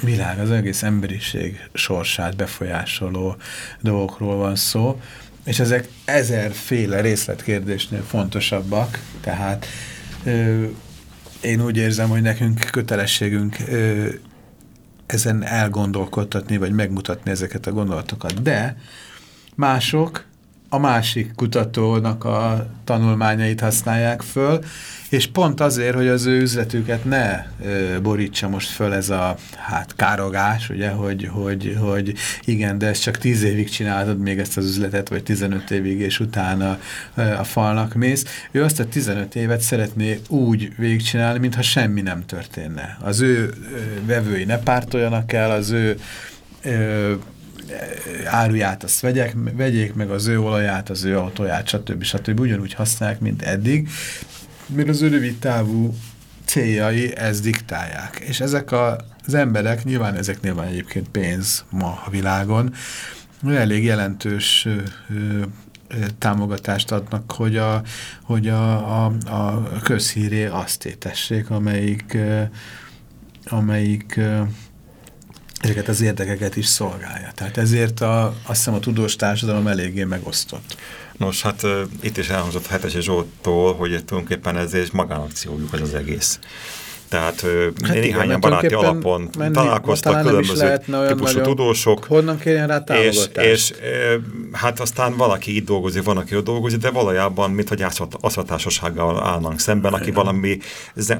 S1: világ, az egész emberiség sorsát befolyásoló dolgokról van szó, és ezek ezerféle részletkérdésnél fontosabbak, tehát ö, én úgy érzem, hogy nekünk kötelességünk ö, ezen elgondolkodtatni, vagy megmutatni ezeket a gondolatokat. De mások a másik kutatónak a tanulmányait használják föl, és pont azért, hogy az ő üzletüket ne ö, borítsa most föl ez a hát károgás, ugye, hogy, hogy, hogy igen, de ezt csak tíz évig csinálod még ezt az üzletet, vagy 15 évig, és utána ö, a falnak mész. Ő azt a 15 évet szeretné úgy végigcsinálni, mintha semmi nem történne. Az ő ö, vevői ne pártoljanak el, az ő ö, áruját azt vegyek, vegyék meg az ő olaját, az ő autóját, stb. stb. ugyanúgy használják, mint eddig, mert az ő rövid távú céljai ezt diktálják. És ezek a, az emberek, nyilván ezeknél van egyébként pénz ma a világon, elég jelentős ö, ö, támogatást adnak, hogy a, hogy a, a, a közhíré azt tétessék, amelyik, amelyik ezeket az érdekeket is szolgálja. Tehát ezért a, azt hiszem a tudós társadalom eléggé megosztott.
S2: Nos, hát uh, itt is elhangzott Hetesi Zsoltól, hogy tulajdonképpen ez egy magánakciójuk ez az egész. Tehát hát néhányan baráti alapon menni, találkoztak különböző típusú tudósok.
S1: Honnan kérjen rá támogatást?
S2: És, és hát aztán valaki itt dolgozik, van, aki ott dolgozik, de valójában, mint hogy aszvatásossággal állnánk szemben, aki valami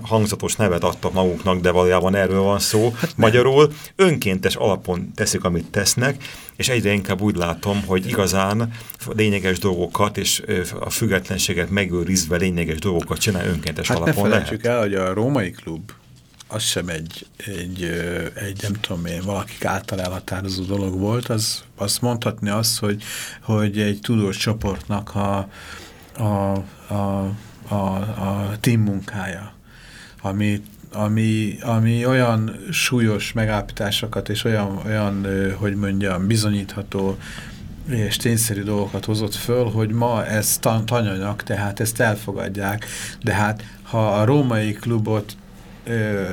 S2: hangzatos nevet adtak maguknak, de valójában erről van szó. Hát Magyarul önkéntes alapon teszik, amit tesznek, és egyre inkább úgy látom, hogy igazán lényeges dolgokat és a függetlenséget megőrizve lényeges dolgokat csinál önkéntes
S1: hát
S2: alapon
S1: ne lehet. el, hogy a római klub az sem egy, egy, egy nem tudom én, valakik által elhatározó dolog volt, az, azt mondhatni azt, hogy, hogy egy tudós csoportnak a, a, a, a, a team munkája, amit ami, ami olyan súlyos megállapításokat és olyan, olyan, hogy mondjam, bizonyítható és tényszerű dolgokat hozott föl, hogy ma ez tananyag, tehát ezt elfogadják, de hát ha a római klubot ö,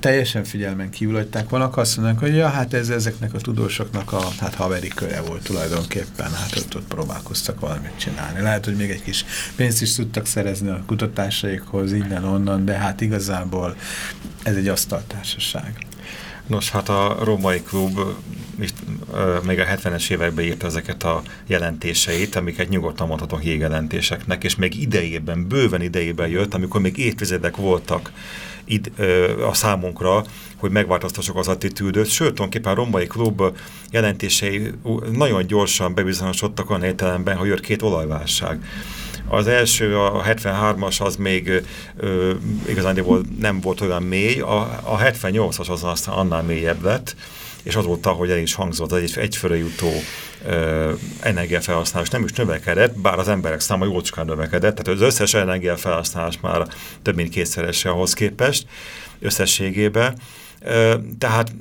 S1: teljesen figyelmen kívülhagyták volna, azt mondanak, hogy ja, hát ez ezeknek a tudósoknak a hát haveri köre volt tulajdonképpen, hát ott, ott próbálkoztak valamit csinálni. Lehet, hogy még egy kis pénzt is tudtak szerezni a kutatásaikhoz innen-onnan, de hát igazából ez egy asztaltársaság.
S2: Nos, hát a római klub még a 70-es években írta ezeket a jelentéseit, amiket nyugodtan mondhatok jégjelentéseknek, és még idejében, bőven idejében jött, amikor még évtizedek voltak id, ö, a számunkra, hogy megváltoztassuk az attitűdöt, sőt, tulajdonképpen a Rombai Klub jelentései nagyon gyorsan bebizonyosodtak olyan értelemben, hogy jött két olajválság. Az első, a 73-as az még ö, igazán nem volt olyan mély, a, a 78-as az aztán annál mélyebb lett, és azóta, hogy el is hangzott, egy egyfőre jutó energiafelhasználás nem is növekedett, bár az emberek száma jócskán növekedett, tehát az összes energiafelhasználás már több mint kétszerese ahhoz képest összességében. Tehát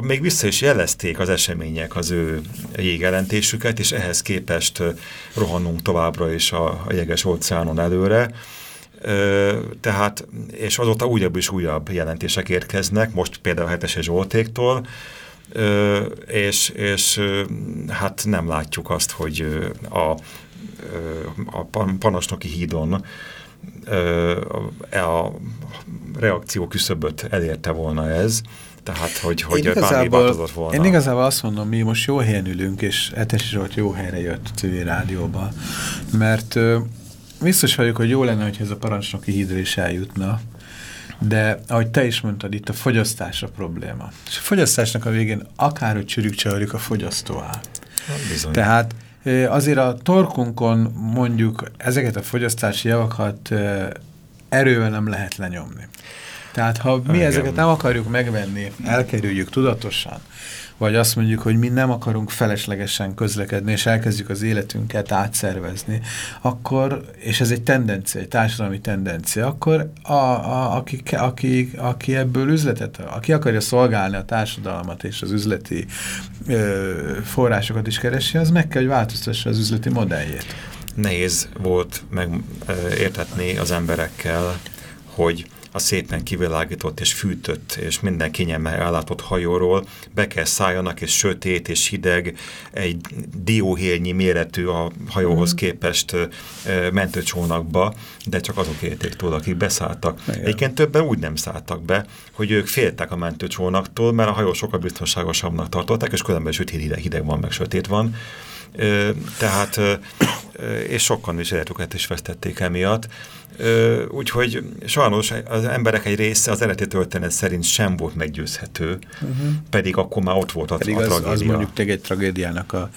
S2: még vissza is jelezték az események az ő jégelentésüket, és ehhez képest rohanunk továbbra is a, a jeges óceánon előre. Tehát, és azóta újabb és újabb jelentések érkeznek, most például a Hetese Zsoltéktól, és, és hát nem látjuk azt, hogy a, a panosnoki hídon a reakció küszöböt elérte volna ez, tehát, hogy, hogy bármi változott volna.
S1: Én igazából azt mondom, mi most jó helyen ülünk, és Etesi Zsolt jó helyre jött a civil rádióba, mert biztos vagyok, hogy jó lenne, hogyha ez a parancsnoki hídra is eljutna, de ahogy te is mondtad, itt a fogyasztás a probléma. És a fogyasztásnak a végén akárhogy csörjük a fogyasztó áll. Bizony. Tehát azért a torkunkon mondjuk ezeket a fogyasztási javakat erővel nem lehet lenyomni. Tehát ha mi Igen. ezeket nem akarjuk megvenni, elkerüljük tudatosan, vagy azt mondjuk, hogy mi nem akarunk feleslegesen közlekedni, és elkezdjük az életünket átszervezni, akkor, és ez egy tendencia, egy társadalmi tendencia, akkor a, a, aki, aki, aki ebből üzletet, aki akarja szolgálni a társadalmat és az üzleti ö, forrásokat is keresi, az meg kell, hogy változtassa az üzleti modelljét.
S2: Nehéz volt megértetni az emberekkel, hogy a szépen kivilágított és fűtött és minden kényelme ellátott hajóról be kell szálljanak, és sötét és hideg, egy dióhélnyi méretű a hajóhoz mm. képest mentőcsónakba, de csak azok élték túl, akik beszálltak. Igen. Egyébként többen úgy nem szálltak be, hogy ők féltek a mentőcsónaktól, mert a hajó sokkal biztonságosabbnak tartották, és különben süt hideg, hideg van, meg sötét van. Tehát, és sokan is életüket is vesztették emiatt. Úgyhogy sajnos az emberek egy része az eredeti történet szerint sem volt meggyőzhető, uh -huh. pedig akkor már ott volt a,
S1: pedig
S2: a
S1: az,
S2: tragédia.
S1: az mondjuk egy tragédiának a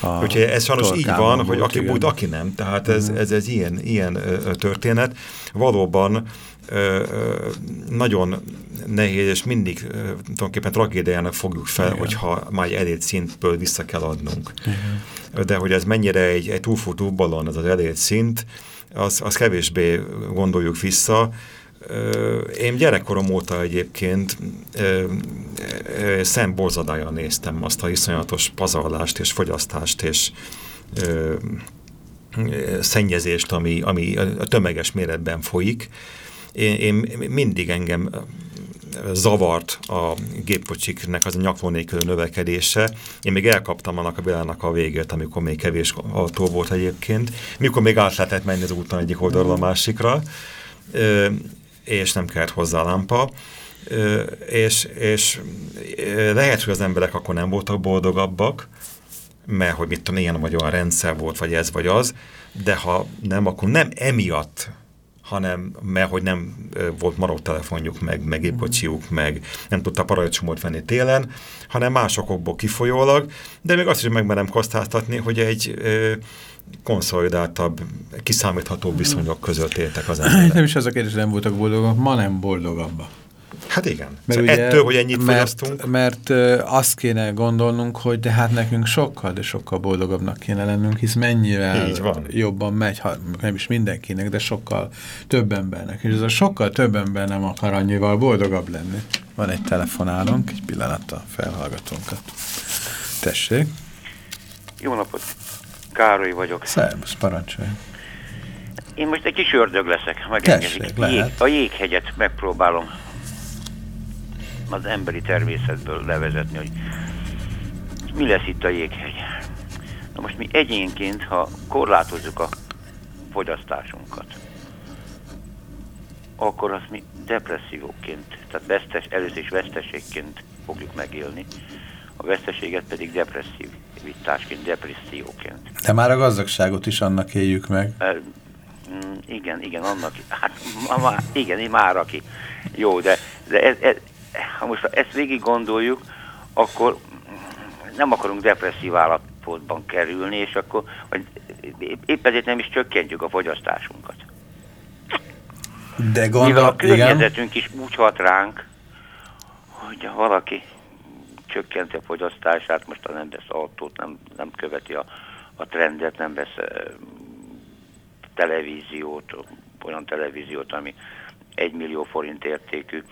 S2: a Úgyhogy ez sajnos így van, volt, hogy aki bújt, aki nem. Tehát ez, uh-huh. ez, ez ilyen, ilyen történet. Valóban nagyon nehéz, és mindig ö, tulajdonképpen tragédiának fogjuk fel, Igen. hogyha már egy elért szintből vissza kell adnunk. Igen. De hogy ez mennyire egy, egy túlfutó balon, ez az elért szint, az, az kevésbé gondoljuk vissza. Én gyerekkorom óta egyébként szem borzadáján néztem azt a iszonyatos pazarlást és fogyasztást és szennyezést, ami, ami a tömeges méretben folyik. Én, én mindig engem zavart a gépkocsiknek az a nyakló nélkül növekedése. Én még elkaptam annak a világnak a végét, amikor még kevés autó volt egyébként, mikor még át lehetett menni az úton egyik oldalról a másikra, és nem kellett hozzá lámpa. És, és lehet, hogy az emberek akkor nem voltak boldogabbak, mert hogy mit tudom, ilyen vagy olyan rendszer volt, vagy ez vagy az, de ha nem, akkor nem emiatt hanem mert hogy nem volt marok telefonjuk, meg, meg gépkocsiuk, meg nem tudta parajcsomót venni télen, hanem másokból kifolyólag, de még azt is megmerem kosztáztatni, hogy egy ö, konszolidáltabb, kiszámítható viszonyok között éltek az emberek.
S1: Nem is az a kérdés, nem voltak boldogak, ma nem boldogabbak.
S2: Hát igen. Mert szóval ugye, ettől, hogy ennyit
S1: mert,
S2: fogyasztunk.
S1: Mert azt kéne gondolnunk, hogy de hát nekünk sokkal, de sokkal boldogabbnak kéne lennünk, hisz mennyivel jobban megy, ha nem is mindenkinek, de sokkal több embernek. És ez a sokkal több ember nem akar annyival boldogabb lenni. Van egy telefonálunk, egy pillanattal felhallgatónkat. Tessék.
S5: Jó napot! Károly vagyok.
S1: Szervusz, parancsolj.
S5: Én most egy kis ördög leszek, megengedik.
S1: Tessék, lehet.
S5: a jéghegyet megpróbálom az emberi természetből levezetni, hogy mi lesz itt a jéghegy. Na most mi egyénként, ha korlátozzuk a fogyasztásunkat, akkor azt mi depresszióként, tehát vesztes, először is veszteségként fogjuk megélni, a veszteséget pedig depresszivitásként, depresszióként.
S1: De már a gazdagságot is annak éljük meg. E,
S5: igen, igen, annak, hát ma, igen, már aki. Jó, de, de ez, ez, ha most ezt végig gondoljuk, akkor nem akarunk depresszív állapotban kerülni, és akkor vagy épp ezért nem is csökkentjük a fogyasztásunkat.
S1: De gondol, Mivel
S5: a környezetünk igen. is úgy hat ránk, hogy valaki csökkenti a fogyasztását, most nem vesz autót, nem, nem követi a, a trendet, nem vesz televíziót, olyan televíziót, ami egy millió forint értékű,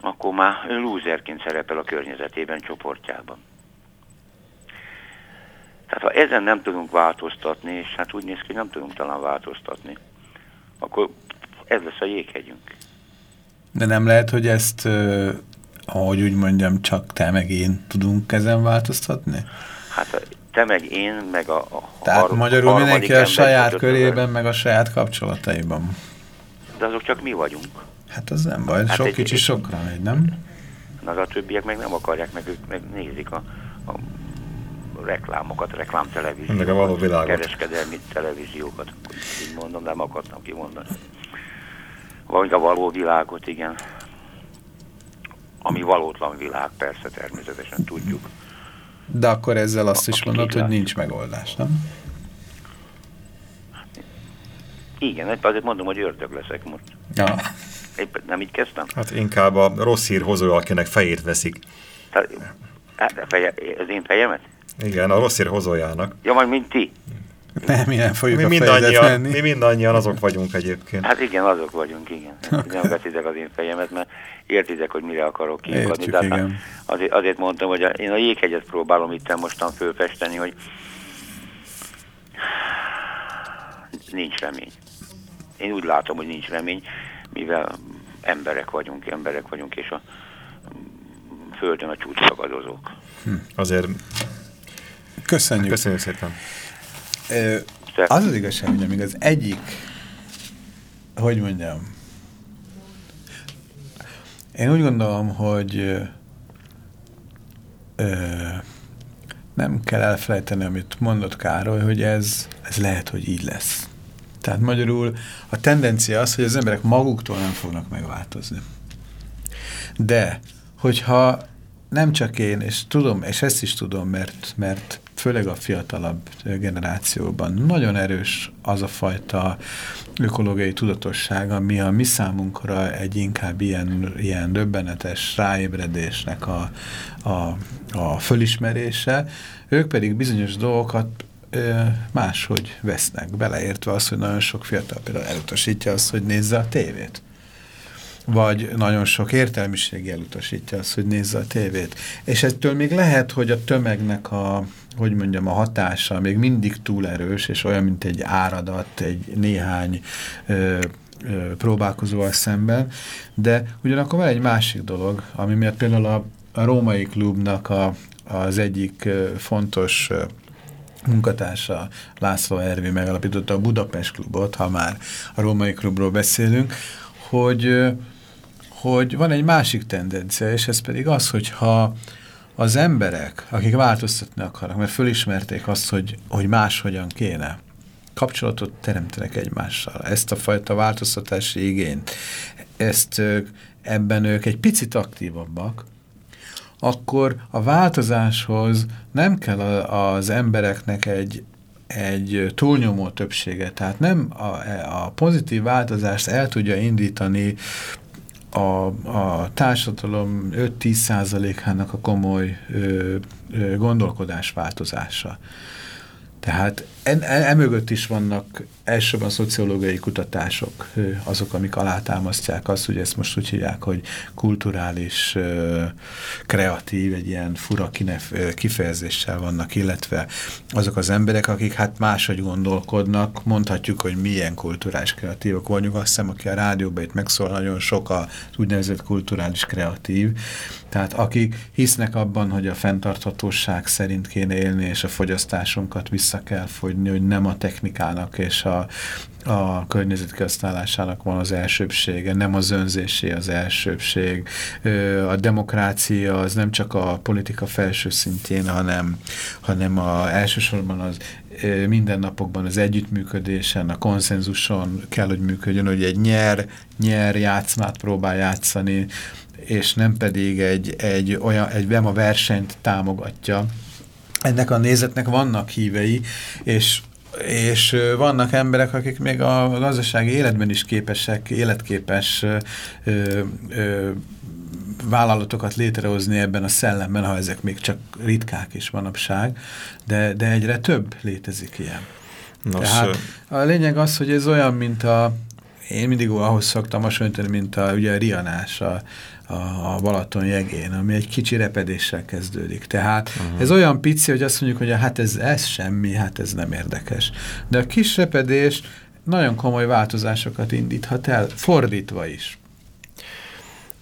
S5: akkor már lúzerként szerepel a környezetében, csoportjában. Tehát ha ezen nem tudunk változtatni, és hát úgy néz ki, hogy nem tudunk talán változtatni, akkor ez lesz a jéghegyünk.
S1: De nem lehet, hogy ezt, ahogy úgy mondjam, csak te meg én tudunk ezen változtatni?
S5: Hát te meg én, meg a, a
S1: Tehát har magyarul mindenki a saját körében, meg a saját kapcsolataiban.
S5: De azok csak mi vagyunk.
S1: Hát az nem baj, hát sok egy, kicsi egy, sokra megy, nem?
S5: Na, a többiek meg nem akarják, meg ők meg nézik a, a reklámokat, reklámtelevíziókat,
S2: meg a való világot.
S5: kereskedelmi televíziókat, így mondom, nem akartam kimondani. Vagy a való világot, igen. Ami valótlan világ, persze, természetesen tudjuk.
S1: De akkor ezzel azt a, is mondod, hogy nincs megoldás, nem?
S5: Igen, azért mondom, hogy ördög leszek most.
S1: Ja.
S5: Épp nem így kezdtem?
S2: Hát inkább a rossz hír hozó, akinek fejét veszik.
S5: Tehát, hát, feje, az én fejemet?
S2: Igen, a rossz hír hozójának.
S5: Ja, majd mint ti.
S1: Nem, mi nem fogjuk
S2: mi
S1: a
S2: mindannyian, Mi mindannyian azok vagyunk egyébként.
S5: Hát igen, azok vagyunk, igen. Nem veszitek az én fejemet, mert értitek, hogy mire akarok kiukadni.
S1: Értjük, igen.
S5: Azért, azért mondtam, hogy a, én a jéghegyet próbálom itt mostan fölfesteni, hogy nincs remény. Én úgy látom, hogy nincs remény, mivel emberek vagyunk, emberek vagyunk, és a földön a csúcsagadozók.
S2: Azért
S1: Köszönjük.
S2: köszönjük szépen.
S1: Ö, az az igazság, hogy amíg az egyik, hogy mondjam, én úgy gondolom, hogy ö, nem kell elfelejteni, amit mondott Károly, hogy ez, ez lehet, hogy így lesz. Tehát magyarul a tendencia az, hogy az emberek maguktól nem fognak megváltozni. De, hogyha nem csak én, és tudom, és ezt is tudom, mert, mert főleg a fiatalabb generációban nagyon erős az a fajta ökológiai tudatosság, ami a mi számunkra egy inkább ilyen, ilyen döbbenetes ráébredésnek a, a, a fölismerése, ők pedig bizonyos dolgokat máshogy vesznek, beleértve az, hogy nagyon sok fiatal például elutasítja azt, hogy nézze a tévét vagy nagyon sok értelmiség elutasítja azt, hogy nézze a tévét. És ettől még lehet, hogy a tömegnek a, hogy mondjam, a hatása még mindig túl erős, és olyan, mint egy áradat, egy néhány ö, ö, próbálkozóval szemben, de ugyanakkor van egy másik dolog, ami miatt például a, a római klubnak a, az egyik fontos munkatársa László Ervi megalapította a Budapest klubot, ha már a római klubról beszélünk, hogy, hogy van egy másik tendencia, és ez pedig az, hogyha az emberek, akik változtatni akarnak, mert fölismerték azt, hogy, hogy máshogyan kéne, kapcsolatot teremtenek egymással. Ezt a fajta változtatási igényt, ezt ebben ők egy picit aktívabbak, akkor a változáshoz nem kell az embereknek egy, egy túlnyomó többsége, tehát nem a, a pozitív változást el tudja indítani a, a társadalom 5-10 százalékának a komoly ö, ö, gondolkodás változása. Tehát emögött is vannak elsősorban szociológiai kutatások, azok, amik alátámasztják azt, hogy ezt most úgy hívják, hogy kulturális, kreatív, egy ilyen fura kifejezéssel vannak, illetve azok az emberek, akik hát máshogy gondolkodnak, mondhatjuk, hogy milyen kulturális kreatívok vagyunk, azt hiszem, aki a rádióban itt megszól, nagyon sok az úgynevezett kulturális kreatív, tehát akik hisznek abban, hogy a fenntarthatóság szerint kéne élni, és a fogyasztásunkat vissza kell fogyni, hogy nem a technikának és a, a környezetkihasználásának van az elsőbsége, nem az önzésé az elsőbség. A demokrácia az nem csak a politika felső szintjén, hanem, hanem a, elsősorban az mindennapokban az együttműködésen, a konszenzuson kell, hogy működjön, hogy egy nyer-nyer játszmát próbál játszani, és nem pedig egy, egy, olyan, egy nem a versenyt támogatja. Ennek a nézetnek vannak hívei, és és vannak emberek, akik még a gazdasági életben is képesek, életképes ö, ö, vállalatokat létrehozni ebben a szellemben, ha ezek még csak ritkák is manapság, de, de egyre több létezik ilyen. Nos, Tehát a lényeg az, hogy ez olyan, mint a, én mindig ahhoz szoktam hasonlítani, mint a, ugye a rianás, a, a, a Balaton jegén, ami egy kicsi repedéssel kezdődik. Tehát uh -huh. ez olyan pici, hogy azt mondjuk, hogy hát ez, ez semmi, hát ez nem érdekes. De a kis repedés nagyon komoly változásokat indíthat el, fordítva is.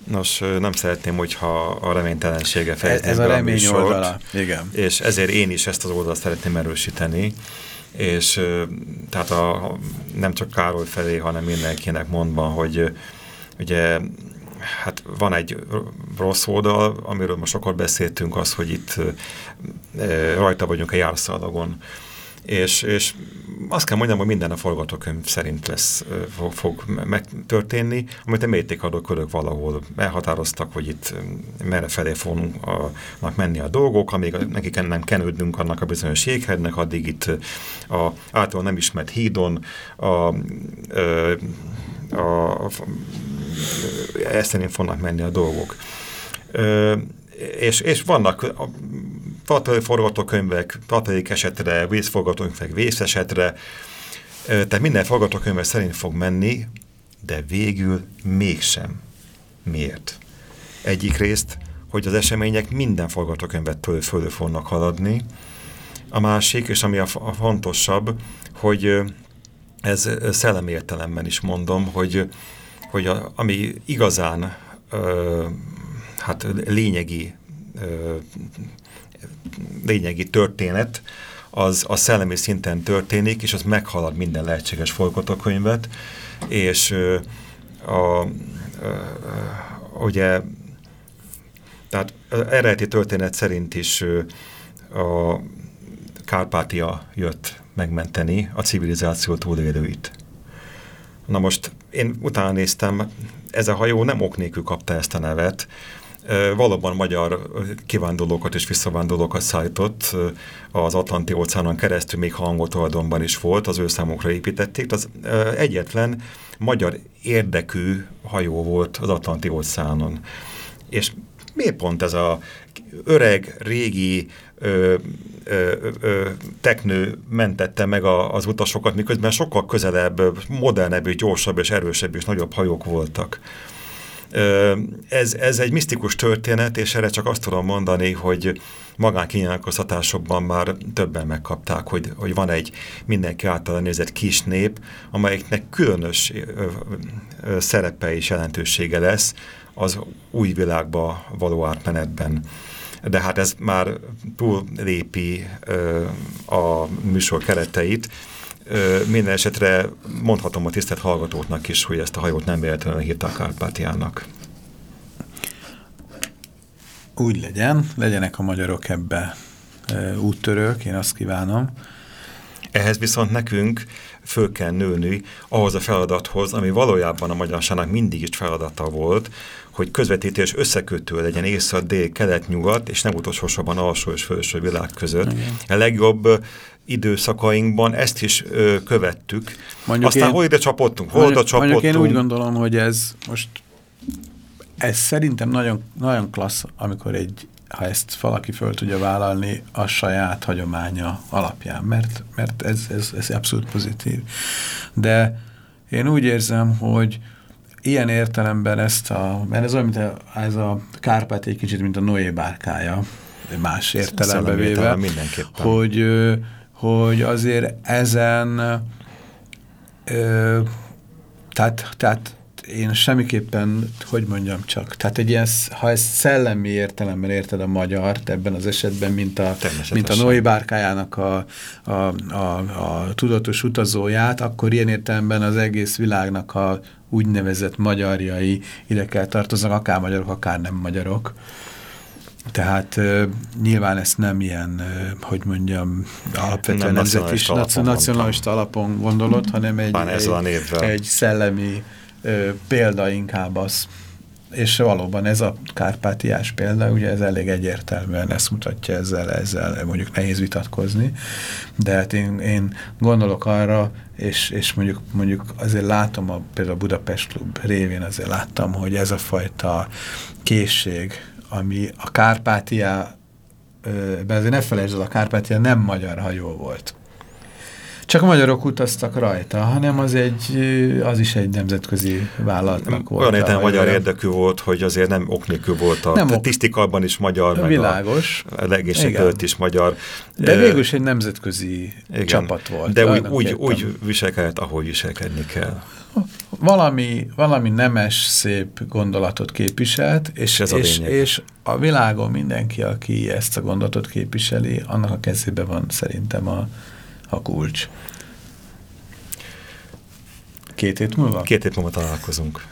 S2: Nos, nem szeretném, hogyha a reménytelensége fejezni
S1: Ez a remény a oldala, igen.
S2: És ezért én is ezt az oldalt szeretném erősíteni, és tehát a, nem csak Károly felé, hanem mindenkinek mondva, hogy ugye hát van egy rossz oldal, amiről most sokat beszéltünk, az, hogy itt rajta vagyunk a járszalagon. És, és azt kell mondjam, hogy minden a forgatókönyv szerint lesz, fog, fog megtörténni, amit a mértékadó körök valahol elhatároztak, hogy itt merre felé fognak menni a dolgok, amíg nekik nem kenődnünk annak a bizonyos jéghednek, addig itt a általán nem ismert hídon a, a, a, a ezt szerint fognak menni a dolgok. Ö, és, és vannak tartalmi forgatókönyvek, tartalmi esetre, vészforgatókönyvek vészesetre, tehát minden forgatókönyve szerint fog menni, de végül mégsem. Miért? Egyik részt, hogy az események minden forgatókönyvet föl, föl fognak haladni, a másik, és ami a, a fontosabb, hogy ez szellemi értelemben is mondom, hogy hogy a, ami igazán ö, hát lényegi, ö, lényegi történet, az a szellemi szinten történik, és az meghalad minden lehetséges forgatókönyvet, és ö, a, a, ugye tehát eredeti történet szerint is a Kárpátia jött megmenteni a civilizáció túlélőit. Na most én utána néztem, ez a hajó nem ok nélkül kapta ezt a nevet, valóban magyar kivándorlókat és visszavándorlókat szállított az Atlanti óceánon keresztül, még hangotoladomban is volt, az ő számukra építették. Az egyetlen magyar érdekű hajó volt az Atlanti óceánon. És miért pont ez a öreg, régi ö, ö, ö, teknő mentette meg a, az utasokat, miközben sokkal közelebb, modernebb, gyorsabb és erősebb és nagyobb hajók voltak. Ez, ez egy misztikus történet, és erre csak azt tudom mondani, hogy magánkínálkoztatásokban már többen megkapták, hogy, hogy van egy mindenki által nézett kis nép, amelyiknek különös szerepe és jelentősége lesz az új világba való átmenetben de hát ez már túllépi a műsor kereteit. Minden esetre mondhatom a tisztelt hallgatóknak is, hogy ezt a hajót nem véletlenül a Kárpátiának.
S1: Úgy legyen, legyenek a magyarok ebbe úttörők, én azt kívánom.
S2: Ehhez viszont nekünk föl kell nőni ahhoz a feladathoz, ami valójában a magyarságnak mindig is feladata volt, hogy közvetítés összekötő legyen észak, dél, kelet, nyugat, és nem utolsó sorban alsó és felső világ között. Igen. A legjobb időszakainkban ezt is ö, követtük. Mondjuk Aztán én, hol ide csapottunk, hol oda csapottunk. Mondjuk
S1: én úgy gondolom, hogy ez most ez szerintem nagyon, nagyon klassz, amikor egy ha ezt valaki föl tudja vállalni a saját hagyománya alapján, mert, mert ez, ez, ez abszolút pozitív. De én úgy érzem, hogy ilyen értelemben ezt a, mert ez olyan, mint a, ez a Kárpát egy kicsit, mint a Noé bárkája, más értelembe véve, hogy, hogy azért ezen ö, tehát, tehát én semmiképpen, hogy mondjam csak, tehát egy ilyen, ha ezt szellemi értelemben érted a magyar, ebben az esetben, mint a, mint a Noé bárkájának a, a, a, a tudatos utazóját, akkor ilyen értelemben az egész világnak a úgynevezett magyarjai ide kell tartoznak, akár magyarok, akár nem magyarok. Tehát uh, nyilván ezt nem ilyen, uh, hogy mondjam, alapvetően nem nacionalista alapon gondolod, hanem egy, egy, egy szellemi uh, példa inkább az. És valóban ez a kárpátiás példa, ugye ez elég egyértelműen ezt mutatja ezzel, ezzel mondjuk nehéz vitatkozni, de hát én, én gondolok arra, és, és mondjuk, mondjuk azért látom, a, például a Budapest Klub révén azért láttam, hogy ez a fajta készség, ami a Kárpátia, de azért ne felejtsd el, a Kárpátia nem magyar hajó volt csak a magyarok utaztak rajta, hanem az, egy, az is egy nemzetközi vállalatnak volt.
S2: Olyan értelem magyar érdekű volt, hogy azért nem ok nélkül volt a nem tisztikalban is magyar, meg
S1: világos.
S2: a legénység előtt is magyar.
S1: De végül is egy nemzetközi Igen. csapat volt.
S2: De úgy, úgy, úgy viselkedett, ahogy viselkedni kell.
S1: Valami, valami nemes, szép gondolatot képviselt, és, és, és, a és a világon mindenki, aki ezt a gondolatot képviseli, annak a kezében van szerintem a, a kulcs. Két hét múlva?
S2: Két hét múlva találkozunk.